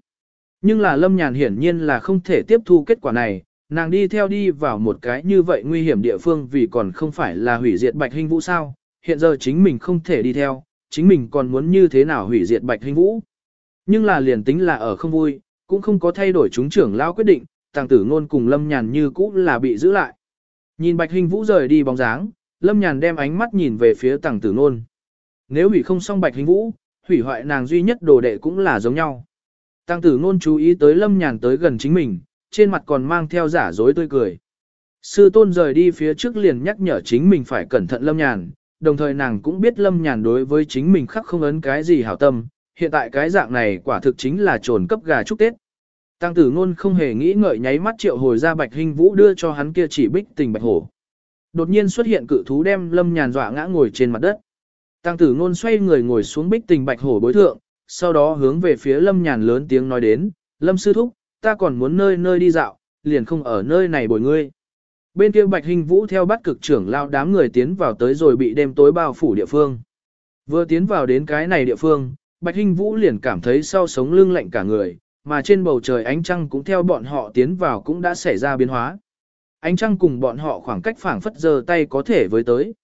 Nhưng là lâm nhàn hiển nhiên là không thể tiếp thu kết quả này, nàng đi theo đi vào một cái như vậy nguy hiểm địa phương vì còn không phải là hủy diệt bạch hình vũ sao, hiện giờ chính mình không thể đi theo, chính mình còn muốn như thế nào hủy diệt bạch hình vũ. Nhưng là liền tính là ở không vui, cũng không có thay đổi chúng trưởng lão quyết định, tàng tử ngôn cùng lâm nhàn như cũ là bị giữ lại. Nhìn bạch hình vũ rời đi bóng dáng, lâm nhàn đem ánh mắt nhìn về phía tàng tử ngôn. Nếu hủy không xong bạch hình vũ, hủy hoại nàng duy nhất đồ đệ cũng là giống nhau. tăng tử ngôn chú ý tới lâm nhàn tới gần chính mình, trên mặt còn mang theo giả dối tươi cười. Sư tôn rời đi phía trước liền nhắc nhở chính mình phải cẩn thận lâm nhàn, đồng thời nàng cũng biết lâm nhàn đối với chính mình khắc không ấn cái gì hảo tâm, hiện tại cái dạng này quả thực chính là trồn cấp gà chúc Tết. Tăng tử ngôn không hề nghĩ ngợi nháy mắt triệu hồi ra bạch hình vũ đưa cho hắn kia chỉ bích tình bạch hổ. Đột nhiên xuất hiện cự thú đem lâm nhàn dọa ngã ngồi trên mặt đất. Tăng tử ngôn xoay người ngồi xuống bích tình bạch hổ bối thượng, sau đó hướng về phía lâm nhàn lớn tiếng nói đến, lâm sư thúc, ta còn muốn nơi nơi đi dạo, liền không ở nơi này bồi ngươi. Bên kia bạch hình vũ theo bắt cực trưởng lao đám người tiến vào tới rồi bị đêm tối bao phủ địa phương. Vừa tiến vào đến cái này địa phương, bạch hình vũ liền cảm thấy sau sống lưng lạnh cả người, mà trên bầu trời ánh trăng cũng theo bọn họ tiến vào cũng đã xảy ra biến hóa. Ánh trăng cùng bọn họ khoảng cách phảng phất giờ tay có thể với tới.